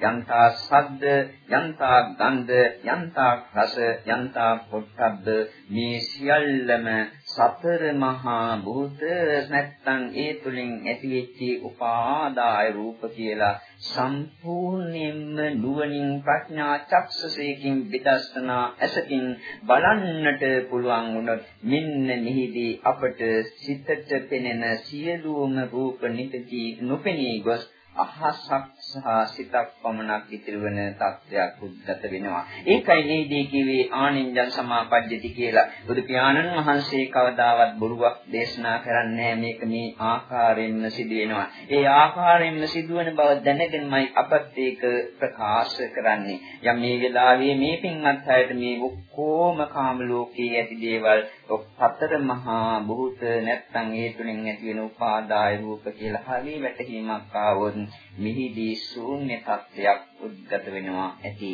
යන්තා ශබ්ද යන්තා ගන්ධ යන්තා රස යන්තා පොට්ටබ්බ මේ සියල්ලම සතර මහා භූත නැත්තම් ඒ තුලින් ඇතිවෙච්ච උපාදාය රූප කියලා සම්පූර්ණයෙන්ම නුවණින් ප්‍රඥා චක්ෂසේකින් විදර්ශනා ඇසකින් බලන්නට පුළුවන් වුණොත් මෙන්න මෙහිදී අපට සිතට පෙනෙන සියලුම රූප නිතී නොපෙනී ගොස් අහසක් සහ සිතක් පමණක් ඉතිරි වෙන තත්ත්වයක් උද්ගත වෙනවා. ඒකයි නේදී කිව්වේ ආනින්ජන් සමාපජ්ජති කියලා. බුදු පියාණන් වහන්සේ කවදාවත් බොරුවක් දේශනා කරන්නේ මේක මේ ආකාරයෙන්ම සිදු වෙනවා. ඒ ආකාරයෙන්ම සිදුවන බව දැනගෙනමයි අපත් ඒක ප්‍රකාශ කරන්නේ. යම් මේ වෙලාවේ මේ පින්වත් අයට මේ ඔක්කොම කාම ලෝකයේ ඇති දේවල් හතර මහා භූත නැත්තම් ඒ තුලින් ඇති වෙන උපාදාය රූප කියලා හරි වැටහීමක් ආවොත් මිහිදී ශූන්‍ය තත්ත්වයක් උද්ගත වෙනවා ඇති.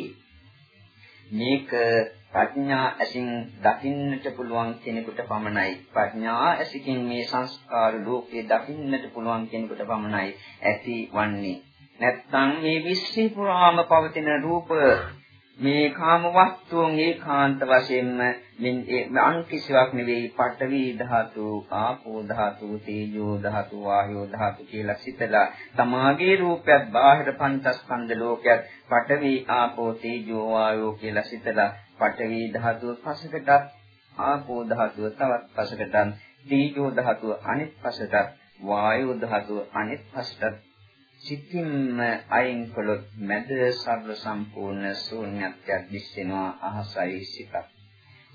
මේක ප්‍රඥා ඇසින් දකින්නට පුළුවන් කෙනෙකුට පමණයි. ප්‍රඥා ඇසින් මේ සංස්කාර ලෝකේ දකින්නට පුළුවන් කෙනෙකුට පමණයි ඇති වන්නේ. නැත්තම් මේ විශ්ව පුරාම පවතින රූප මේ කාම වස්තුන් ඒකාන්ත වශයෙන්ම මෙන් අන් කිසිවක් නෙවෙයි. පඨවි ධාතු, ආපෝ ධාතු, තේජෝ ධාතු, වායෝ ධාතු කියලා සිතලා තමාගේ රූපයත් බාහිර පංචස්කන්ධ ලෝකයක් පඨවි, ආපෝ, තේජෝ, වායෝ කියලා සිතලා පඨවි ධාතුව පසකට ආපෝ ධාතුව තවත් පසකටත් තීජෝ ධාතුව අනිත් පසටත් වායෝ ධාතුව අනිත් පසටත් සිතින්ම අයින් කළොත් මැද සර්ව සම්පූර්ණ ශූන්‍යත්වයක් දිස්සෙනවා අහසයි සිතක්.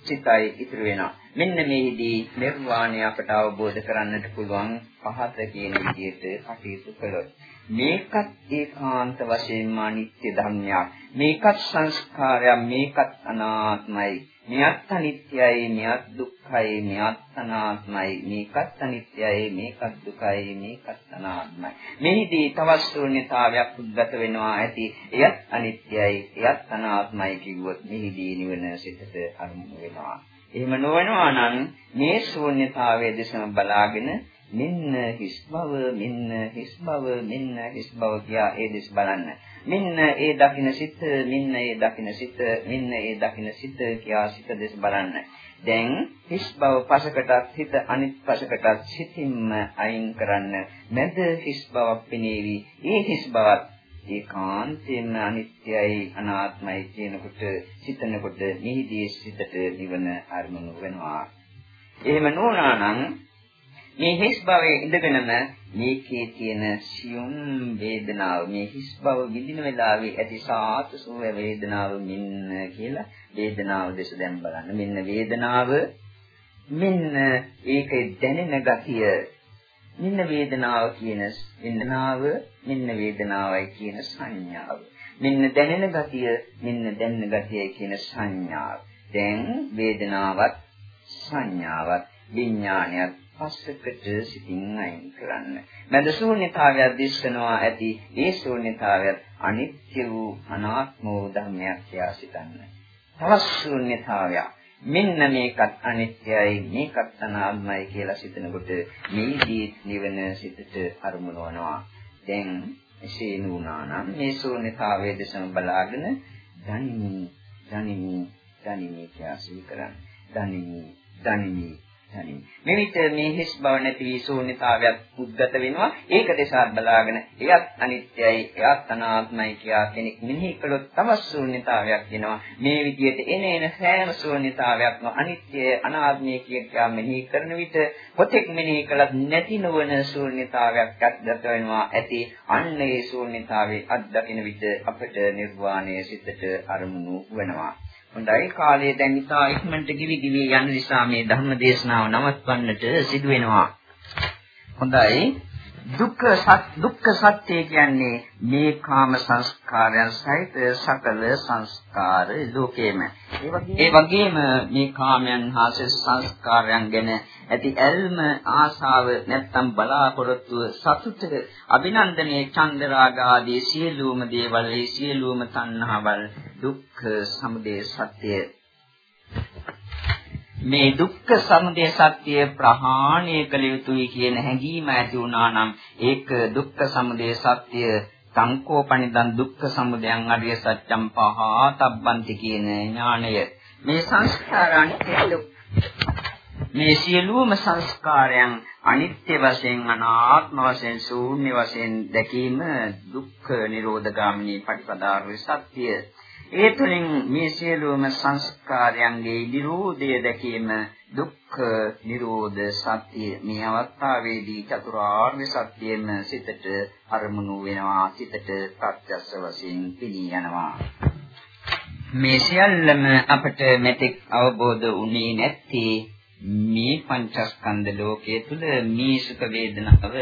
සිතයි ඉතුරු වෙනවා. මෙන්න මේෙහිදී නිර්වාණය අපට අවබෝධ කරන්නට පුළුවන් පහත කියන විදිහට කටයුතු කළොත්. මේකත් ඒකාන්ත වශයෙන්ම අනිත්‍ය ධර්මයක්. මේකත් සංස්කාරයක්. මේකත් අනාත්මයි. මෙයත් අනිත්‍යයි මෙයත් දුක්ඛයි මෙයත් අනාත්මයි මේකත් අනිත්‍යයි මේකත් දුකයි මේකත් අනාත්මයි. මෙහිදී තවත් ශූන්‍යතාවයක් උද්ගත වෙනවා ඇති. එයත් අනිත්‍යයි එයත් අනාත්මයි කිව්වොත් මෙහිදී නිවන සිතට අරමුණු වෙනවා. එහෙම නොවනවා නම් මේ ශූන්‍යතාවයේ දෙසම බලාගෙන මෙන්න හිස් බව මෙන්න හිස් බව මෙන්න හිස් බව කියා ඒ දෙස බලන්න. මෙන්න ඒ දකින්න සිත මෙන්න ඒ දකින්න සිත මෙන්න ඒ දකින්න සිත කියා සිත දෙස බලන්න. දැන් හිස් බව පසකටත් හිත අනිත් පසකටත් සිතින්ම අයින් කරන්න. මැද හිස් බවක් පෙනේවි. ඒ හිස් බවත් ඒකාන්තයෙන්ම අනිත්‍යයි අනාත්මයි කියනකොට සිතනකොට නිහිදී සිතට නිවන අරමුණු වෙනවා. එහෙම නොවනා නම් මේ හිස් භවයේ ඉඳගෙනම මේකේ තියෙන සියුම් වේදනාව මේ හිස් භව විඳින වෙලාවේ ඇති සාතුසෝ වේදනාව මෙන්න කියලා වේදනාව දෙස දැන් බලන්න. මෙන්න වේදනාව මෙන්න ඒකේ දැනෙන ගතිය මෙන්න වේදනාව කියන වේදනාව මෙන්න වේදනාවයි කියන සංඥාව. මෙන්න දැනෙන ගතිය මෙන්න දැනෙන ගතියයි කියන සංඥාව. දැන් වේදනාවත් සංඥාවත් විඥානයත් පස්සකට සිතින් අයින් කරන්න. මැද ශූන්‍යතාවයක් දිස්සනවා ඇති ඒ ශූන්‍යතාවයත් අනිත්‍ය වූ අනාත්ම වූ ධර්මයක් කියලා සිතන්න. තවත් ශූන්‍යතාවයක් මෙන්න මේකත් අනිත්‍යයි මේකත් අනාත්මයි කියලා සිතනකොට මේදී නිවන සිතට අරමුණු වෙනවා. දැන් එසේ නුණා නම් මේ ශූන්‍යතාවයේ දෙසම බලාගෙන දනිමි දනිමි දනිමි කියලා සිහි කරන්න. දනිමි දනිමි යන්නේ. මේ විට මේ හිස් බව නැති වී ශූන්‍යතාවයක් උද්ගත වෙනවා. ඒක දෙසා බලාගෙන එයත් අනිත්‍යයි, එයත් අනාත්මයි කියා කෙනෙක් මෙනෙහි කළොත් තවත් ශූන්‍යතාවයක් එනවා. මේ විදිහට එන එන සෑම ශූන්‍යතාවයක්ම අනිත්‍යය, අනාත්මය කියා මෙනෙහි කරන විට කොතෙක් මෙනෙහි කළත් නැති නොවන ශූන්‍යතාවයක් අත්දැක වෙනවා. ඇති අන්න ඒ ශූන්‍යතාවේ අත්දකින විට අපට නිර්වාණය සිතට අරමුණු වෙනවා. හොඳයි කාලය දැන් ඉතා ඉක්මනට ගිවි ගිවි යන නිසා මේ ධර්ම දේශනාව නවත්වන්නට සිදු වෙනවා. හොඳයි දුක්ඛ සත් දුක්ඛ සත්‍ය කියන්නේ මේ කාම සංස්කාරයන් සහිත සකල සංස්කාර ලෝකේම. ඒ වගේම මේ කාමයන් හා සංස්කාරයන් ගැන ඇති ඇල්ම ආශාව නැත්තම් බලාපොරොත්තු සතුට අභිනන්දනයේ චන්දරාග ආදී සියලුම දේවල් ඒ සියලුම තණ්හාවල් දුක්ඛ සමුදය සත්‍ය මේ දුක්ඛ සමුදය සත්‍ය ප්‍රහාණය කළ යුතුයි කියන හැඟීම ඇති වුණා නම් ඒක දුක්ඛ සමුදය සත්‍ය සංකෝපනිදන් දුක්ඛ සමුදයන් අරිය සත්‍යම් පහතබ්බන්ති කියන ඥාණය. මේ සංස්කාර අනිත්‍ය මේ සියලුම සංස්කාරයන් අනිත්‍ය වශයෙන් අනාත්ම වශයෙන් ශූන්‍ය වශයෙන් දැකීම දුක්ඛ නිරෝධ ගාමිනී පටිපදාර්ය සත්‍ය. ඒ තුළින් මේ සියලුම සංස්කාරයන්ගේ නිරෝධය දැකීම දුක්ඛ නිරෝධ සත්‍ය මේ අවස්ථාවේදී චතුරාර්ය සත්‍යයෙන් සිතට අරමුණු වෙනවා සිතට ප්‍රත්‍යක්ෂ වශයෙන් පිළි යනවා. මේ සියල්ලම අපට මෙතෙක් අවබෝධ වුණේ නැත්තේ මේ පංචස්කන්ධ ලෝකයේ තුල මේ සුඛ වේදනාව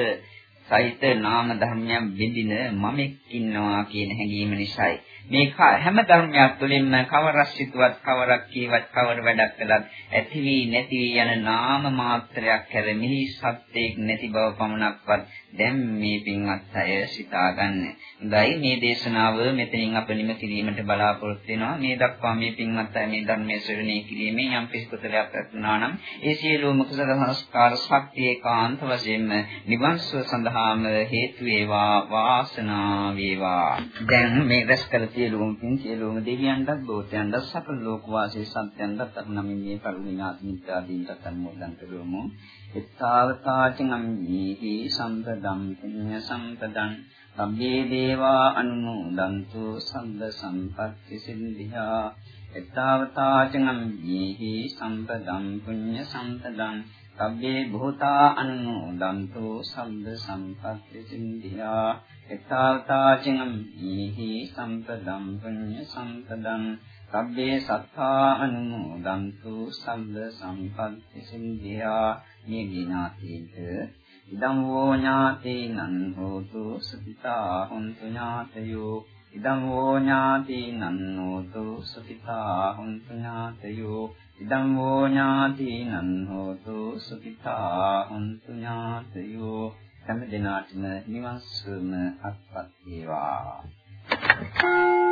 සහිත නාම ධර්මයන් විඳින මමෙක් ඉන්නවා කියන හැඟීම නිසායි. මේ හැම ධර්මයක් තුළින්ම කවරක් සිටුවත් කවරක් කීවත් කවර වැඩක් කළත් ඇති වී නැති වී යන නාම මාත්‍රයක් හැර මිහි සත්‍යයක් නැති බව පමණක්වත් දැන් මේ පින්වත් අය සිතාගන්න. හොඳයි මේ දේශනාව මෙතනින් අප නිම කිරීමට බලාපොරොත්තු වෙනවා. මේ දක්වා මේ පින්වත් අය මේ ධර්මයේ ශ්‍රවණය කිරීමෙන් යම් පිස්කුතලයක් ලැබුණා නම් ඒ සියලුම කුසල සංස්කාර ශක්තිය කාන්ත වශයෙන්ම නිවන් සුව සඳහාම හේතු වේවා වාසනාව වේවා. දැන් මේ රැස් කළ සියලුම පින් සියලුම දෙවියන්ටත් බෝධයන්ටත් සකල ලෝක වාසී සත්‍යයන්ටත් අනුනමින් මේ කරුණාත් මිත්‍යාදීන්ටත් අනුමෝදන් කරමු. එත්තාවතාචං අම්මේහි සම්පදම් පුඤ්ඤ සම්පදං සම්මේ දේවා අනුමෝදන්තු සම්ද සම්පත්ති සිද්ධා. එත්තාවතාචං යේහි සම්පදම් පුඤ්ඤ සම්පදම්. සබ්බේ භූතා අනුමෝදන්තු සම්බ සම්පත්ති සින්දියා එත්තාවතාචං යේහි සම්පදම් පුඤ්ඤ සම්පදම්. සබ්බේ සත්තා අනුමෝදන්තු සම්බ සම්පත්ති සින්දියා මේ ගිනාතේත ඉදං වූ ඥාතේනං හෝතු සුඛිතා හොන්තු ඥාතයෝ ඉදං වූ ඥාතේනං හෝතු සුඛිතා හොන්තු ඥාතයෝ ඉදං වූ ඥාතේනං හෝතු සුඛිතා හොන්තු ඥාතයෝ හැම දිනාටම නිවන් සුවම අත්පත් වේවා Thank you.